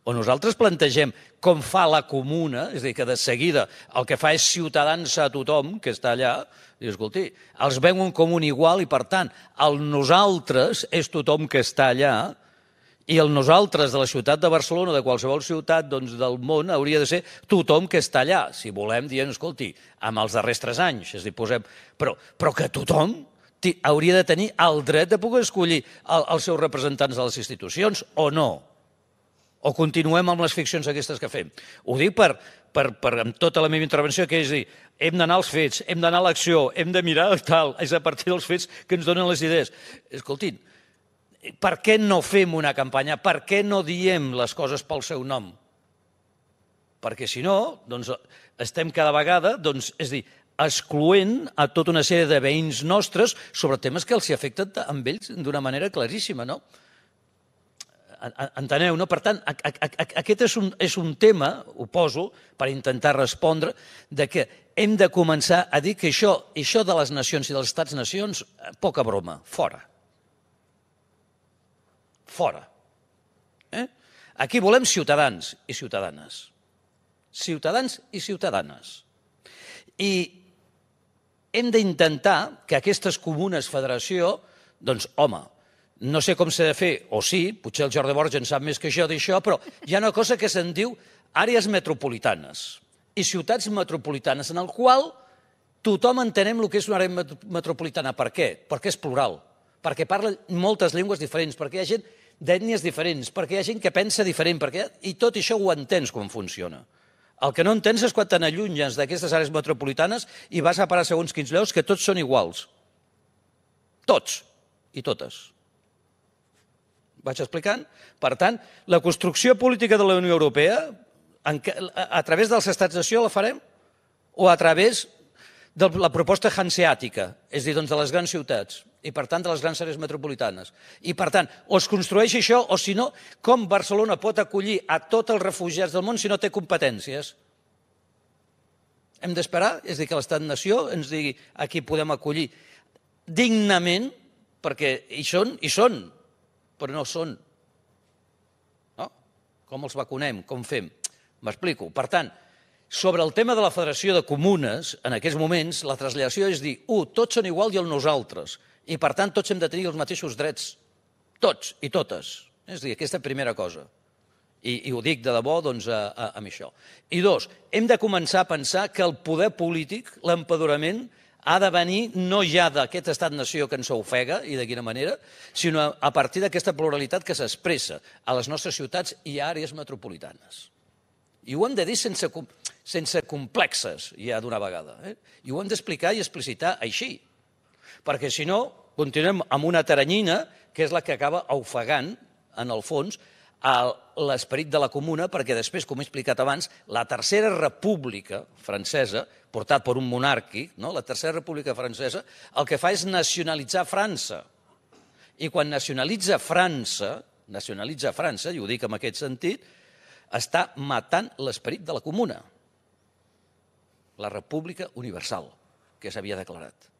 o nosaltres plantegem com fa la comuna, és a dir, que de seguida el que fa és ciutadans a tothom que està allà, i escolti, els com un igual i, per tant, el nosaltres és tothom que està allà i el nosaltres de la ciutat de Barcelona, de qualsevol ciutat doncs, del món, hauria de ser tothom que està allà. Si volem, dient, escolti, amb els darrers tres anys, és a dir, posem... Però, però que tothom hauria de tenir el dret de poder escollir el, els seus representants de les institucions, o no? o continuem amb les ficcions aquestes que fem. Ho dic per, per, per amb tota la meva intervenció, que és dir, hem d'anar als fets, hem d'anar a l'acció, hem de mirar tal, és a partir dels fets que ens donen les idees. Escoltin, per què no fem una campanya? Per què no diem les coses pel seu nom? Perquè si no, doncs, estem cada vegada, doncs, és dir, excloent a tota una sèrie de veïns nostres sobre temes que els hi afecten amb ells d'una manera claríssima, no? Enteneu, no? Per tant, aquest és un, és un tema, ho poso, per intentar respondre, de que hem de començar a dir que això, això de les nacions i dels estats-nacions, eh, poca broma, fora. Fora. Eh? Aquí volem ciutadans i ciutadanes. Ciutadans i ciutadanes. I hem d'intentar que aquestes comunes federació, doncs, home, no sé com s'ha de fer, o sí, potser el Jordi Borja en sap més que jo d'això, però hi ha una cosa que se'n diu àrees metropolitanes i ciutats metropolitanes, en el qual tothom entenem el que és una àrea metropolitana. Per què? Perquè és plural, perquè parla moltes llengües diferents, perquè hi ha gent d'ètnies diferents, perquè hi ha gent que pensa diferent, perquè... i tot això ho entens com funciona. El que no entens és quan te n'allunyes d'aquestes àrees metropolitanes i vas a parar segons quins llocs que tots són iguals. Tots i totes. Vaig explicant? Per tant, la construcció política de la Unió Europea, a través dels estats-nació la farem? O a través de la proposta hanseàtica, és a dir, doncs de les grans ciutats, i per tant de les grans àrees metropolitanes. I per tant, o es construeix això, o si no, com Barcelona pot acollir a tots els refugiats del món si no té competències? Hem d'esperar, és dir, que l'estat-nació ens digui aquí podem acollir dignament, perquè hi són, hi són, però no són. No? Com els vacunem? Com fem? M'explico. Per tant, sobre el tema de la Federació de Comunes, en aquests moments, la traslació és dir, un, tots són igual i el nosaltres, i per tant tots hem de tenir els mateixos drets, tots i totes. És a dir, aquesta primera cosa. I, i ho dic de debò doncs, a, a, amb això. I dos, hem de començar a pensar que el poder polític, l'empadorament, ha de venir no ja d'aquest estat-nació que ens ofega i de quina manera, sinó a partir d'aquesta pluralitat que s'expressa a les nostres ciutats i àrees metropolitanes. I ho hem de dir sense, sense complexes, ja d'una vegada. Eh? I ho hem d'explicar i explicitar així. Perquè, si no, continuem amb una taranyina que és la que acaba ofegant, en el fons, l'esperit de la comuna, perquè després, com he explicat abans, la Tercera República francesa, portat per un monàrquic, no? la Tercera República francesa, el que fa és nacionalitzar França. I quan nacionalitza França, nacionalitza França, i ho dic en aquest sentit, està matant l'esperit de la comuna, la República Universal, que s'havia declarat.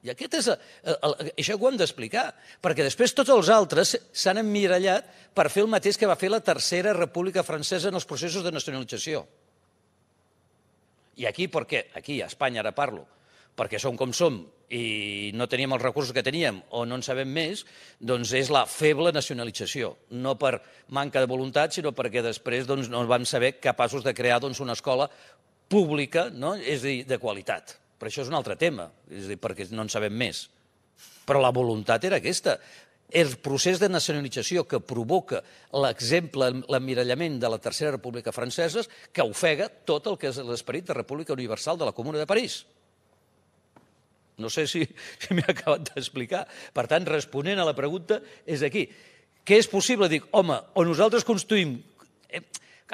I aquest és, el, el, això ho hem d'explicar, perquè després tots els altres s'han emmirallat per fer el mateix que va fer la Tercera República Francesa en els processos de nacionalització. I aquí, per què? Aquí, a Espanya, ara parlo, perquè som com som i no teníem els recursos que teníem o no en sabem més, doncs és la feble nacionalització. No per manca de voluntat, sinó perquè després doncs, no vam saber capaços de crear doncs, una escola pública, no? és a dir, de qualitat. Però això és un altre tema, és dir, perquè no en sabem més. Però la voluntat era aquesta. El procés de nacionalització que provoca l'exemple, l'emmirallament de la Tercera República Francesa, que ofega tot el que és l'esperit de República Universal de la Comuna de París. No sé si, si m'he acabat d'explicar. Per tant, responent a la pregunta, és aquí. Què és possible? Dic, home, o nosaltres construïm, eh,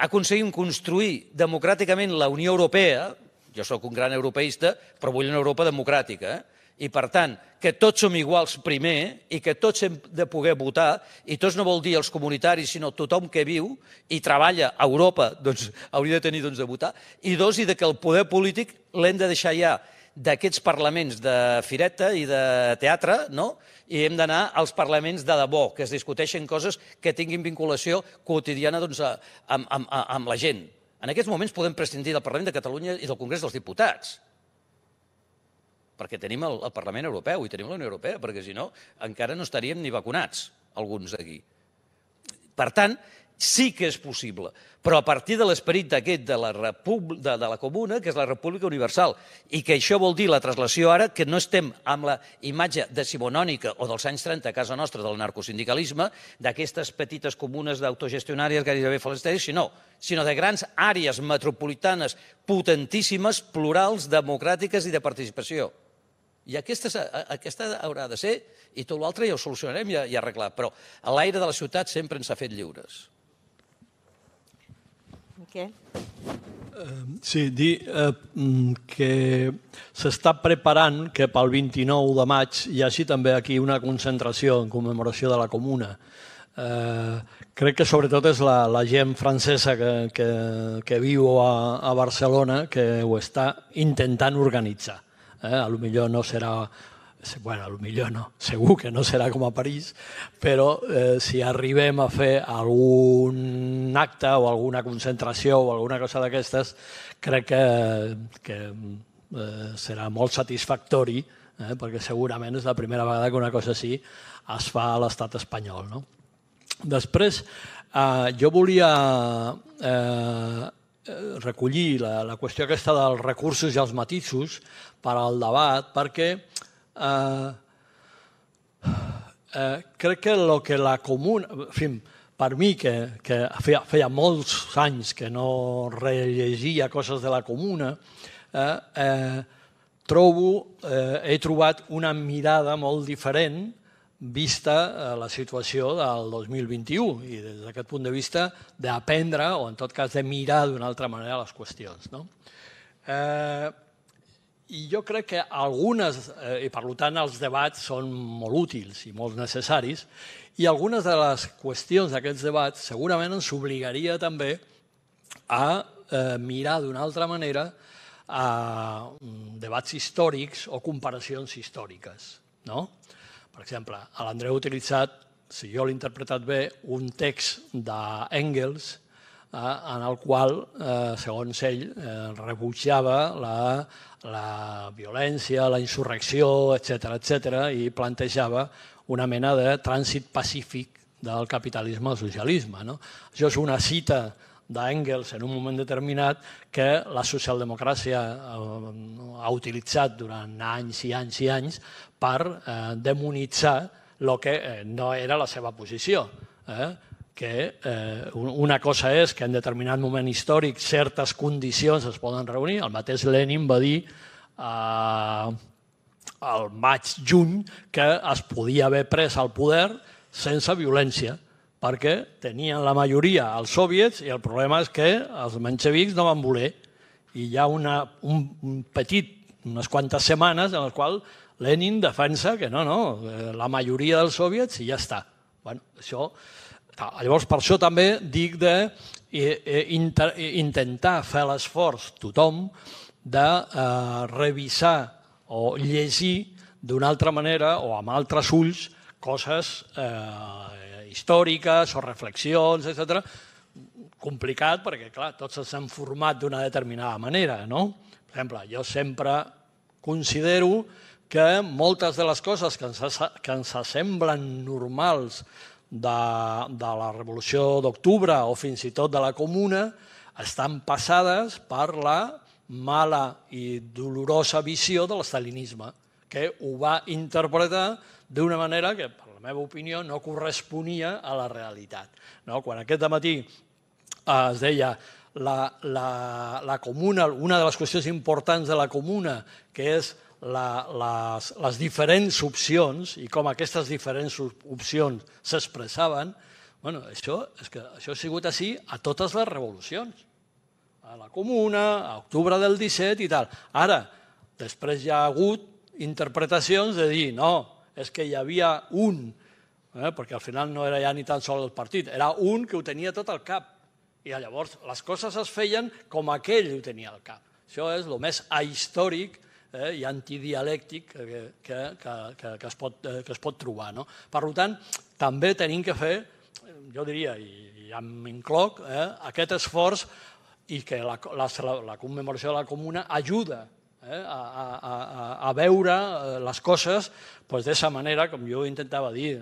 aconseguim construir democràticament la Unió Europea, jo sóc un gran europeista, però vull una Europa democràtica, eh? I, per tant, que tots som iguals primer i que tots hem de poder votar, i tots no vol dir els comunitaris, sinó tothom que viu i treballa a Europa, doncs hauria de tenir doncs, de votar, i dos, i de que el poder polític l'hem de deixar ja d'aquests parlaments de fireta i de teatre, no? i hem d'anar als parlaments de debò, que es discuteixen coses que tinguin vinculació quotidiana doncs, amb, amb, amb la gent. En aquests moments podem prescindir del Parlament de Catalunya i del Congrés dels Diputats, perquè tenim el, el Parlament Europeu i tenim la Unió Europea, perquè si no encara no estaríem ni vacunats, alguns aquí. Per tant, sí que és possible, però a partir de l'esperit d'aquest de, la de, de la comuna, que és la República Universal, i que això vol dir la traslació ara, que no estem amb la imatge decimonònica o dels anys 30 a casa nostra del narcosindicalisme, d'aquestes petites comunes d'autogestionàries gairebé falestèries, sinó, sinó de grans àrees metropolitanes potentíssimes, plurals, democràtiques i de participació. I aquesta, aquesta haurà de ser, i tot l'altre ja ho solucionarem i ja arreglat. Però l'aire de la ciutat sempre ens ha fet lliures. Miquel? Sí, dir eh, que s'està preparant que pel 29 de maig hi hagi també aquí una concentració en commemoració de la Comuna. Eh, crec que sobretot és la, la gent francesa que, que, que viu a, a Barcelona que ho està intentant organitzar eh? a lo millor no serà bueno, a lo millor no, segur que no serà com a París, però eh, si arribem a fer algun acte o alguna concentració o alguna cosa d'aquestes, crec que, que eh, serà molt satisfactori, eh, perquè segurament és la primera vegada que una cosa així es fa a l'estat espanyol. No? Després, eh, jo volia eh, Eh, recollir la, la qüestió aquesta dels recursos i els matisos per al debat, perquè eh, eh, crec que el que la comuna... En fi, per mi, que, que feia, feia molts anys que no rellegia coses de la comuna, eh, eh, trobo, eh, he trobat una mirada molt diferent vista eh, la situació del 2021 i des d'aquest punt de vista d'aprendre o en tot cas de mirar d'una altra manera les qüestions. No? Eh, I jo crec que algunes, eh, i per tant els debats són molt útils i molt necessaris, i algunes de les qüestions d'aquests debats segurament ens obligaria també a eh, mirar d'una altra manera a mm, debats històrics o comparacions històriques. No? Per exemple, l'Andreu ha utilitzat, si jo l'he interpretat bé, un text d'Engels eh, en el qual, eh, segons ell, eh, rebutjava la, la violència, la insurrecció, etc etc i plantejava una mena de trànsit pacífic del capitalisme al socialisme. No? Això és una cita d'Engels en un moment determinat que la socialdemocràcia eh, ha utilitzat durant anys i anys i anys per eh, demonitzar el que eh, no era la seva posició. Eh? Que eh, una cosa és que en determinat moment històric certes condicions es poden reunir. El mateix Lenin va dir eh, al maig-juny que es podia haver pres al poder sense violència perquè tenien la majoria els soviets i el problema és que els menxevics no van voler. I hi ha una, un, un petit, unes quantes setmanes en les quals Lenin defensa que no, no, eh, la majoria dels soviets i ja està. Bueno, això, llavors, per això també dic de eh, eh, inter, intentar fer l'esforç tothom de eh, revisar o llegir d'una altra manera o amb altres ulls coses eh, històriques o reflexions, etc. Complicat perquè, clar, tots s'han format d'una determinada manera, no? Per exemple, jo sempre considero que moltes de les coses que ens, que ens semblen normals de, de la Revolució d'Octubre o fins i tot de la Comuna estan passades per la mala i dolorosa visió de l'estalinisme, que ho va interpretar d'una manera que, meva opinió, no corresponia a la realitat. No? Quan aquest matí eh, es deia la, la, la comuna, una de les qüestions importants de la comuna, que és la, les, les diferents opcions i com aquestes diferents opcions s'expressaven, bueno, això, és que això ha sigut així a totes les revolucions. A la Comuna, a octubre del 17 i tal. Ara, després hi ha hagut interpretacions de dir, no, és que hi havia un, eh, perquè al final no era ja ni tan sol el partit, era un que ho tenia tot al cap. I llavors les coses es feien com aquell ho tenia al cap. Això és el més ahistòric eh, i antidialèctic que, que, que, que, es pot, eh, que es pot trobar. No? Per tant, també tenim que fer, jo diria, i ja m'incloc, eh, aquest esforç i que la, la, la commemoració de la comuna ajuda eh, a, a, a, veure eh, les coses pues, d'aquesta manera, com jo intentava dir,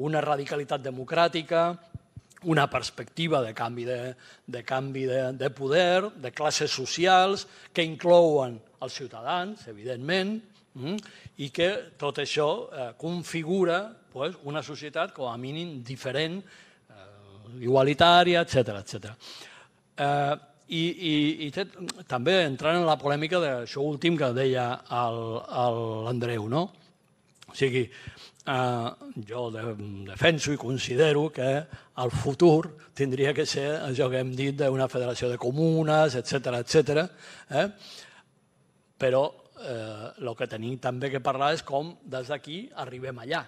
una radicalitat democràtica, una perspectiva de canvi de, de, canvi de, de poder, de classes socials, que inclouen els ciutadans, evidentment, mm, i que tot això eh, configura pues, una societat com a mínim diferent, eh, igualitària, etc etc. Eh, i, i, i té, també entrant en la polèmica d'això últim que deia l'Andreu, no? O sigui, eh, jo de, defenso i considero que el futur tindria que ser això que hem dit d'una federació de comunes, etc etc. Eh? Però eh, el que tenim també que parlar és com des d'aquí arribem allà.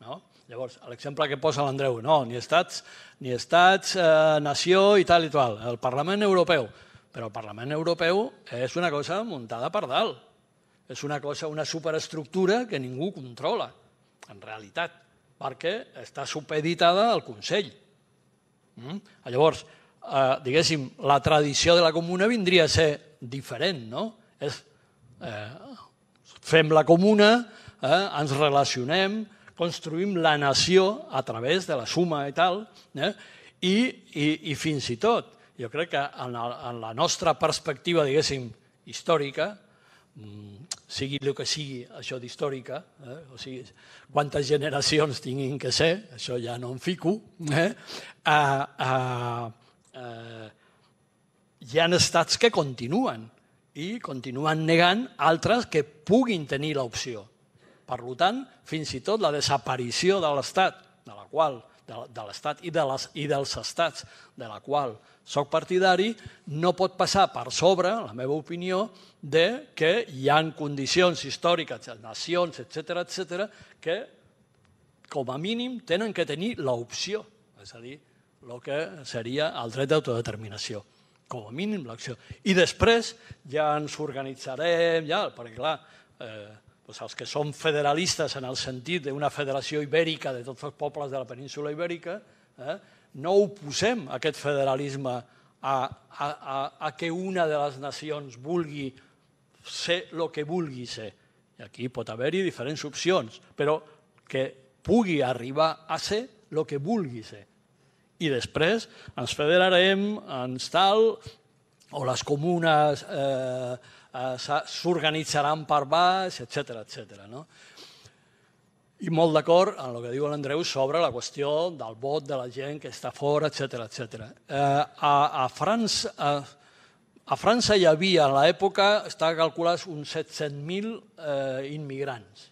No? Llavors, l'exemple que posa l'Andreu, no, ni estats, ni estats, eh, nació i tal i tal, el Parlament Europeu. Però el Parlament Europeu és una cosa muntada per dalt. És una cosa, una superestructura que ningú controla, en realitat, perquè està supeditada al Consell. Mm? Llavors, eh, diguéssim, la tradició de la comuna vindria a ser diferent, no? És, eh, fem la comuna, eh, ens relacionem, construïm la nació a través de la suma i tal, eh? I, i, i fins i tot, jo crec que en, el, en la nostra perspectiva, diguéssim, històrica, mm, sigui el que sigui això d'històrica, eh? o sigui, quantes generacions tinguin que ser, això ja no em fico, eh? uh, uh, uh, hi ha estats que continuen i continuen negant altres que puguin tenir l'opció. Per tant, fins i tot la desaparició de l'Estat, de la qual de, de l'Estat i, de les, i dels estats de la qual sóc partidari, no pot passar per sobre, la meva opinió, de que hi han condicions històriques, nacions, etc etc, que com a mínim tenen que tenir l'opció, és a dir, el que seria el dret d'autodeterminació, com a mínim l'opció. I després ja ens organitzarem, ja, perquè clar, eh, doncs els que som federalistes en el sentit d'una federació ibèrica de tots els pobles de la península ibèrica, eh, no oposem aquest federalisme a, a, a, a que una de les nacions vulgui ser el que vulgui ser. I aquí pot haver-hi diferents opcions, però que pugui arribar a ser el que vulgui ser. I després ens federarem, ens tal, o les comunes eh, eh, s'organitzaran per baix, etc etc. No? I molt d'acord amb el que diu l'Andreu sobre la qüestió del vot de la gent que està fora, etc etc. Eh, a, a, França, a, a França hi havia, a l'època, està calculat uns 700.000 eh, immigrants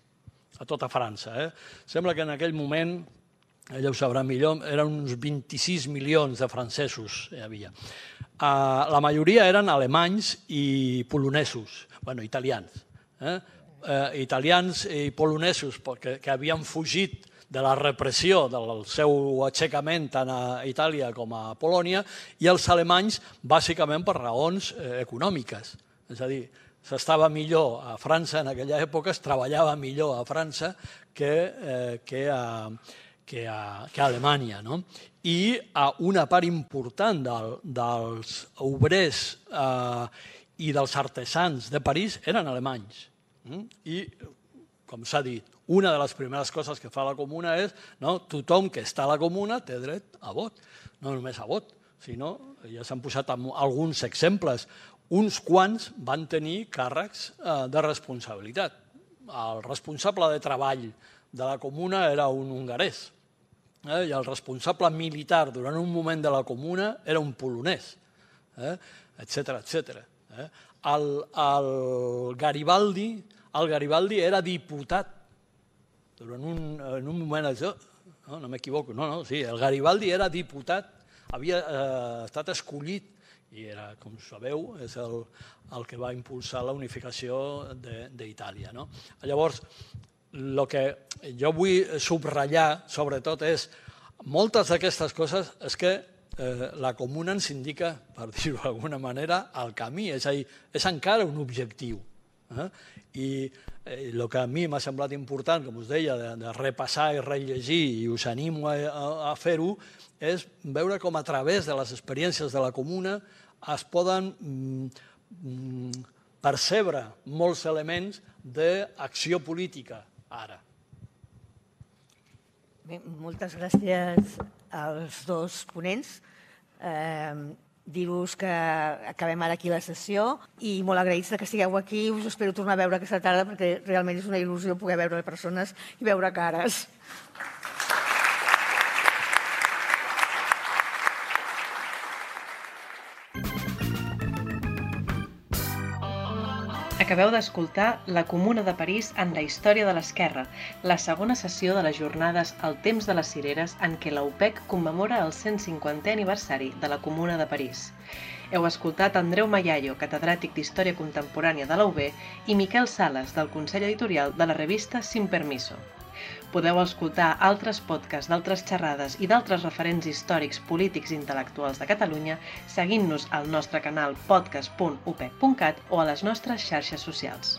a tota França. Eh? Sembla que en aquell moment, ella ho sabrà millor, eren uns 26 milions de francesos hi havia. Uh, la majoria eren alemanys i polonesos, bueno, italians. Eh? Uh, italians i polonesos que, que havien fugit de la repressió del seu aixecament tant a Itàlia com a Polònia i els alemanys bàsicament per raons eh, econòmiques. És a dir, s'estava millor a França en aquella època, es treballava millor a França que, eh, que, a, que, a, que a Alemanya. No? i a una part important del, dels obrers eh, i dels artesans de París eren alemanys. I, com s'ha dit, una de les primeres coses que fa la comuna és no, tothom que està a la comuna té dret a vot, no només a vot, sinó, ja s'han posat alguns exemples, uns quants van tenir càrrecs eh, de responsabilitat. El responsable de treball de la comuna era un hongarès, eh, i el responsable militar durant un moment de la comuna era un polonès, eh, etc etc. Eh. El, el Garibaldi, el Garibaldi era diputat durant un, en un moment això, no, no m'equivoco, no, no, sí, el Garibaldi era diputat, havia eh, estat escollit i era, com sabeu, és el, el que va impulsar la unificació d'Itàlia. No? Llavors, el que jo vull subratllar, sobretot, és moltes d'aquestes coses és que eh, la comuna ens indica, per dir-ho d'alguna manera, el camí, és a dir, és encara un objectiu. Eh? I el eh, que a mi m'ha semblat important, com us deia, de, repassar i rellegir, i us animo a fer-ho, és veure com a través de les experiències de la comuna es poden mm, mm, percebre molts elements d'acció política ara. Bé, moltes gràcies als dos ponents. Eh, dir-vos que acabem ara aquí la sessió i molt agraïts que estigueu aquí. Us espero tornar a veure aquesta tarda perquè realment és una il·lusió poder veure persones i veure cares. Acabeu d'escoltar La Comuna de París en la història de l'esquerra, la segona sessió de les jornades El temps de les cireres en què la UPEC commemora el 150è aniversari de la Comuna de París. Heu escoltat Andreu Mayayo, catedràtic d'Història Contemporània de la UB, i Miquel Sales, del Consell Editorial de la revista Sin Permiso. Podeu escoltar altres podcasts d'altres xerrades i d'altres referents històrics, polítics i intel·lectuals de Catalunya seguint-nos al nostre canal podcast.upec.cat o a les nostres xarxes socials.